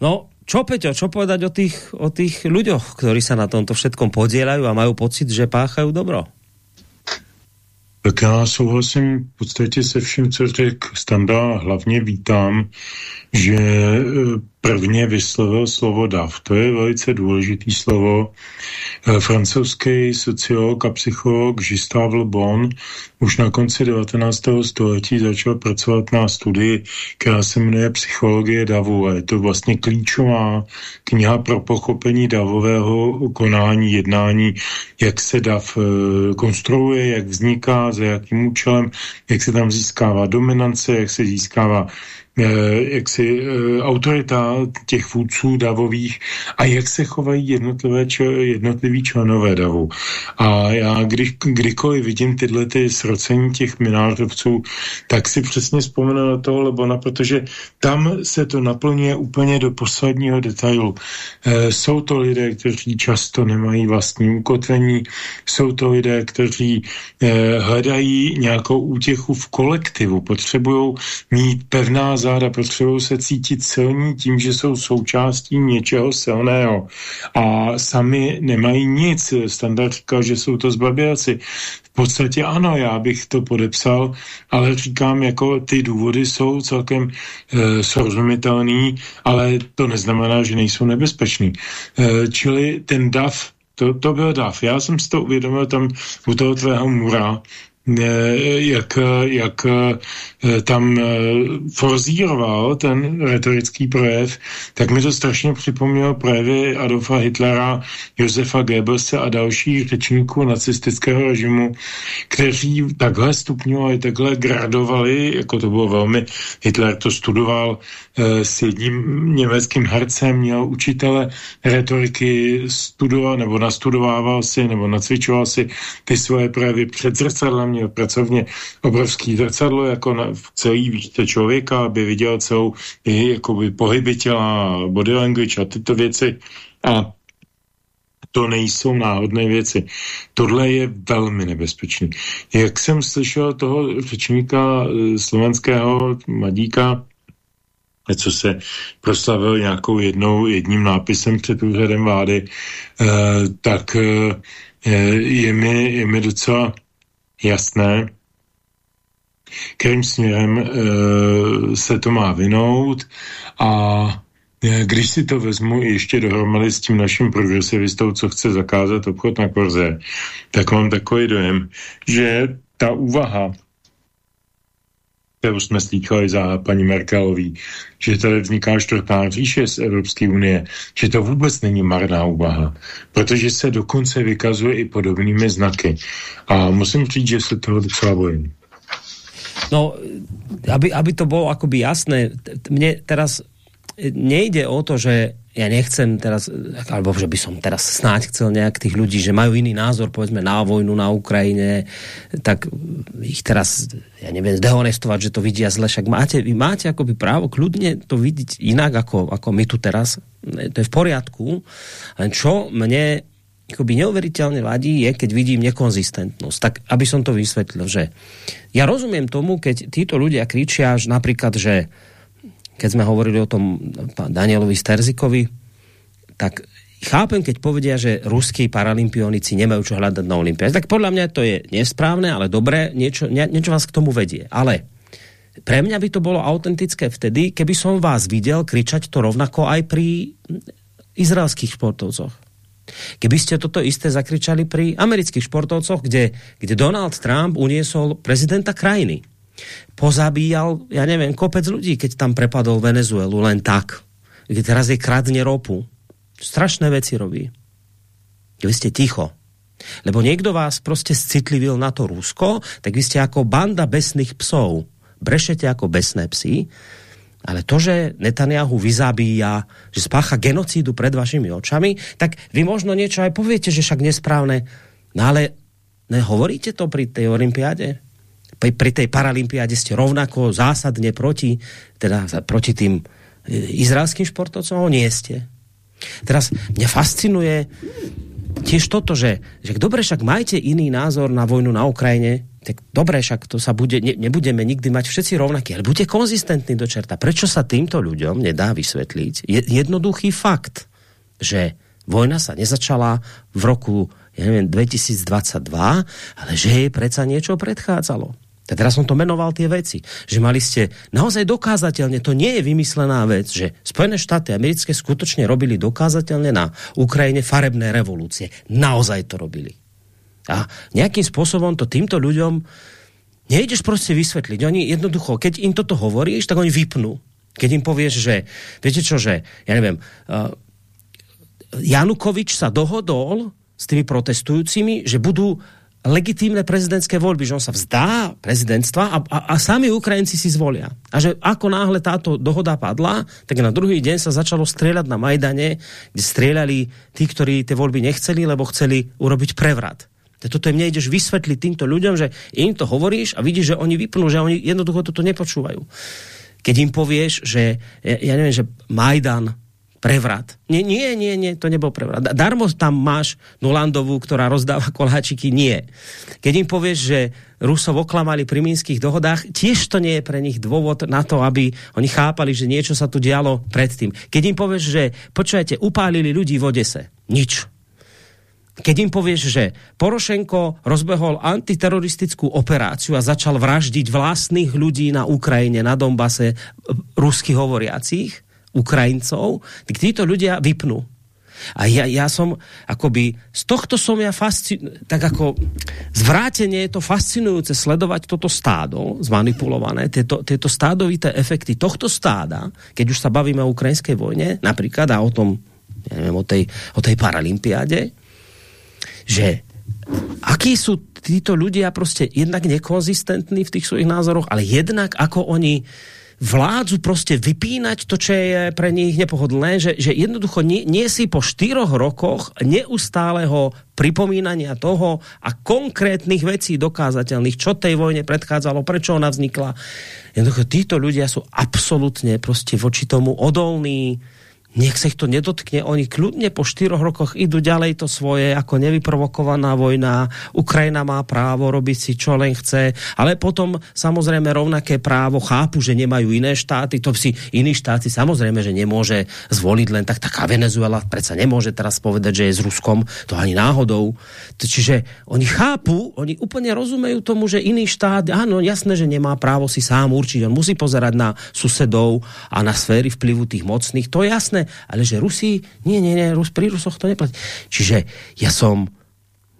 No, čo Peťo, čo povedať o tých, o tých ľuďoch, ktorí sa na tomto všetkom podielajú a majú pocit, že páchajú dobro? Tak já souhlasím v podstatě se vším, co řekl Standa. Hlavně vítám, že e, prvně vyslovil slovo DAV. To je velice důležitý slovo. E, francouzský sociolog a psycholog Gustave Le Bon už na konci 19. století začal pracovat na studii, která se jmenuje Psychologie davu. A je to vlastně klíčová kniha pro pochopení davového konání, jednání, jak se dav e, konstruuje, jak vzniká, za jakým účelem, jak se tam získává dominance, jak se získává Eh, jaksi eh, autorita těch vůdců davových a jak se chovají jednotlivé č, jednotliví členové davu. A já když, kdykoliv vidím tyhle ty srocení těch minářovců, tak si přesně vzpomenu na to Lebona, protože tam se to naplňuje úplně do posledního detailu. E, jsou to lidé, kteří často nemají vlastní ukotvení, jsou to lidé, kteří e, hledají nějakou útěchu v kolektivu, potřebují mít pevná záda potřebují se cítit silní tím, že jsou součástí něčeho silného a sami nemají nic. Standard říkal, že jsou to zbabělci. V podstatě ano, já bych to podepsal, ale říkám, jako ty důvody jsou celkem e, srozumitelný, ale to neznamená, že nejsou nebezpeční. E, čili ten DAF, to, to byl DAF. Já jsem si to uvědomil tam u toho tvého mura, jak, jak eh, tam eh, forzíroval ten retorický projev, tak mi to strašně připomnělo projevy Adolfa Hitlera, Josefa Goebbelse a dalších řečníků nacistického režimu, kteří takhle stupňovali, takhle gradovali, jako to bylo velmi, Hitler to studoval s jedním německým hercem, měl učitele retoriky, studoval nebo nastudovával si, nebo nacvičoval si ty svoje projevy před zrcadlem měl pracovně obrovský zrcadlo jako na, v celý výčte člověka, aby viděl celou i jakoby pohyby těla, body language a tyto věci. A to nejsou náhodné věci. Tohle je velmi nebezpečný. Jak jsem slyšel toho řečníka eh, slovenského Madíka, co se proslavil nějakou jednou, jedním nápisem před úřadem vlády, eh, tak eh, je, mi, je mi docela jasné, kterým směrem e, se to má vinout a když si to vezmu ještě dohromady s tím naším progresivistou, co chce zakázat obchod na korze, tak mám takový dojem, že ta úvaha, kterou jsme slýchali za paní Merkelový, že tady vzniká čtvrtá říše z Evropské unie, že to vůbec není marná úvaha, protože se dokonce vykazuje i podobnými znaky. A musím říct, že se toho docela bojím. No, aby, aby to akoby jasné, mne teraz nejde o to, že ja nechcem teraz, alebo že by som teraz snáď chcel nejak tých ľudí, že majú iný názor, povedzme, na vojnu na Ukrajine, tak ich teraz, ja neviem, zdehonestovať, že to vidia zle, však máte, vy máte akoby právo kľudne to vidieť inak, ako, ako my tu teraz, to je v poriadku, len čo mne akoby neuveriteľne vadí je, keď vidím nekonzistentnosť. Tak, aby som to vysvetlil, že ja rozumiem tomu, keď títo ľudia kričia, že napríklad, že keď sme hovorili o tom Danielovi Sterzikovi, tak chápem, keď povedia, že ruskí paralympionici nemajú čo hľadať na Olympiáde. Tak podľa mňa to je nesprávne, ale dobré, niečo, nie, niečo vás k tomu vedie. Ale pre mňa by to bolo autentické vtedy, keby som vás videl kričať to rovnako aj pri izraelských športovcoch. Keby ste toto isté zakričali pri amerických športovcoch, kde, kde Donald Trump uniesol prezidenta krajiny pozabíjal, ja neviem, kopec ľudí, keď tam prepadol Venezuelu len tak. Kde teraz je kradne ropu. Strašné veci robí. Vy ste ticho. Lebo niekto vás prostě citlivil na to Rusko, tak vy ste ako banda besných psov. Brešete ako besné psy, ale to, že Netanyahu vyzabíja, že spácha genocídu pred vašimi očami, tak vy možno niečo aj poviete, že však nesprávne. No ale nehovoríte to pri tej olympiáde? Pri, tej paralympiáde ste rovnako zásadne proti, teda proti tým e, izraelským športovcom, nie ste. Teraz mňa fascinuje tiež toto, že, že dobre, však majte iný názor na vojnu na Ukrajine, tak dobre, však to sa bude, ne, nebudeme nikdy mať všetci rovnakí, ale buďte konzistentní do čerta. Prečo sa týmto ľuďom nedá vysvetliť je, jednoduchý fakt, že vojna sa nezačala v roku ja neviem, 2022, ale že jej predsa niečo predchádzalo. A teraz som to menoval tie veci, že mali ste naozaj dokázateľne, to nie je vymyslená vec, že Spojené štáty americké skutočne robili dokázateľne na Ukrajine farebné revolúcie. Naozaj to robili. A nejakým spôsobom to týmto ľuďom nejdeš prostě vysvetliť. Oni jednoducho, keď im toto hovoríš, tak oni vypnú. Keď im povieš, že viete čo, že ja neviem, uh, Janukovič sa dohodol s tými protestujúcimi, že budú legitímne prezidentské voľby, že on sa vzdá prezidentstva a, a, a sami Ukrajinci si zvolia. A že ako náhle táto dohoda padla, tak na druhý deň sa začalo strieľať na Majdane, kde strieľali tí, ktorí tie voľby nechceli, lebo chceli urobiť prevrat. Toto im nejdeš vysvetliť týmto ľuďom, že im to hovoríš a vidíš, že oni vypnú, že oni jednoducho toto nepočúvajú. Keď im povieš, že ja neviem, že Majdan prevrat. Nie, nie, nie, nie, to nebol prevrat. Darmo tam máš Nulandovú, ktorá rozdáva koláčiky, nie. Keď im povieš, že Rusov oklamali pri minských dohodách, tiež to nie je pre nich dôvod na to, aby oni chápali, že niečo sa tu dialo predtým. Keď im povieš, že počujete, upálili ľudí v Odese, nič. Keď im povieš, že Porošenko rozbehol antiteroristickú operáciu a začal vraždiť vlastných ľudí na Ukrajine, na Donbase, rusky hovoriacich, Ukrajincov, tak títo ľudia vypnú. A ja, ja som, akoby, z tohto som ja fascin... tak ako zvrátenie je to fascinujúce sledovať toto stádo zmanipulované, tieto, tieto stádovité efekty tohto stáda, keď už sa bavíme o ukrajinskej vojne, napríklad a o tom, ja neviem, o tej, o tej paralympiáde, že akí sú títo ľudia prostě jednak nekonzistentní v tých svojich názoroch, ale jednak ako oni vládzu prostě vypínať to, čo je pre nich nepohodlné, že, že jednoducho nie, nie si po štyroch rokoch neustáleho pripomínania toho a konkrétnych vecí dokázateľných, čo tej vojne predchádzalo, prečo ona vznikla. Jednoducho títo ľudia sú absolútne prostě voči tomu odolní, nech sa ich to nedotkne, oni kľudne po štyroch rokoch idú ďalej to svoje, ako nevyprovokovaná vojna, Ukrajina má právo robiť si čo len chce, ale potom samozrejme rovnaké právo chápu, že nemajú iné štáty, to si iní štáty samozrejme, že nemôže zvoliť len tak, taká Venezuela predsa nemôže teraz povedať, že je s Ruskom, to ani náhodou. Čiže oni chápu, oni úplne rozumejú tomu, že iný štát, áno, jasné, že nemá právo si sám určiť, on musí pozerať na susedov a na sféry vplyvu tých mocných, to je jasné, ale že Rusi, nie, nie, nie, Rus, pri Rusoch to neplatí. Čiže ja som,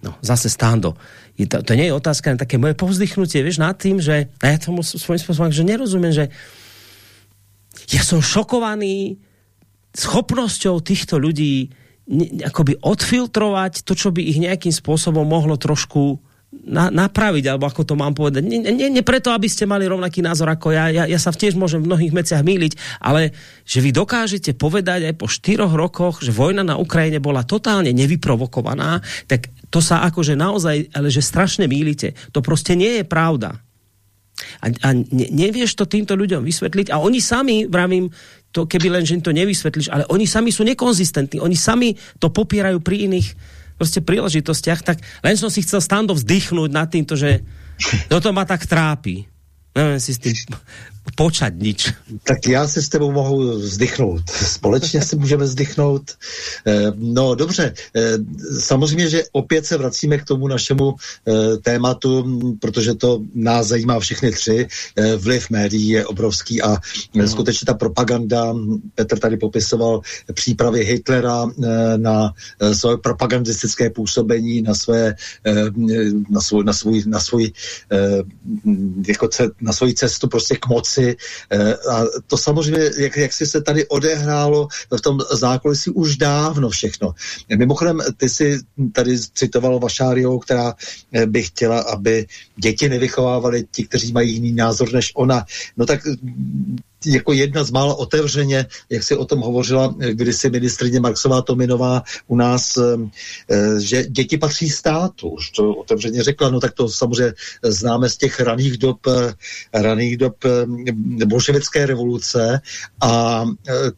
no zase stándo, je to, to nie je otázka, len také moje povzdychnutie, vieš, nad tým, že, a ja tomu svojím spôsobom, že nerozumiem, že ja som šokovaný schopnosťou týchto ľudí ne, akoby odfiltrovať to, čo by ich nejakým spôsobom mohlo trošku na, napraviť, alebo ako to mám povedať. Nie, nie, nie preto, aby ste mali rovnaký názor ako ja, ja, ja sa tiež môžem v mnohých veciach míliť, ale že vy dokážete povedať aj po štyroch rokoch, že vojna na Ukrajine bola totálne nevyprovokovaná, tak to sa akože naozaj, ale že strašne mýlite. To prostě nie je pravda. A, a ne, nevieš to týmto ľuďom vysvetliť a oni sami, vravím, to keby len, že to nevysvetlíš, ale oni sami sú nekonzistentní, oni sami to popierajú pri iných prostě príležitostiach, tak len som si chcel standov vzdychnúť nad týmto, že to ma tak trápí. Nevím si s tím počať nič. Tak já si s tebou mohu vzdychnout. Společně si můžeme vzdychnout. Eh, no dobře, eh, samozřejmě, že opět se vracíme k tomu našemu eh, tématu, protože to nás zajímá všechny tři. Vliv médií je obrovský a no. skutečně ta propaganda, Petr tady popisoval přípravy Hitlera na svoje propagandistické působení, na své, na svůj, na svůj, na svůj, jako na svoji cestu prostě k moci věci. Eh, a to samozřejmě, jak, jak si se tady odehrálo v tom zákulisí už dávno všechno. Mimochodem, ty si tady citoval Vašáriou, která eh, by chtěla, aby děti nevychovávali ti, kteří mají jiný názor než ona. No tak jako jedna z mála otevřeně, jak si o tom hovořila kdysi ministrině Marksová Tominová u nás, eh, že děti patří státu, už to otevřeně řekla, no tak to samozřejmě známe z těch raných dob, eh, raných dob eh, bolševické revoluce. A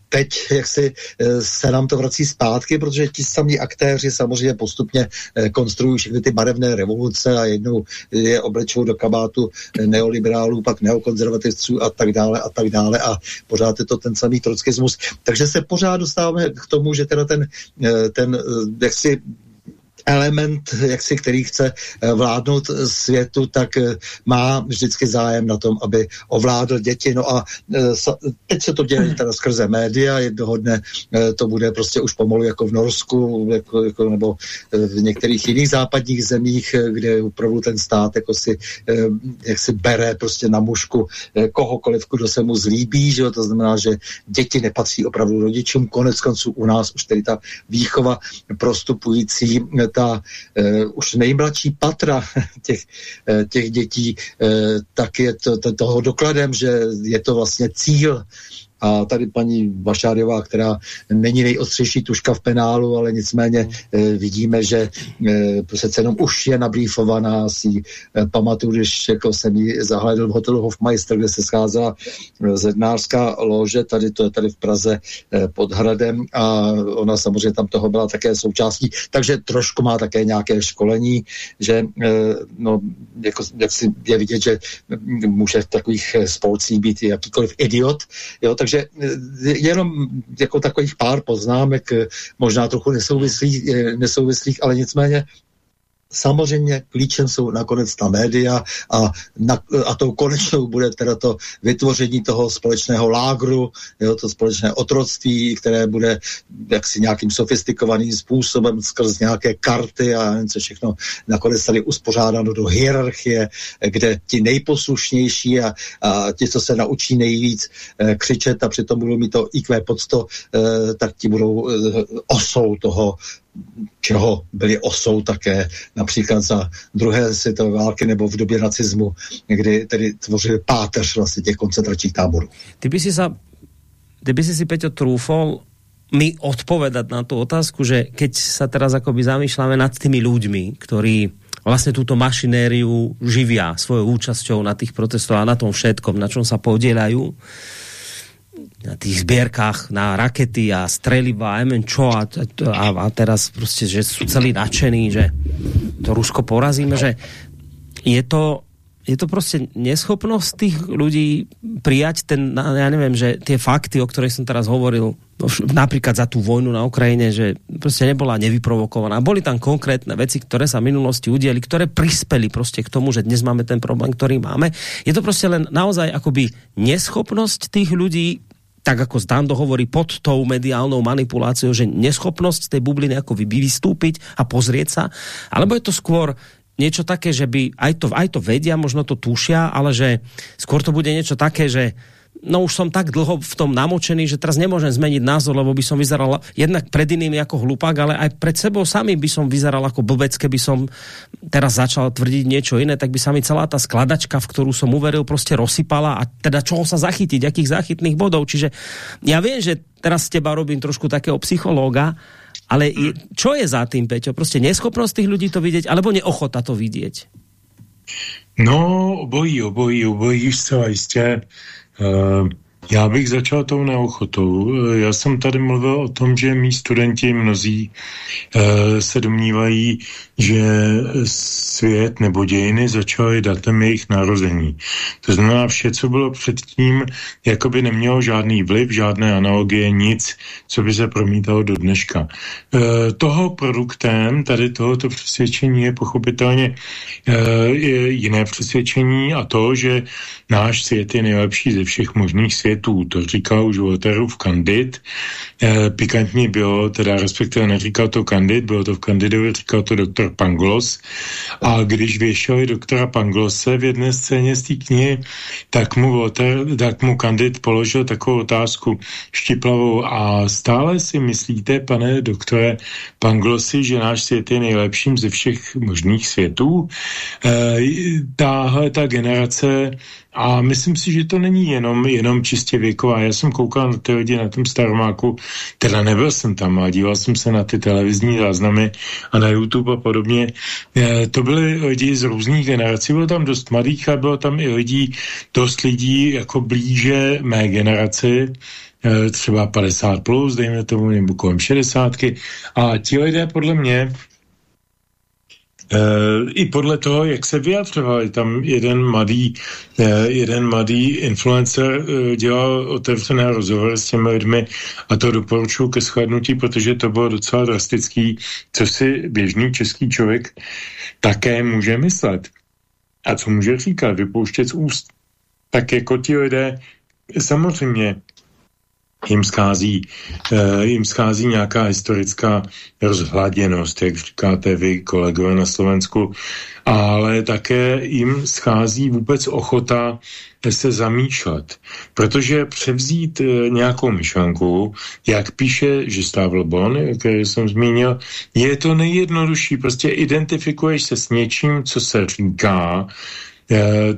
teď jak si se nám to vrací zpátky, protože ti samí aktéři samozřejmě postupně konstruují všechny ty barevné revoluce a jednou je oblečou do kabátu neoliberálů, pak neokonzervativců a tak dále a tak dále a pořád je to ten samý trockismus. Takže se pořád dostáváme k tomu, že teda ten, eh, ten eh, jaksi element, jak si, který chce eh, vládnout světu, tak eh, má vždycky zájem na tom, aby ovládl děti. No a eh, teď se to děje teda skrze média, jednoho dne to bude prostě už pomalu jako v Norsku, jako, jako, nebo v některých jiných západních zemích, kde opravdu ten stát jako si, jak si bere prostě na mužku kohokoliv, kdo se mu zlíbí, že jo? to znamená, že děti nepatří opravdu rodičům, konec konců u nás už tedy ta výchova prostupující ta uh, už nejmladší patra těch, uh, těch dětí, uh, tak je to, to toho dokladem, že je to vlastně cíl a tady paní Vašáriová, která není nejostřejší tuška v penálu, ale nicméně e, vidíme, že e, přece jenom už je nabrýfovaná, si e, pamatuju, když jako jsem ji zahledl v hotelu Hofmeister, kde se scházela zednářská lože, tady to je tady v Praze e, pod hradem a ona samozřejmě tam toho byla také součástí, takže trošku má také nějaké školení, že e, no, jako, jak si je vidět, že může v takových spolcích být jakýkoliv idiot, jo, takže takže jenom jako takových pár poznámek, možná trochu nesouvislých, nesouvislých ale nicméně samozřejmě klíčem jsou nakonec ta média a, na, a tou konečnou bude teda to vytvoření toho společného lágru, jo, to společné otroctví, které bude jaksi nějakým sofistikovaným způsobem skrz nějaké karty a nevím co všechno nakonec tady uspořádáno do hierarchie, kde ti nejposlušnější a, a ti, co se naučí nejvíc eh, křičet a přitom budou mít to IQ pod 100, eh, tak ti budou eh, osou toho čeho byli osou také například za druhé světové války nebo v době nacismu, kdy tedy tvořili páteř vlastně těch koncentračních táborů. Ty by si sa, ty by si si Peťo trúfol mi odpovedať na tú otázku, že keď sa teraz akoby zamýšľame nad tými ľuďmi, ktorí vlastne túto mašinériu živia svojou účasťou na tých protestoch a na tom všetkom, na čom sa podielajú, na tých zbierkách na rakety a streliva a neviem čo a, a, a teraz prostě, že sú celí nadšení, že to Rusko porazíme, že je to, je to prostě neschopnosť tých ľudí prijať ten, ja neviem, že tie fakty, o ktorých som teraz hovoril, no, napríklad za tú vojnu na Ukrajine, že prostě nebola nevyprovokovaná. Boli tam konkrétne veci, ktoré sa v minulosti udieli, ktoré prispeli prostě k tomu, že dnes máme ten problém, ktorý máme. Je to prostě len naozaj akoby neschopnosť tých ľudí tak ako Zdando hovorí, pod tou mediálnou manipuláciou, že neschopnosť tej bubliny ako vystúpiť a pozrieť sa, alebo je to skôr niečo také, že by aj to, aj to vedia, možno to tušia, ale že skôr to bude niečo také, že no už som tak dlho v tom namočený, že teraz nemôžem zmeniť názor, lebo by som vyzeral jednak pred inými ako hlupák, ale aj pred sebou samým by som vyzeral ako blbec, keby som teraz začal tvrdiť niečo iné, tak by sa mi celá tá skladačka, v ktorú som uveril, prostě rozsypala a teda čoho sa zachytiť, akých záchytných bodov. Čiže ja viem, že teraz z teba robím trošku takého psychológa, ale čo je za tým, Peťo? Prostě neschopnosť tých ľudí to vidieť, alebo neochota to vidieť? No, obojí, obojí, obojí zcela jistě. Uh, já bych začal tou neochotou. Já jsem tady mluvil o tom, že mý studenti mnozí uh, se domnívají, že svět nebo dějiny začaly datem jejich narození. To znamená, vše, co bylo předtím, jakoby nemělo žádný vliv, žádné analogie, nic, co by se promítalo do dneška. E, toho produktem tady tohoto přesvědčení je pochopitelně e, je jiné přesvědčení a to, že náš svět je nejlepší ze všech možných světů. To říkal už Volterův kandid. E, pikantní bylo, teda respektive neříkal to kandid, bylo to v kandidovi, říkal to doktor Panglos. A když věšeli doktora Panglose v jedné scéně z té knihy, tak mu, Walter, tak mu kandid položil takovou otázku štiplavou. A stále si myslíte, pane doktore Panglosi, že náš svět je nejlepším ze všech možných světů? E, tahle ta generace a myslím si, že to není jenom, jenom čistě věková. Já jsem koukal na ty lidi na tom staromáku, teda nebyl jsem tam, ale díval jsem se na ty televizní záznamy a na YouTube a podobně. E, to byly lidi z různých generací, bylo tam dost mladých a bylo tam i lidí, dost lidí jako blíže mé generaci, e, třeba 50 plus, dejme tomu, nebo kolem 60. A ti lidé podle mě I podle toho, jak se vyjadřovali, tam jeden mladý, uh, jeden mladý influencer uh, dělal otevřené rozhovory s těmi lidmi a to doporučuji ke shlednutí, protože to bylo docela drastický, co si běžný český člověk také může myslet. A co může říkat, vypouštět z úst. Tak jako ti lidé, samozřejmě jim schází, uh, jim schází nějaká historická rozhladěnost, jak říkáte vy, kolegové na Slovensku, ale také jim schází vůbec ochota se zamýšlet. Protože převzít uh, nějakou myšlenku, jak píše Žistá Vlbon, který jsem zmínil, je to nejjednodušší. Prostě identifikuješ se s něčím, co se říká, Eh,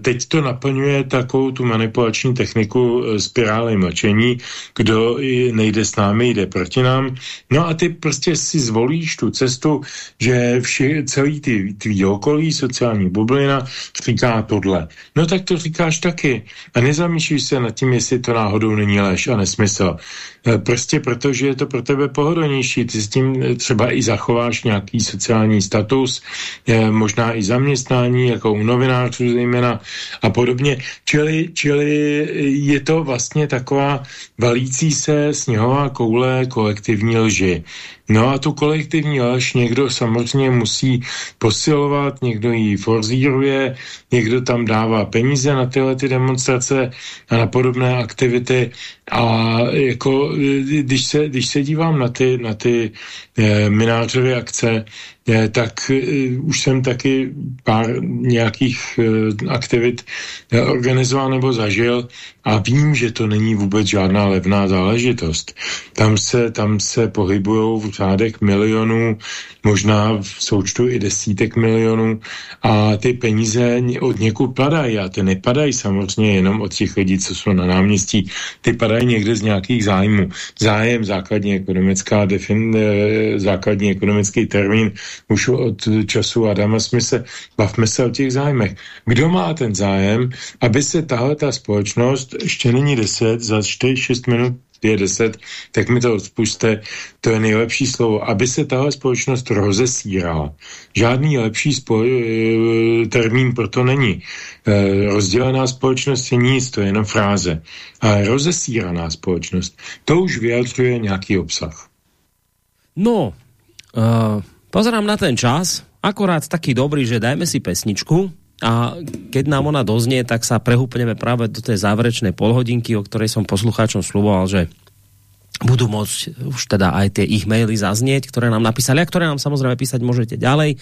teď to naplňuje takovou tu manipulační techniku eh, spirály mlčení, kdo nejde s námi, jde proti nám. No a ty prostě si zvolíš tu cestu, že vši, celý ty tvý okolí, sociální bublina říká tohle. No tak to říkáš taky. A nezamýšlíš se nad tím, jestli to náhodou není lež a nesmysl. Eh, prostě protože je to pro tebe pohodlnější. Ty s tím třeba i zachováš nějaký sociální status, možná i zaměstnání, jako u novinářů zejména a podobně. Čili, čili je to vlastně taková valící se sněhová koule kolektivní lži. No a tu kolektivní lež někdo samozřejmě musí posilovat, někdo ji forzíruje, někdo tam dává peníze na tyhle ty demonstrace a na podobné aktivity. A jako, když se, když se dívám na ty, na ty eh, minářové akce, eh, tak eh, už jsem taky pár nějakých eh, aktivit eh, organizoval nebo zažil a vím, že to není vůbec žádná levná záležitost. Tam se, tam se pohybují v řádech milionů, možná v součtu i desítek milionů a ty peníze od někud padají a ty nepadají samozřejmě jenom od těch lidí, co jsou na náměstí, ty padají někde z nějakých zájmů. Zájem, základní ekonomická defin, eh, základní ekonomický termín už od času Adama Smise. Bavme se o těch zájmech. Kdo má ten zájem, aby se tahle ta společnost, ještě není 10, za 4-6 minut je 10, tak mi to odpuste, to je nejlepší slovo, aby se tahle společnost rozesírala. Žádný lepší spoj, eh, termín pro to není. E, rozdělená společnost je nic, to je jenom fráze. Ale rozesíraná společnost, to už vyjadřuje nějaký obsah. No, uh, pozerám na ten čas, akorát taký dobrý, že dajme si pesničku, a keď nám ona doznie, tak sa prehúpneme práve do tej záverečnej polhodinky, o ktorej som poslucháčom sluboval, že budú môcť už teda aj tie ich maily zaznieť, ktoré nám napísali a ktoré nám samozrejme písať môžete ďalej.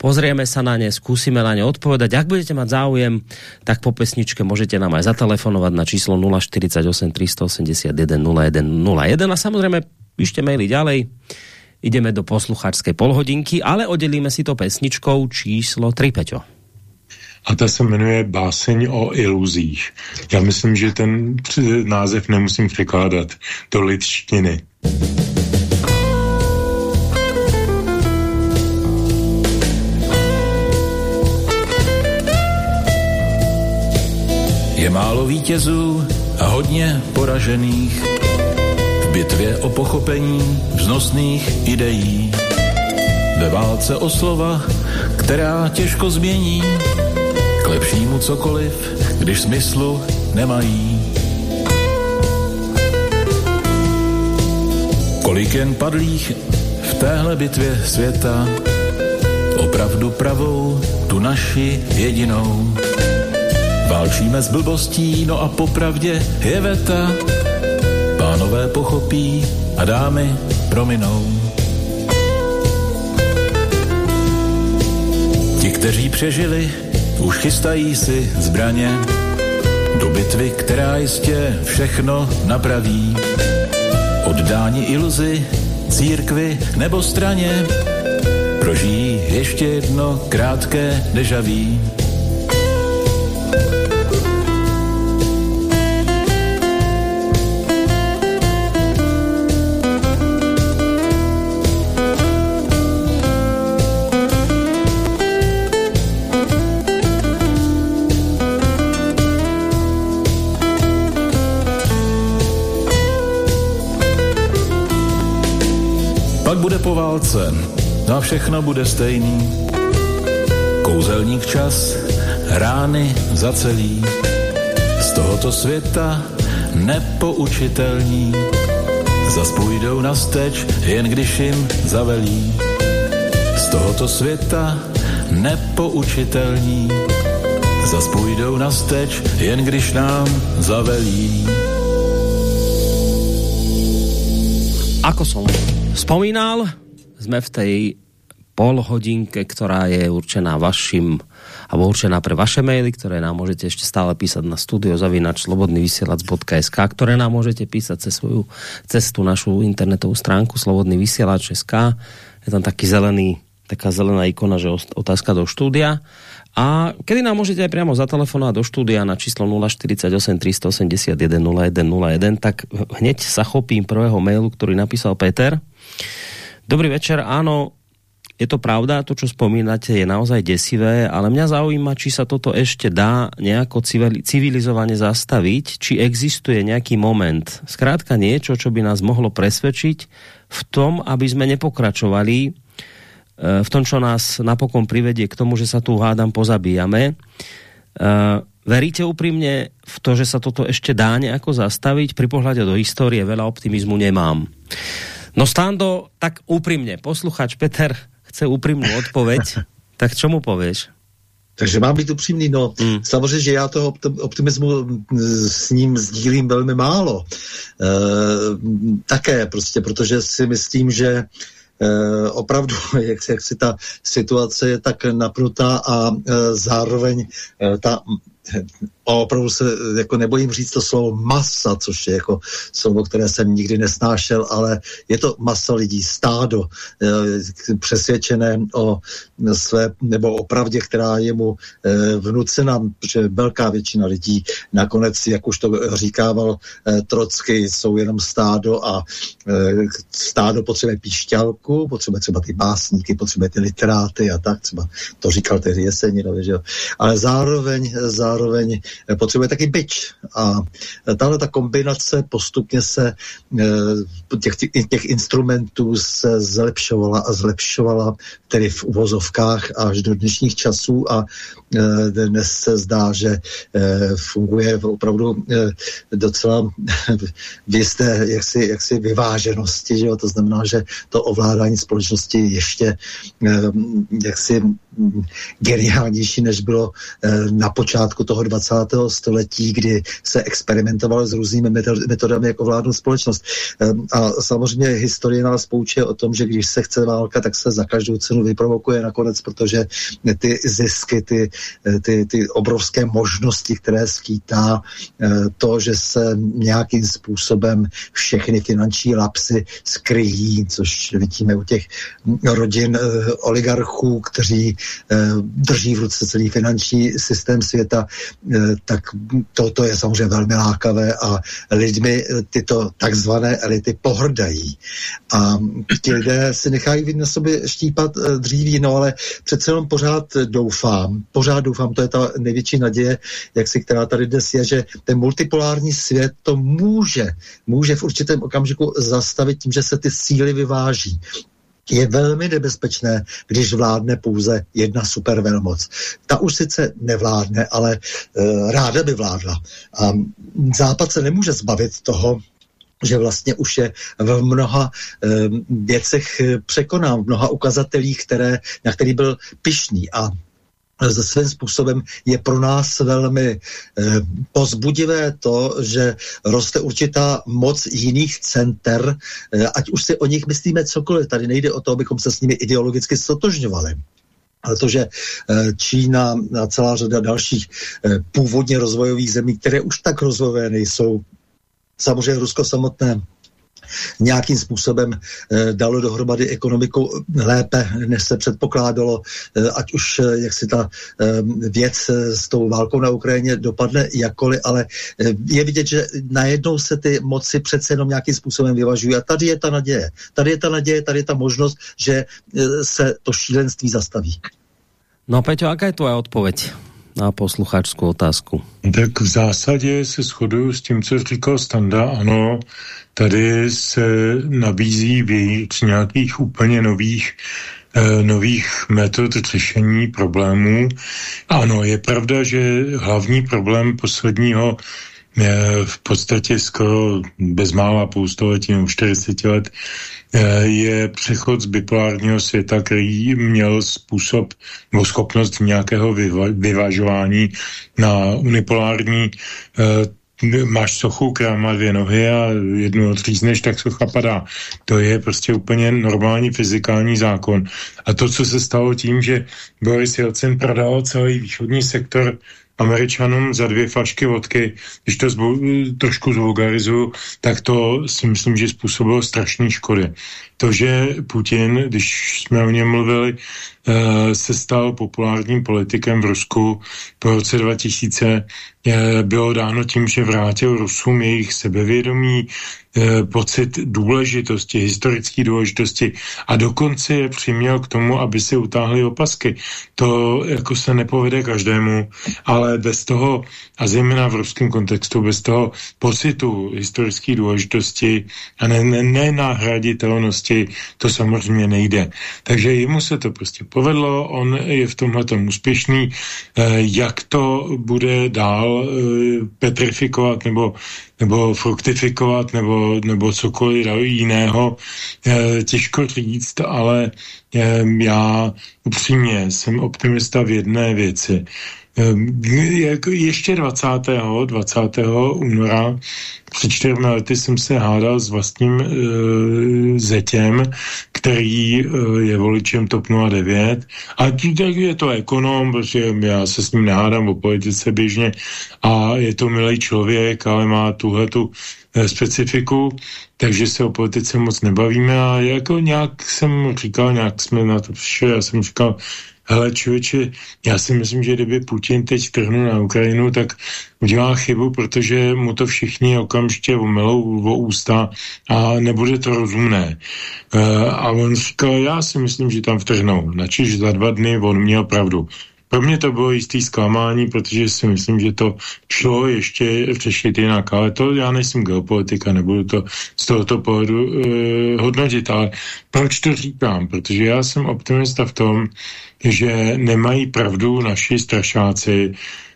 Pozrieme sa na ne, skúsime na ne odpovedať. Ak budete mať záujem, tak po pesničke môžete nám aj zatelefonovať na číslo 048 381 0101 a samozrejme píšte maily ďalej. Ideme do poslucháčskej polhodinky, ale oddelíme si to pesničkou číslo 3, Peťo a ta se jmenuje Báseň o iluzích. Já myslím, že ten název nemusím překládat do lidštiny. Je málo vítězů a hodně poražených v bitvě o pochopení vznosných ideí. Ve válce o slova, která těžko změní lepšímu cokoliv, když smyslu nemají. Kolik jen padlých v téhle bitvě světa, opravdu pravou, tu naši jedinou. Válčíme s blbostí, no a popravdě je veta. Pánové pochopí a dámy prominou. Ti, kteří přežili, už chystají si zbraně do bitvy, která jistě všechno napraví. Oddání iluzi, církvy nebo straně prožijí ještě jedno krátké dežaví. Po válce a všechno bude stejný. Kouzelník čas, rány za celý. Z tohoto světa nepoučitelní. Zas půjdou na steč, jen když jim zavelí. Z tohoto světa nepoučitelní. Zas půjdou na steč, jen když nám zavelí. Ako som spomínal, sme v tej pol hodinke, ktorá je určená vašim alebo určená pre vaše maily, ktoré nám môžete ešte stále písať na studiozavinač slobodnyvysielac.sk, ktoré nám môžete písať cez svoju cestu našu internetovú stránku slobodný vysielač.sk. Je tam taký zelený, taká zelená ikona, že otázka do štúdia. A kedy nám môžete aj priamo zatelefonovať do štúdia na číslo 048 381 0101, tak hneď sa chopím prvého mailu, ktorý napísal Peter. Dobrý večer, áno, je to pravda, to, čo spomínate, je naozaj desivé, ale mňa zaujíma, či sa toto ešte dá nejako civilizovane zastaviť, či existuje nejaký moment, zkrátka niečo, čo by nás mohlo presvedčiť v tom, aby sme nepokračovali eh, v tom, čo nás napokon privedie k tomu, že sa tu hádam pozabíjame. Uh, veríte úprimne v to, že sa toto ešte dá nejako zastaviť? Pri pohľade do histórie veľa optimizmu nemám. No Stando, tak úprimne, posluchač Peter chce úprimnú odpoveď, tak čo mu povieš? Takže mám být upřímný, no mm. samozřejmě, že já toho optimismu s ním sdílím velmi málo. E, také prostě, protože si myslím, že e, opravdu, jak, jak si ta situace je tak napnutá a e, zároveň e, ta a opravdu se jako nebojím říct to slovo masa, což je jako slovo, které jsem nikdy nesnášel, ale je to masa lidí, stádo, eh, přesvědčené o své, nebo o pravdě, která je mu eh, vnucena, protože velká většina lidí nakonec, jak už to říkával eh, Trocky, jsou jenom stádo a stádo potřebuje píšťalku, potřebuje třeba ty básníky, potřebuje ty literáty a tak, třeba to říkal tehdy Jeseninovi, že jo. Ale zároveň, zároveň potřebuje taky byč. A eh, tahle ta kombinace postupně se eh, těch, těch instrumentů se zlepšovala a zlepšovala tedy v uvozovkách až do dnešních časů a dnes se zdá, že funguje opravdu docela v jisté jaksi, jaksi vyváženosti, že jo? to znamená, že to ovládání společnosti ještě jaksi geniálnější, než bylo na počátku toho 20 století, kdy se experimentovalo s různými metodami, jak ovládnout společnost. Ehm, a samozřejmě historie nás poučuje o tom, že když se chce válka, tak se za každou cenu vyprovokuje nakonec, protože ty zisky, ty, ty, ty obrovské možnosti, které skýtá eh, to, že se nějakým způsobem všechny finanční lapsy skryjí, což vidíme u těch rodin eh, oligarchů, kteří eh, drží v ruce celý finanční systém světa, tak to, to je samozřejmě velmi lákavé a lidmi tyto takzvané elity pohrdají. A ti lidé si nechají na sobě štípat eh, dříví, no ale přece jenom pořád doufám, pořád doufám, to je ta největší naděje, jak si která tady dnes je, že ten multipolární svět to může, může v určitém okamžiku zastavit tím, že se ty síly vyváží je velmi nebezpečné, když vládne pouze jedna supervelmoc. Ta už sice nevládne, ale e, ráda by vládla. A Západ se nemůže zbavit toho, že vlastně už je v mnoha e, věcech překonán, v mnoha ukazatelích, které, na který byl pišný. A ze svým způsobem je pro nás velmi eh, pozbudivé to, že roste určitá moc jiných center, eh, ať už si o nich myslíme cokoliv. Tady nejde o to, abychom se s nimi ideologicky stotožňovali. Ale to, že eh, Čína a celá řada dalších původně rozvojových zemí, které už tak rozvojové nejsou, samozřejmě Rusko samotné, nějakým způsobem eh, dalo dohromady ekonomiku lépe, než se předpokládalo, eh, ať už eh, jak si ta věc s tou válkou na Ukrajině dopadne jakkoliv, ale je vidět, že najednou se ty moci přece jenom nějakým způsobem vyvažují a tady je ta naděje. Tady je ta naděje, tady je ta možnost, že se to šílenství zastaví. No Peťo, jaká je tvoje odpověď? Na posluchačskou otázku. Tak v zásadě se shoduju s tím, co říkal Standa. Ano, tady se nabízí víc nějakých úplně nových eh, nových metod řešení problémů. Ano, je pravda, že hlavní problém posledního v podstatě skoro bezmála půl století nebo 40 let Eh, je přechod z bipolárního světa, který měl způsob nebo schopnost nějakého vyva- vyvažování na unipolární eh, máš sochu, která má dvě nohy a jednu odřízneš, tak socha padá. To je prostě úplně normální fyzikální zákon. A to, co se stalo tím, že Boris Jelcin prodal celý východní sektor Američanům za dvě flašky vodky, když to zbu, trošku zvulgarizuju, tak to si myslím, že způsobilo strašné škody. To, že Putin, když jsme o něm mluvili, se stal populárním politikem v Rusku po roce 2000, bylo dáno tím, že vrátil Rusům jejich sebevědomí, eh, pocit důležitosti, historické důležitosti a dokonce je přiměl k tomu, aby si utáhli opasky. To jako se nepovede každému, ale bez toho, a zejména v ruském kontextu, bez toho pocitu historické důležitosti a nenahraditelnosti, ne, ne to samozřejmě nejde. Takže jemu se to prostě povedlo, on je v tomhle úspěšný. Eh, jak to bude dál eh, petrifikovat nebo nebo fruktifikovat, nebo, nebo cokoliv jiného, eh, těžko říct, ale já upřímně jsem optimista v jedné věci. Ehm, ještě 20. 20. února před čtyřmi lety jsem se hádal s vlastním e, zetěm, který e, je voličem TOP 09 a tak je to ekonom, protože já se s ním nehádám o politice běžně a je to milý člověk, ale má tuhle tu e, specifiku, takže se o politice moc nebavíme a jako nějak jsem říkal, nějak jsme na to přišli, já jsem říkal, hele člověče, já si myslím, že kdyby Putin teď trhnul na Ukrajinu, tak udělá chybu, protože mu to všichni okamžitě umelou o ústa a nebude to rozumné. Uh, a on říkal, já si myslím, že tam vtrhnou. Načiž za dva dny on měl pravdu. Pro mě to bylo jistý zklamání, protože si myslím, že to šlo ještě řešit jinak, ale to já nejsem geopolitika, nebudu to z tohoto pohledu uh, hodnotit, ale proč to říkám? Protože já jsem optimista v tom, že nemají pravdu naši strašáci, eh,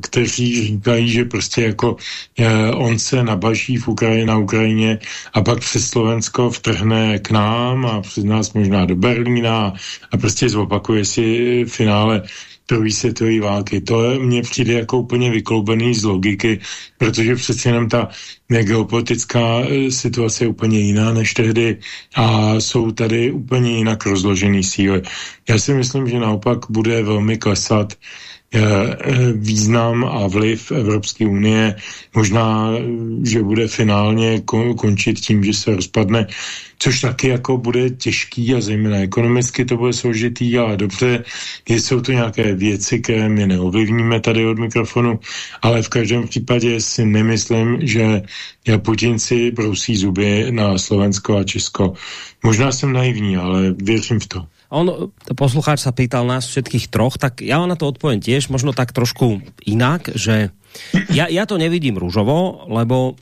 kteří říkají, že prostě jako eh, on se nabaží v Ukrajině, na Ukrajině a pak přes Slovensko vtrhne k nám a přes nás možná do Berlína a prostě zopakuje si finále druhé světové války. To mně přijde jako úplně vykloubený z logiky, protože přece jenom ta geopolitická e, situace je úplně jiná než tehdy a jsou tady úplně jinak rozložený síly. Já si myslím, že naopak bude velmi klesat e, význam a vliv Evropské unie. Možná, že bude finálně končit tím, že se rozpadne což taky jako bude těžký a zejména ekonomicky to bude složitý, ale dobře, jsou to nějaké věci, které my neovlivníme tady od mikrofonu, ale v každém případě si nemyslím, že Putinci brousí zuby na Slovensko a Česko. Možná jsem naivní, ale věřím v to. On, poslucháč sa pýtal nás všetkých troch, tak ja na to odpoviem tiež, možno tak trošku inak, že ja, ja to nevidím rúžovo, lebo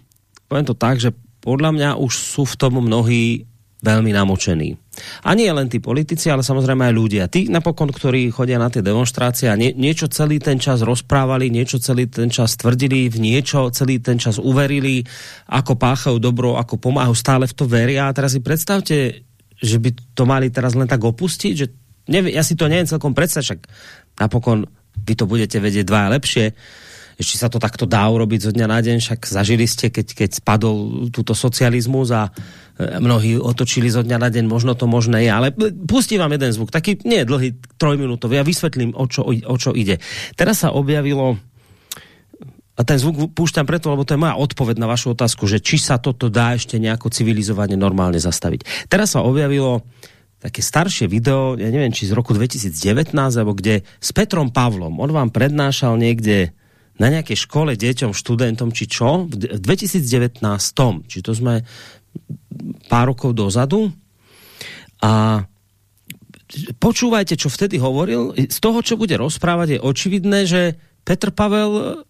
poviem to tak, že podľa mňa už sú v tom mnohí veľmi namočení. A nie len tí politici, ale samozrejme aj ľudia. Tí napokon, ktorí chodia na tie demonstrácie a nie, niečo celý ten čas rozprávali, niečo celý ten čas tvrdili, v niečo celý ten čas uverili, ako páchajú dobro, ako pomáhajú, stále v to veria. A teraz si predstavte, že by to mali teraz len tak opustiť, že nevie, ja si to neviem celkom predstaviť, však napokon vy to budete vedieť dva lepšie, či sa to takto dá urobiť zo dňa na deň, však zažili ste, keď, keď spadol túto socializmus a e, mnohí otočili zo dňa na deň, možno to možné je, ale pustím vám jeden zvuk, taký nie dlhý, trojminútový, ja vysvetlím, o čo, o čo ide. Teraz sa objavilo a ten zvuk púšťam preto, lebo to je moja odpoveď na vašu otázku, že či sa toto dá ešte nejako civilizovane normálne zastaviť. Teraz sa objavilo také staršie video, ja neviem, či z roku 2019, alebo kde s Petrom Pavlom, on vám prednášal niekde na nejakej škole deťom, študentom, či čo, v 2019, či to sme pár rokov dozadu. A počúvajte, čo vtedy hovoril. Z toho, čo bude rozprávať, je očividné, že Petr Pavel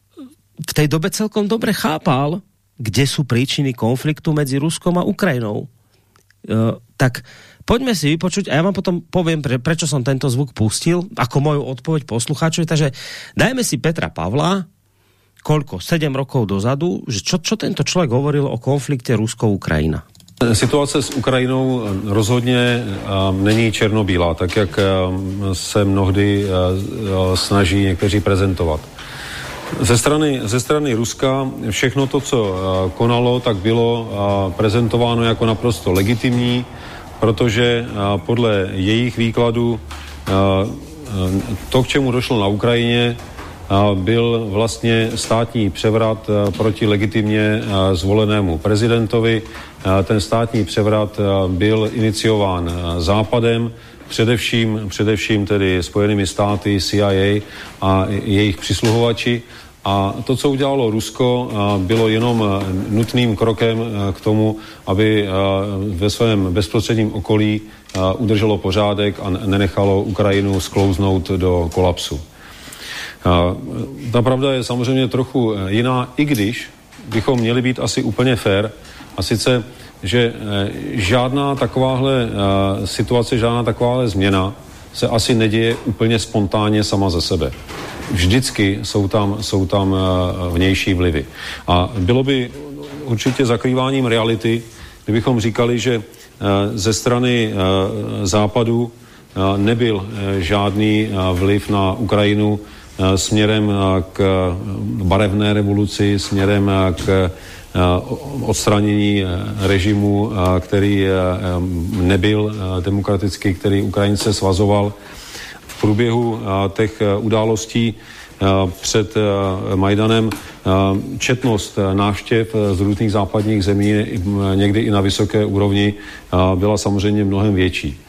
v tej dobe celkom dobre chápal, kde sú príčiny konfliktu medzi Ruskom a Ukrajinou. E, tak poďme si vypočuť a ja vám potom poviem, pre, prečo som tento zvuk pustil, ako moju odpoveď poslucháčovi. Takže dajme si Petra Pavla, koľko, 7 rokov dozadu, že čo, čo tento člověk hovoril o konflikte Rusko-Ukrajina? Situace s Ukrajinou rozhodně není černobílá, tak jak um, se mnohdy uh, snaží někteří prezentovat. Ze strany, ze strany Ruska všechno to, co uh, konalo, tak bylo uh, prezentováno jako naprosto legitimní, protože uh, podle jejich výkladu to, k čemu došlo na Ukrajině, byl vlastně státní převrat proti legitimně zvolenému prezidentovi. Ten státní převrat byl iniciován Západem, především, především tedy Spojenými státy, CIA a jejich přisluhovači. A to, co udělalo Rusko, bylo jenom nutným krokem k tomu, aby ve svém bezprostředním okolí udrželo pořádek a nenechalo Ukrajinu sklouznout do kolapsu. Ta pravda je samozřejmě trochu jiná, i když bychom měli být asi úplně fair, a sice, že žádná takováhle situace, žádná takováhle změna se asi neděje úplně spontánně sama ze sebe. Vždycky jsou tam, jsou tam vnější vlivy. A bylo by určitě zakrýváním reality, kdybychom říkali, že ze strany západu nebyl žádný vliv na Ukrajinu směrem k barevné revoluci, směrem k odstranění režimu, který nebyl demokratický, který Ukrajince svazoval. V průběhu těch událostí před Majdanem četnost návštěv z různých západních zemí, někdy i na vysoké úrovni, byla samozřejmě mnohem větší.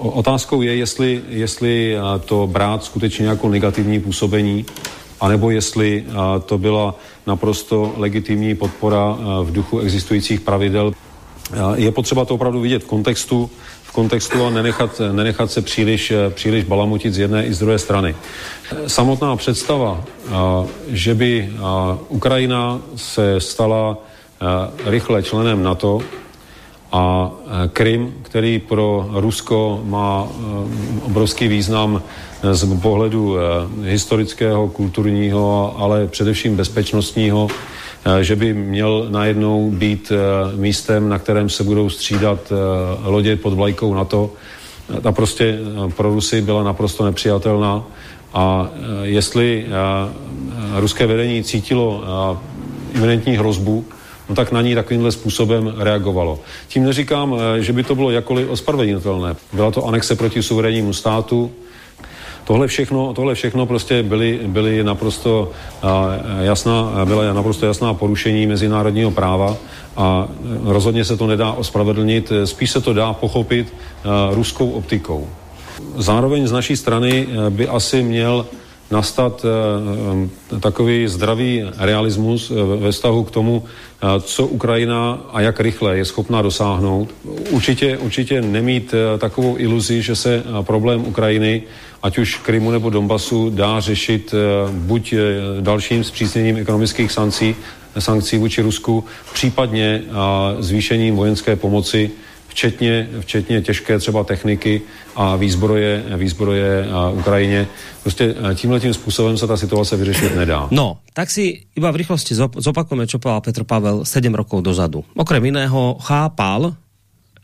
Otázkou je, jestli, jestli to brát skutečně jako negativní působení, anebo jestli to byla naprosto legitimní podpora v duchu existujících pravidel. Je potřeba to opravdu vidět v kontextu, v kontextu a nenechat, nenechat se příliš, příliš balamutit z jedné i z druhé strany. Samotná představa, že by Ukrajina se stala rychle členem NATO, a e, Krym, který pro Rusko má e, obrovský význam e, z pohledu historického, kulturního, ale především bezpečnostního, že by měl najednou být místem, na kterém se budou střídat lodě pod vlajkou NATO. Ta prostě pro Rusy byla naprosto nepřijatelná a jestli ruské vedení cítilo iminentní hrozbu, no tak na ní takovýmhle způsobem reagovalo. Tím neříkám, eh, že by to bylo jakoliv ospravedlnitelné. Byla to anexe proti suverénnímu státu, Tohle všechno, tohle všechno prostě byly, byly naprosto uh, jasná, byla naprosto jasná porušení mezinárodního práva a rozhodně se to nedá ospravedlnit, spíš se to dá pochopit ruskou optikou. Zároveň z naší strany by asi měl nastat uh, takový zdravý realismus ve vztahu k tomu, co Ukrajina a jak rychle je schopná dosáhnout. Určitě, určitě nemít eh, takovou iluzi, že se eh, problém Ukrajiny, ať už Krymu nebo Donbasu, dá řešit eh, buď dalším zpřísněním ekonomických sankcí, sankcí vůči Rusku, případně zvýšením vojenské pomoci včetně, včetně těžké třeba techniky a výzbroje, výzbroje Ukrajině. Prostě eh, tímhle tím způsobem se ta situace vyřešit nedá. No, tak si iba v rychlosti zopakujeme, čo povedal Petr Pavel 7 rokov dozadu. Okrem iného chápal,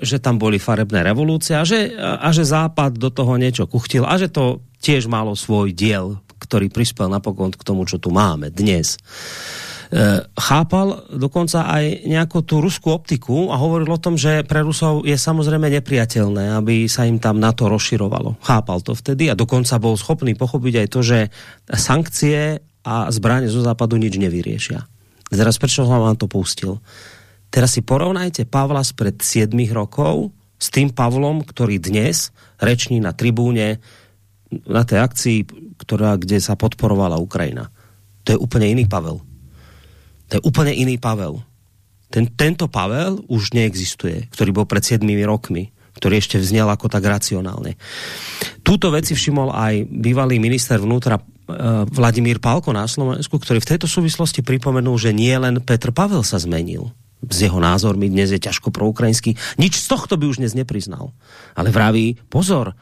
že tam boli farebné revolúcie a že, a že Západ do toho niečo kuchtil a že to tiež malo svoj diel, ktorý prispel napokon k tomu, čo tu máme dnes. Eh, chápal dokonca aj nejakú tú ruskú optiku a hovoril o tom, že pre Rusov je samozrejme nepriateľné, aby sa im tam na to rozširovalo. Chápal to vtedy a dokonca bol schopný pochopiť aj to, že sankcie a zbraně zo západu nič nevyriešia. Teraz prečo som vám to pustil? Teraz si porovnajte Pavla spred 7 rokov s tým Pavlom, ktorý dnes reční na tribúne na tej akcii, ktorá, kde sa podporovala Ukrajina. To je úplne iný Pavel. To je úplně iný Pavel. Ten, tento Pavel už neexistuje, ktorý bol pred 7 rokmi, ktorý ešte vznel ako tak racionálne. Túto veci všimol aj bývalý minister vnútra uh, Vladimír Pálko na Slovensku, ktorý v tejto súvislosti pripomenul, že nie len Petr Pavel sa zmenil s jeho názormi, dnes je ťažko pro ukrajinský. Nič z tohto by už dnes nepriznal. Ale vraví, pozor,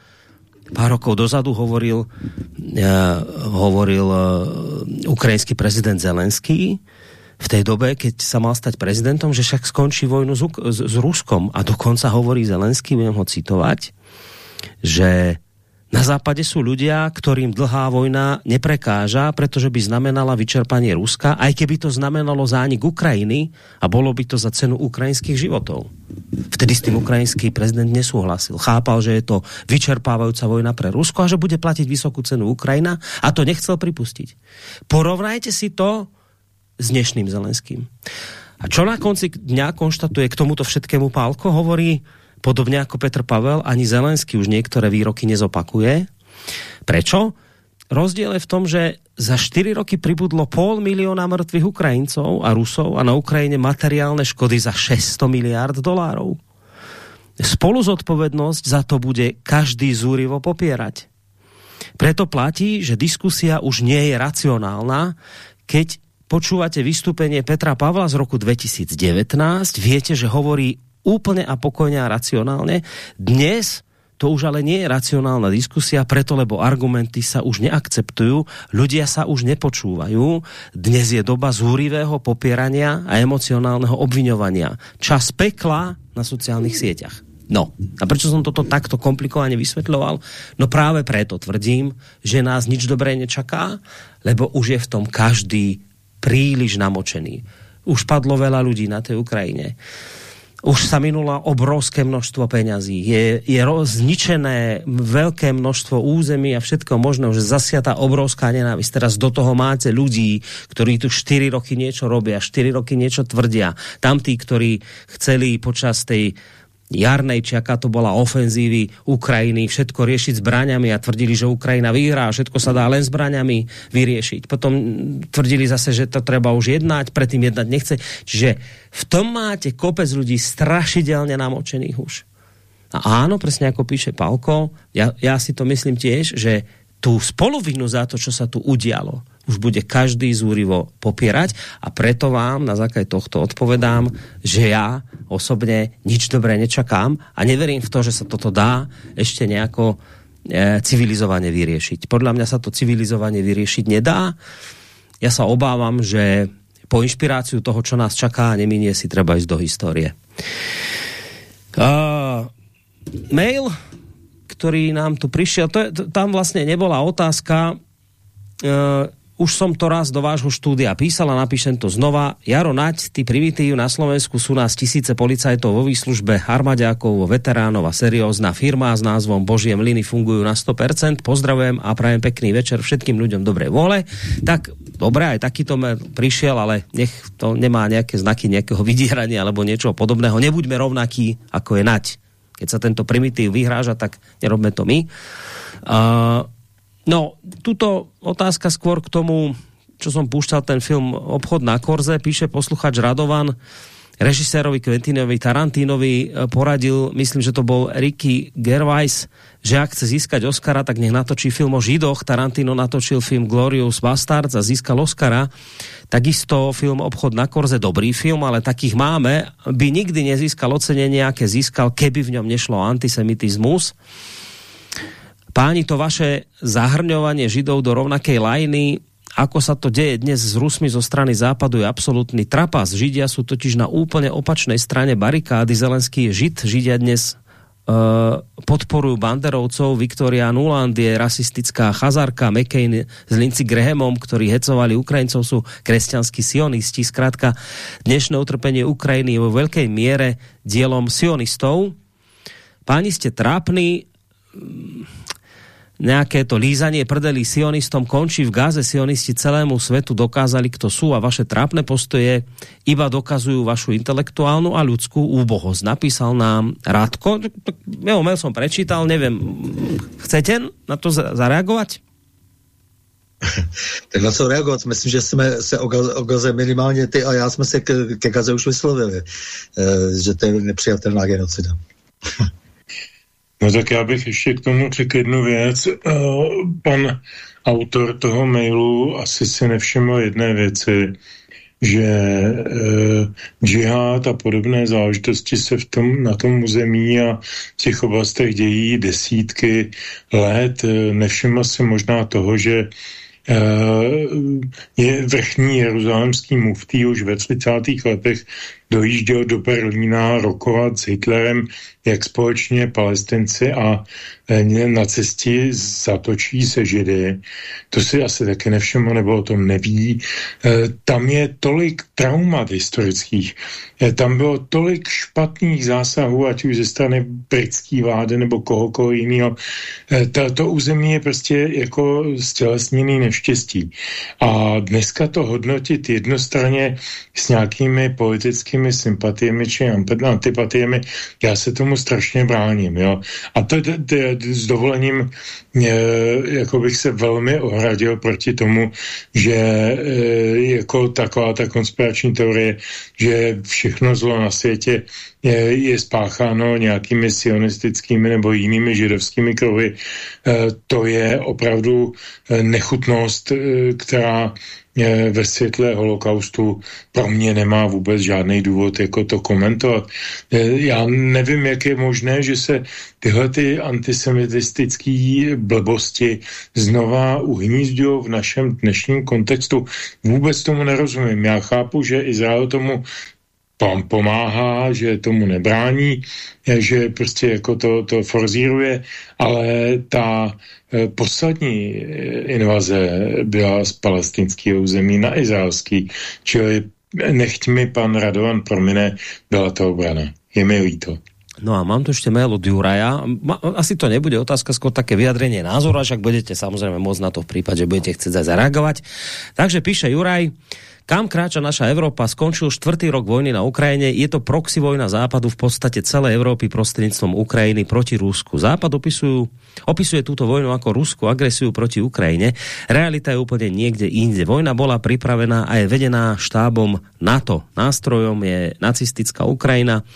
pár rokov dozadu hovoril, uh, hovoril uh, ukrajinský prezident Zelenský, v tej dobe, keď sa mal stať prezidentom, že však skončí vojnu s, s, s Ruskom. A dokonca hovorí Zelenský, budem ho citovať, že na západe sú ľudia, ktorým dlhá vojna neprekáža, pretože by znamenala vyčerpanie Ruska, aj keby to znamenalo zánik Ukrajiny a bolo by to za cenu ukrajinských životov. Vtedy s tým ukrajinský prezident nesúhlasil. Chápal, že je to vyčerpávajúca vojna pre Rusko a že bude platiť vysokú cenu Ukrajina a to nechcel pripustiť. Porovnajte si to s dnešným Zelenským. A čo na konci dňa konštatuje k tomuto všetkému Pálko, hovorí podobně jako Petr Pavel, ani Zelenský už některé výroky nezopakuje. Prečo? Rozdiel je v tom, že za 4 roky pribudlo pol milióna mŕtvych Ukrajincov a Rusov a na Ukrajine materiálne škody za 600 miliard dolárov. Spolu zodpovednosť za to bude každý zúrivo popierať. Preto platí, že diskusia už nie je racionálna, keď počúvate vystúpenie Petra Pavla z roku 2019, viete, že hovorí úplne a pokojne a racionálne. Dnes to už ale nie je racionálna diskusia, preto lebo argumenty sa už neakceptujú, ľudia sa už nepočúvajú. Dnes je doba zúrivého popierania a emocionálneho obviňovania. Čas pekla na sociálnych sieťach. No, a prečo som toto takto komplikovane vysvetľoval? No práve preto tvrdím, že nás nič dobré nečaká, lebo už je v tom každý príliš namočený. Už padlo veľa ľudí na tej Ukrajine už sa minula obrovské množstvo peňazí. Je, je zničené veľké množstvo území a všetko možné, že zasiata obrovská nenávisť. Teraz do toho máte ľudí, ktorí tu 4 roky niečo robia, 4 roky niečo tvrdia. Tam tí, ktorí chceli počas tej jarnej, či aká to bola ofenzívy Ukrajiny, všetko riešiť zbraňami a tvrdili, že Ukrajina vyhrá, všetko sa dá len zbraňami vyriešiť. Potom tvrdili zase, že to treba už jednať, predtým jednať nechce. Čiže v tom máte kopec ľudí strašidelne namočených už. A áno, presne ako píše Palko, ja, ja si to myslím tiež, že tú spolovinu za to, čo sa tu udialo, už bude každý zúrivo popierať a preto vám na základe tohto odpovedám, že ja osobne nič dobré nečakám a neverím v to, že sa toto dá ešte nejako e, civilizovane vyriešiť. Podľa mňa sa to civilizovane vyriešiť nedá. Ja sa obávam, že po inšpiráciu toho, čo nás čaká, neminie si treba ísť do histórie. Uh, mail, ktorý nám tu prišiel, to je, tam vlastne nebola otázka, uh, už som to raz do vášho štúdia písal a napíšem to znova. Jaro Nať, ty primitív na Slovensku sú nás tisíce policajtov vo výslužbe, armadiákov, veteránov a seriózna firma s názvom Božie mlyny fungujú na 100%. Pozdravujem a prajem pekný večer všetkým ľuďom dobrej vole. Tak dobré, aj takýto prišiel, ale nech to nemá nejaké znaky nejakého vydierania alebo niečo podobného. Nebuďme rovnakí, ako je Nať. Keď sa tento primitív vyhráža, tak nerobme to my. Uh, No, tuto otázka skôr k tomu, čo som púšťal ten film Obchod na Korze, píše posluchač Radovan, režisérovi Quentinovi Tarantinovi e, poradil, myslím, že to bol Ricky Gervais, že ak chce získať Oscara, tak nech natočí film o Židoch. Tarantino natočil film Glorious Bastards a získal Oscara. Takisto film Obchod na Korze, dobrý film, ale takých máme, by nikdy nezískal ocenenie, aké získal, keby v ňom nešlo antisemitizmus. Páni, to vaše zahrňovanie Židov do rovnakej lajny, ako sa to deje dnes s Rusmi zo strany západu, je absolútny trapas. Židia sú totiž na úplne opačnej strane barikády. Zelenský je Žid. Židia dnes uh, podporujú banderovcov. Viktoria Nuland je rasistická chazarka. McCain s Lindsey Grahamom, ktorí hecovali Ukrajincov, sú kresťanskí sionisti. Zkrátka, dnešné utrpenie Ukrajiny je vo veľkej miere dielom sionistov. Páni ste trápni, nejaké to lízanie prdelí sionistom končí v Gáze. Sionisti celému svetu dokázali, kto sú a vaše trápne postoje iba dokazujú vašu intelektuálnu a ľudskú úbohosť. Napísal nám Rádko. Jeho mail som prečítal, neviem, chcete na to zareagovat? tak na co reagovat? Myslím, že jsme se o, o Gaze minimálně ty a já jsme se ke, ke Gaze už vyslovili, e, že to je nepřijatelná genocida. No tak já bych ještě k tomu řekl jednu věc. Eh, pan autor toho mailu asi si nevšiml jedné věci, že eh, džihad a podobné záležitosti se v tom, na tom území a v těch oblastech dějí desítky let. Eh, nevšiml si možná toho, že je vrchní jeruzalemský muftý už ve 30. letech dojížděl do Berlína rokovat s Hitlerem, jak společně palestinci a e, na cestě zatočí se židy. To si asi taky nevšiml, nebo o tom neví. E, tam je tolik traumat historických, e, tam bylo tolik špatných zásahů, ať už ze strany britské vlády nebo kohokoliv jiného. To území je prostě jako stělesněný neštěstí. A dneska to hodnotit jednostranně s nějakými politickými sympatiemi či antipatiemi, já se tomu strašně bráním, jo. A to, to, to s dovolením jako bych se velmi ohradil proti tomu, že jako taková ta konspirační teorie, že všechno zlo na světě je, je spácháno nějakými sionistickými nebo jinými židovskými kruhy. To je opravdu nechutnost, která ve světle holokaustu pro mě nemá vůbec žádný důvod jako to komentovat. Já nevím, jak je možné, že se tyhle ty antisemitistické blbosti znova uhnízdují v našem dnešním kontextu. Vůbec tomu nerozumím. Já chápu, že Izrael tomu pomáhá, že tomu nebrání, že prostě jako to, to forzíruje, ale ta Eh, poslední eh, invaze byla z palestinského území na izraelský, čili nechť mi pan Radovan promine, byla to obrana. Je mi líto. No a mám tu ešte mail od Juraja. Asi to nebude otázka, skôr také vyjadrenie názoru, však budete samozrejme môcť na to v prípade, že budete chcieť zareagovať. Takže píše Juraj, kam kráča naša Európa? Skončil štvrtý rok vojny na Ukrajine. Je to proxy vojna západu v podstate celej Európy prostredníctvom Ukrajiny proti Rusku. Západ opisujú, opisuje túto vojnu ako ruskú agresiu proti Ukrajine. Realita je úplne niekde inde. Vojna bola pripravená a je vedená štábom NATO. Nástrojom je nacistická Ukrajina.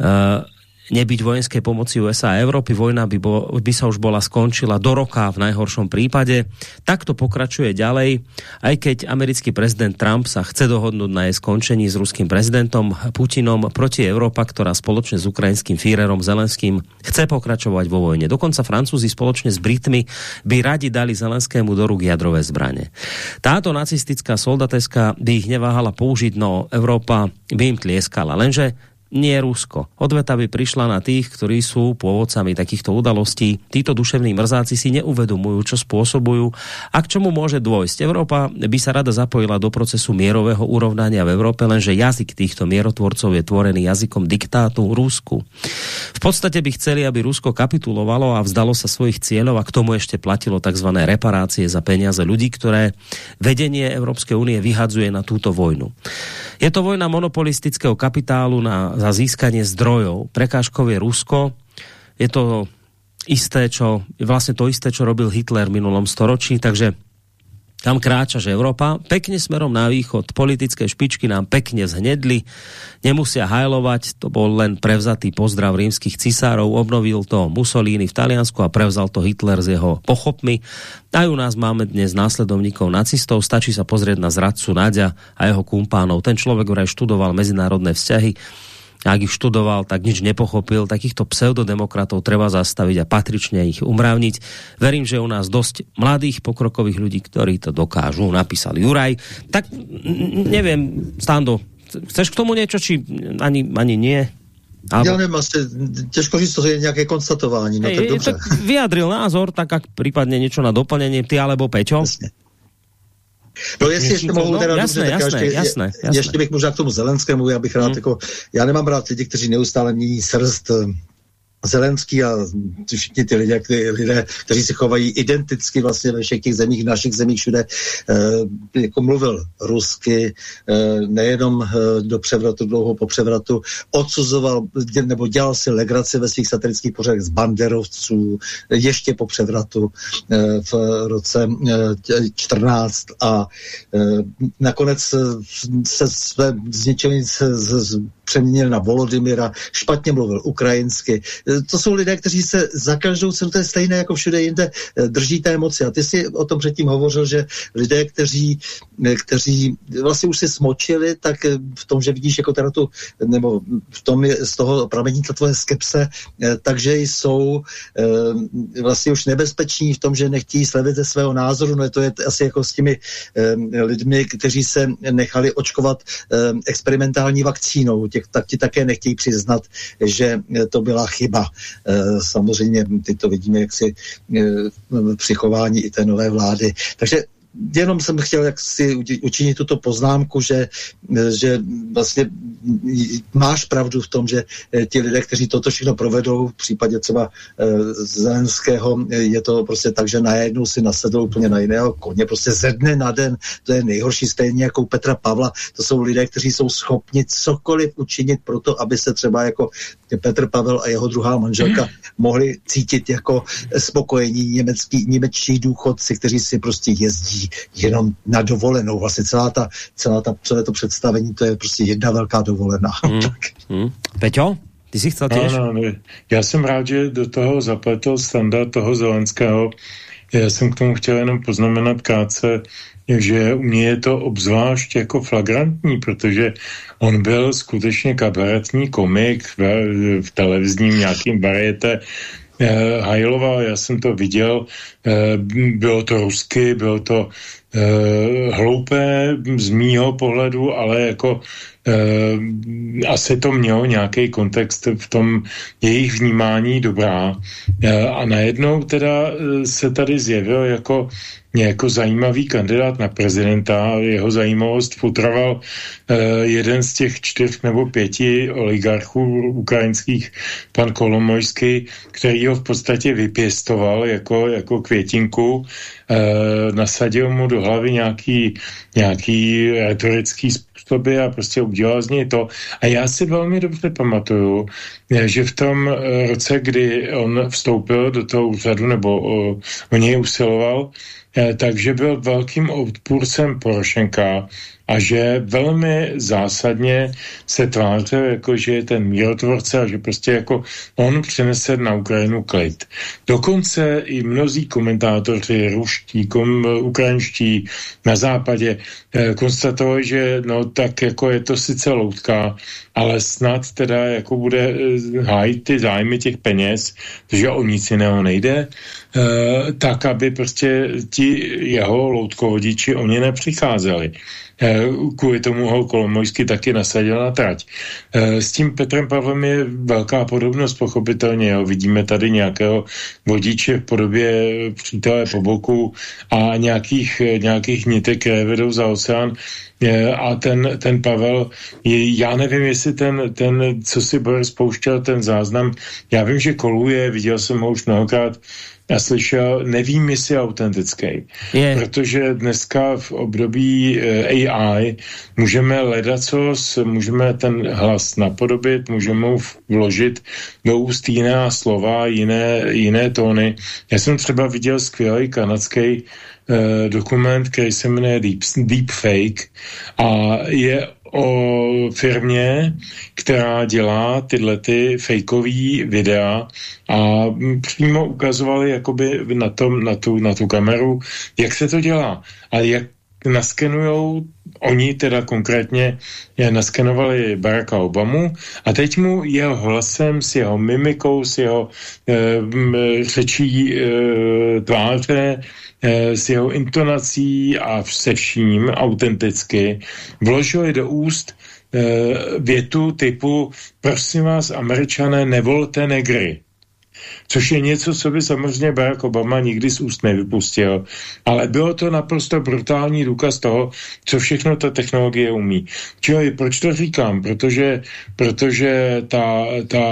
Uh, nebyť vojenské pomoci USA a Európy, vojna by, bo, by sa už bola skončila do roka v najhoršom prípade. Takto pokračuje ďalej, aj keď americký prezident Trump sa chce dohodnúť na jej skončení s ruským prezidentom Putinom proti Európa, ktorá spoločne s ukrajinským Führerom Zelenským chce pokračovať vo vojne. Dokonca Francúzi spoločne s Britmi by radi dali Zelenskému do rúk jadrové zbranie. Táto nacistická soldateska by ich neváhala použiť, no Európa by im tlieskala. Lenže nie Rusko. Odveta by prišla na tých, ktorí sú pôvodcami takýchto udalostí. Títo duševní mrzáci si neuvedomujú, čo spôsobujú a k čomu môže dôjsť. Európa by sa rada zapojila do procesu mierového urovnania v Európe, lenže jazyk týchto mierotvorcov je tvorený jazykom diktátu Rusku. V podstate by chceli, aby Rusko kapitulovalo a vzdalo sa svojich cieľov a k tomu ešte platilo tzv. reparácie za peniaze ľudí, ktoré vedenie Európskej únie vyhadzuje na túto vojnu. Je to vojna monopolistického kapitálu na, za získanie zdrojov. Prekážkov je Rusko. Je to isté, čo, vlastne to isté, čo robil Hitler v minulom storočí, takže kam kráča, že Európa pekne smerom na východ, politické špičky nám pekne zhnedli, nemusia hajlovať, to bol len prevzatý pozdrav rímskych cisárov, obnovil to Mussolini v Taliansku a prevzal to Hitler s jeho pochopmi. Aj u nás máme dnes následovníkov nacistov, stačí sa pozrieť na zradcu Nadia a jeho kumpánov. Ten človek vraj študoval medzinárodné vzťahy, ak ich študoval, tak nič nepochopil. Takýchto pseudodemokratov treba zastaviť a patrične ich umravniť. Verím, že u nás dosť mladých pokrokových ľudí, ktorí to dokážu, napísal Juraj. Tak neviem, Stando, chceš k tomu niečo, či ani, ani nie? Alebo... Já nevím, asi těžko říct, to je nějaké konstatování. No, tak dobře. Tak vyjadril názor, tak ak případně něco na doplnění, ty alebo Peťo. Jasně. No jestli ještě mohu teda jasné, dobře, jasné, ještě, jasné, jasné. ještě bych možná k tomu Zelenskému, já bych rád hmm. jako, já nemám rád lidi, kteří neustále mění srst Zelenský a všichni ty lidé, ty lidé, kteří se chovají identicky vlastně ve všech těch zemích, našich zemích všude, eh, jako mluvil rusky, eh, nejenom eh, do převratu, dlouho po převratu, odsuzoval nebo dělal si legraci ve svých satirických pořadech z banderovců ještě po převratu eh, v roce eh, 14 a eh, nakonec se své z, z přeměnil na Volodymyra, špatně mluvil ukrajinsky. To jsou lidé, kteří se za každou cenu, to je stejné jako všude jinde, e, drží té moci. A ty si o tom předtím hovořil, že lidé, kteří, e, kteří vlastně už si smočili, tak v tom, že vidíš jako teda tu, nebo v tom je z toho pramení ta tvoje skepse, takže jsou vlastně už nebezpeční v tom, že nechtějí slevit ze svého názoru, no je to je asi jako s těmi lidmi, kteří se nechali očkovat experimentální vakcínou, tak ti také nechtějí přiznat, že to byla chyba. E, samozřejmě ty to vidíme, jak si e, při chování i té nové vlády. Takže jenom jsem chtěl jak si učinit tuto poznámku, že, že vlastně máš pravdu v tom, že eh, ti lidé, kteří toto všechno provedou, v případě třeba e, Zelenského, je to prostě tak, že najednou si nasedl úplně na jiného koně, prostě ze dne na den, to je nejhorší, stejně jako Petra Pavla, to jsou lidé, kteří jsou schopni cokoliv učinit pro to, aby se třeba jako Petr Pavel a jeho druhá manželka mohli cítit jako spokojení německý, němečtí důchodci, kteří si prostě jezdí jenom na dovolenou. Vlastně celá ta, celá ta, celé to představení, to je prostě jedna velká dovolená. Mm. mm. Peťo? Ty jsi chcel těž? No, no, já jsem rád, že do toho zapletl standard toho Zelenského. Já jsem k tomu chtěl jenom poznamenat krátce, že u mě je to obzvlášť jako flagrantní, protože on byl skutečně kabaretní komik v, v televizním nějakým variete eh, Hajlova, já jsem to viděl, eh, bylo to rusky, bylo to eh, hloupé z mýho pohledu, ale jako eh, asi to mělo nějaký kontext v tom jejich vnímání dobrá. Eh, a najednou teda eh, se tady zjevil jako jako zajímavý kandidát na prezidenta. Jeho zajímavost futroval eh, jeden z těch čtyř nebo pěti oligarchů ukrajinských, pan Kolomojský, který ho v podstatě vypěstoval jako, jako květinku, eh, nasadil mu do hlavy nějaký, nějaký retorický způsoby a prostě udělal z něj to. A já si velmi dobře pamatuju, eh, že v tom eh, roce, kdy on vstoupil do toho úřadu nebo o, o něj usiloval, Eh, takže byl velkým odpůrcem Porošenka a že velmi zásadně se tvářil, jako že je ten mírotvorce a že prostě jako on přinese na Ukrajinu klid. Dokonce i mnozí komentátoři ruští, kom, ukrajinští na západě eh, konstatovali, že no tak jako je to sice loutka, ale snad teda jako bude eh, hájit ty zájmy těch peněz, protože o nic jiného nejde, eh, tak aby prostě ti jeho loutkovodiči o ně nepřicházeli. Eh, kvůli tomu ho Kolomojsky taky nasadil na trať. Eh, s tím Petrem Pavlem je velká podobnost, pochopitelně. Jo. Vidíme tady nějakého vodiče v podobě přítele po boku a nějakých, nějakých nitek, které vedou za oceán. Eh, a ten, ten Pavel, já nevím, jestli ten, ten, co si Boris pouštěl, ten záznam, já vím, že koluje, viděl jsem ho už mnohokrát, já slyšel, nevím, jestli je autentický. Je. Protože dneska v období eh, AI můžeme hledat co, můžeme ten hlas napodobit, můžeme mu vložit do úst jiná slova, jiné, jiné tóny. Já jsem třeba viděl skvělý kanadský eh, dokument, který se jmenuje Deep, Deepfake a je o firmě, která dělá tyhle ty fejkový videa a přímo ukazovali jakoby na, tom, na, tu, na tu kameru, jak se to dělá a jak naskenujou, oni teda konkrétně je naskenovali Baracka Obamu a teď mu jeho hlasem, s jeho mimikou, s jeho e, řečí e, tváře, e, s jeho intonací a se vším autenticky vložili do úst e, větu typu prosím vás, američané, nevolte negry což je něco, co by samozřejmě Barack Obama nikdy z úst nevypustil, ale bylo to naprosto brutální důkaz toho, co všechno ta technologie umí. Čili proč to říkám? Protože, protože ta, ta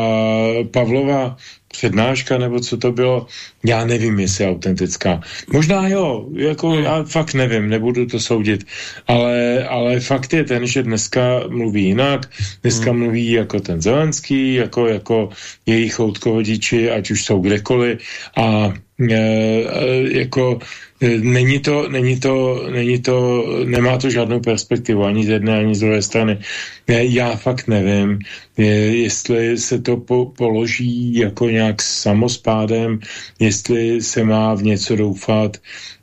Pavlova přednáška, nebo co to bylo, já nevím, jestli je autentická. Možná jo, jako já fakt nevím, nebudu to soudit, ale, ale fakt je ten, že dneska mluví jinak, dneska hmm. mluví jako ten Zelenský, jako, jako jejich choutkovodiči, ať už jsou kdekoliv a e, e, jako e, není to, není to, není to, nemá to žádnou perspektivu ani z jedné, ani z druhé strany. Já fakt nevím, jestli se to po, položí jako nějak samospádem, jestli se má v něco doufat,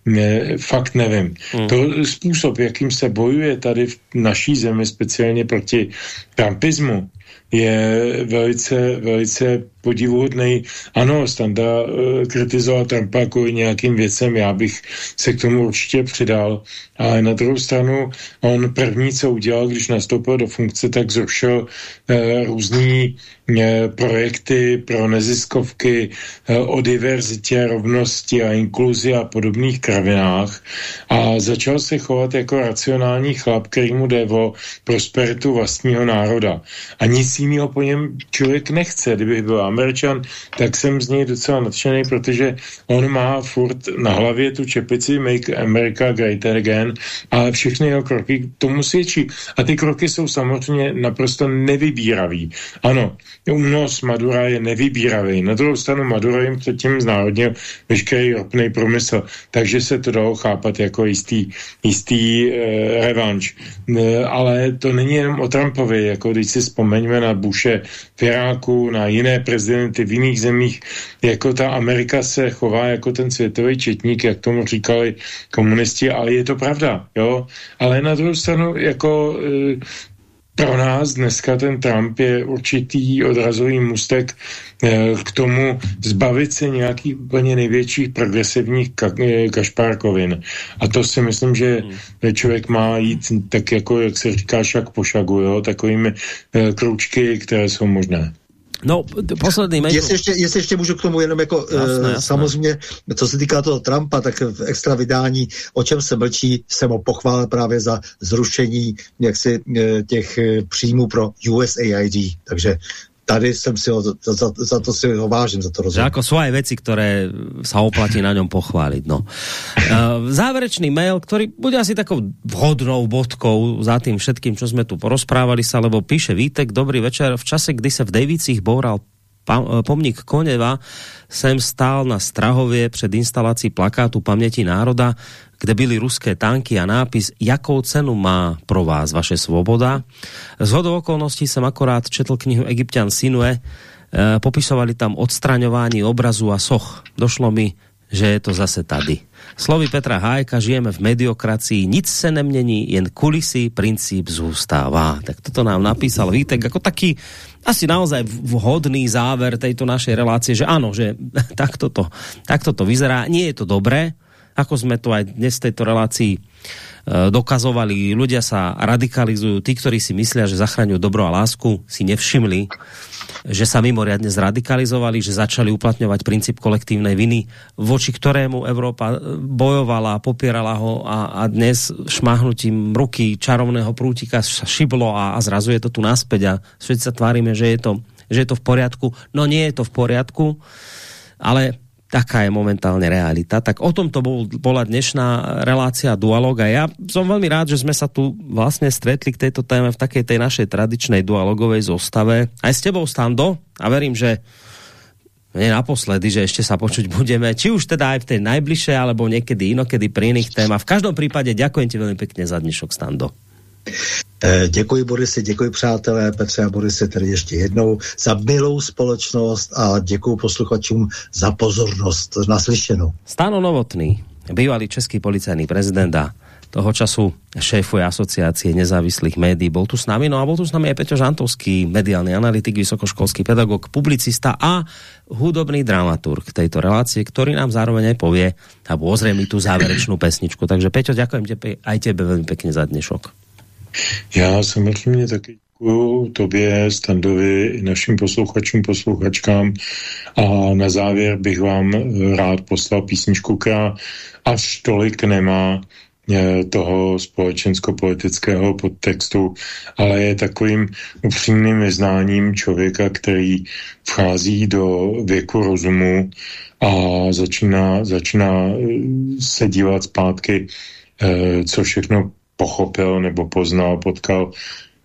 ne, fakt nevím. Hmm. To způsob, jakým se bojuje tady v naší zemi, speciálně proti trumpismu, je velice, velice podivuhodný. Ano, Standa uh, kritizoval Trumpa kvůli nějakým věcem, já bych se k tomu určitě přidal, ale na druhou stranu on první, co udělal, když nastoupil do funkce, tak zrušil uh, různý uh, projekty pro neziskovky o diverzitě, rovnosti a inkluzi a podobných kravinách a začal se chovat jako racionální chlap, který mu jde o prosperitu vlastního národa. A nic jiného po něm člověk nechce. Kdybych byl Američan, tak jsem z něj docela nadšený, protože on má furt na hlavě tu čepici Make America Great Again, ale všechny jeho kroky tomu svědčí. A ty kroky jsou samozřejmě naprosto nevybíravý. Ano, únos Madura je nevybíravý. Na druhou stranu Madura jim předtím znárodnil veškerý ropný průmysl, takže se to dalo chápat jako jistý, jistý e, revanš. E, ale to není jenom o Trumpovi, jako když si vzpomeňme na Bushe v Iráku, na jiné prezidenty v jiných zemích, jako ta Amerika se chová jako ten světový četník, jak tomu říkali komunisti, ale je to pravda, jo. Ale na druhou stranu, jako e, pro nás dneska ten Trump je určitý odrazový mustek eh, k tomu zbavit se nějakých úplně největších progresivních ka- eh, kašpárkovin. A to si myslím, že hmm. člověk má jít tak jako, jak se říká, šak po šagu, jo, takovými eh, kroučky, které jsou možné. No, posledný mail. Jestli ještě, jestli ještě můžu k tomu jenom jako, jasné, uh, jasné. samozřejmě, co se týká toho Trumpa, tak v extra vydání, o čem se mlčí, jsem ho pochválil právě za zrušení jaksi uh, těch uh, příjmů pro USAID, takže tady jsem si ho, za, za, za to si ho vážím, za to rozumím. Že sú aj veci, ktoré sa oplatí na ňom pochváliť. No. Uh, záverečný mail, ktorý bude asi takou vhodnou bodkou za tým všetkým, čo sme tu porozprávali sa, lebo píše Vítek, dobrý večer, v čase, kdy sa v Dejvicích boural pomník Koneva sem stál na Strahově před instalací plakátu paměti národa kde byly ruské tanky a nápis, jakou cenu má pro vás vaše svoboda. Z hodou okolností jsem akorát četl knihu Egyptian Sinue, e, popisovali tam odstraňování obrazu a soch. Došlo mi, že je to zase tady. Slovy Petra Hájka, žijeme v mediokracii, nic se nemění, jen kulisy, princíp zůstává. Tak toto nám napísal Vítek jako taký asi naozaj vhodný záver tejto našej relácie, že áno, že takto to, takto to vyzerá. Nie je to dobré, ako sme to aj dnes v tejto relácii e, dokazovali, ľudia sa radikalizujú, tí, ktorí si myslia, že zachraňujú dobro a lásku, si nevšimli, že sa mimoriadne zradikalizovali, že začali uplatňovať princíp kolektívnej viny, voči ktorému Európa e, bojovala, popierala ho a, a dnes šmahnutím ruky čarovného prútika šiblo a, a zrazu je to tu naspäť a všetci sa tvárime, že je to, že je to v poriadku. No nie je to v poriadku, ale taká je momentálne realita. Tak o tom to bol, bola dnešná relácia Dualog a ja som veľmi rád, že sme sa tu vlastne stretli k tejto téme v takej tej našej tradičnej dualogovej zostave. Aj s tebou, Stando, a verím, že nie naposledy, že ešte sa počuť budeme, či už teda aj v tej najbližšej, alebo niekedy inokedy pri iných témach. V každom prípade ďakujem ti veľmi pekne za dnešok, Stando. Eh, děkuji Borisy, děkuji přátelé Petře a Borisy tedy ještě jednou za milou společnost a děkuji posluchačům za pozornost naslyšenou. Stano Novotný, bývalý český policajný prezident a toho času šéfuje asociácie nezávislých médií. Bol tu s nami, no a bol tu s nami aj Peťo Žantovský, mediálny analytik, vysokoškolský pedagog, publicista a hudobný dramaturg tejto relácie, ktorý nám zároveň aj povie a ozrejmi tú záverečnú pesničku. Takže Peťo, ďakujem tebe, aj tebe veľmi pekne za dnešok. Já samozřejmě taky děkuju tobě, Standovi, i našim posluchačům, posluchačkám. A na závěr bych vám rád poslal písničku, která až tolik nemá eh, toho společensko-politického podtextu, ale je takovým upřímným vyznáním člověka, který vchází do věku rozumu a začíná, začíná eh, se dívat zpátky, eh, co všechno pochopil nebo poznal, potkal.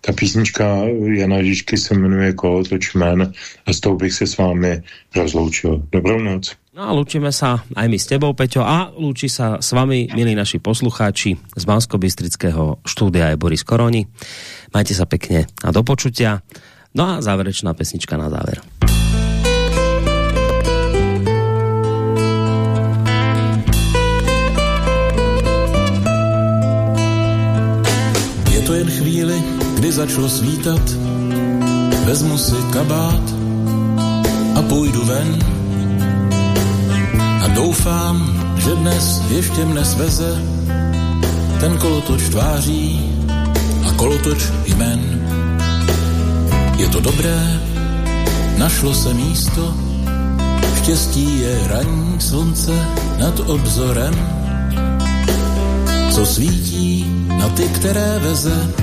Ta písnička Jana Žižky se jmenuje Kolotoč men a s tou bych se s vámi rozloučil. Dobrou noc. No a lúčime sa aj my s tebou, Peťo, a lúči sa s vami, milí naši poslucháči z bansko štúdia je Boris Koroni. Majte sa pekne a do počutia. No a záverečná pesnička na záver. To jen chvíli, kdy začalo svítat. Vezmu si kabát a půjdu ven. A doufám, že dnes ještě mne sveze ten kolotoč tváří a kolotoč jmen. Je to dobré, našlo se místo, štěstí je ranní slunce nad obzorem, co svítí na ty, které veze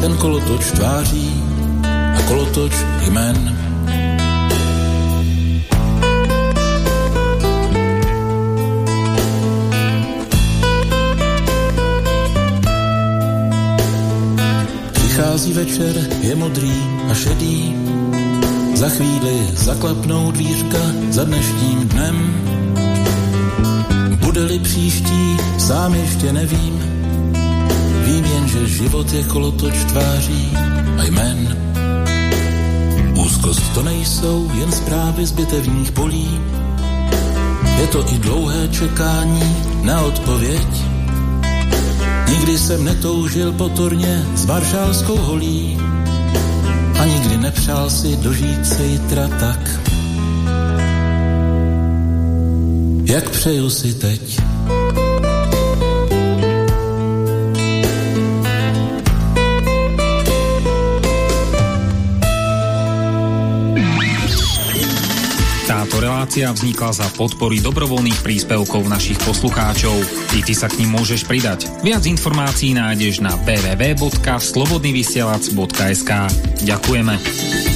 ten kolotoč tváří a kolotoč jmen. Přichází večer, je modrý a šedý, za chvíli zaklapnou dvířka za dnešním dnem. Bude-li příští, sám ještě nevím, vím jen, že život je kolotoč tváří a jmen. Úzkost to nejsou jen zprávy z bitevních polí, je to i dlouhé čekání na odpověď. Nikdy jsem netoužil potorně s varšálskou holí. A nikdy nepřál si dožít se jitra tak, jak přeju si teď. relácia vznikla za podpory dobrovoľných príspevkov našich poslucháčov. I ty sa k ním môžeš pridať. Viac informácií nájdeš na www.slobodnyvysielac.sk Ďakujeme.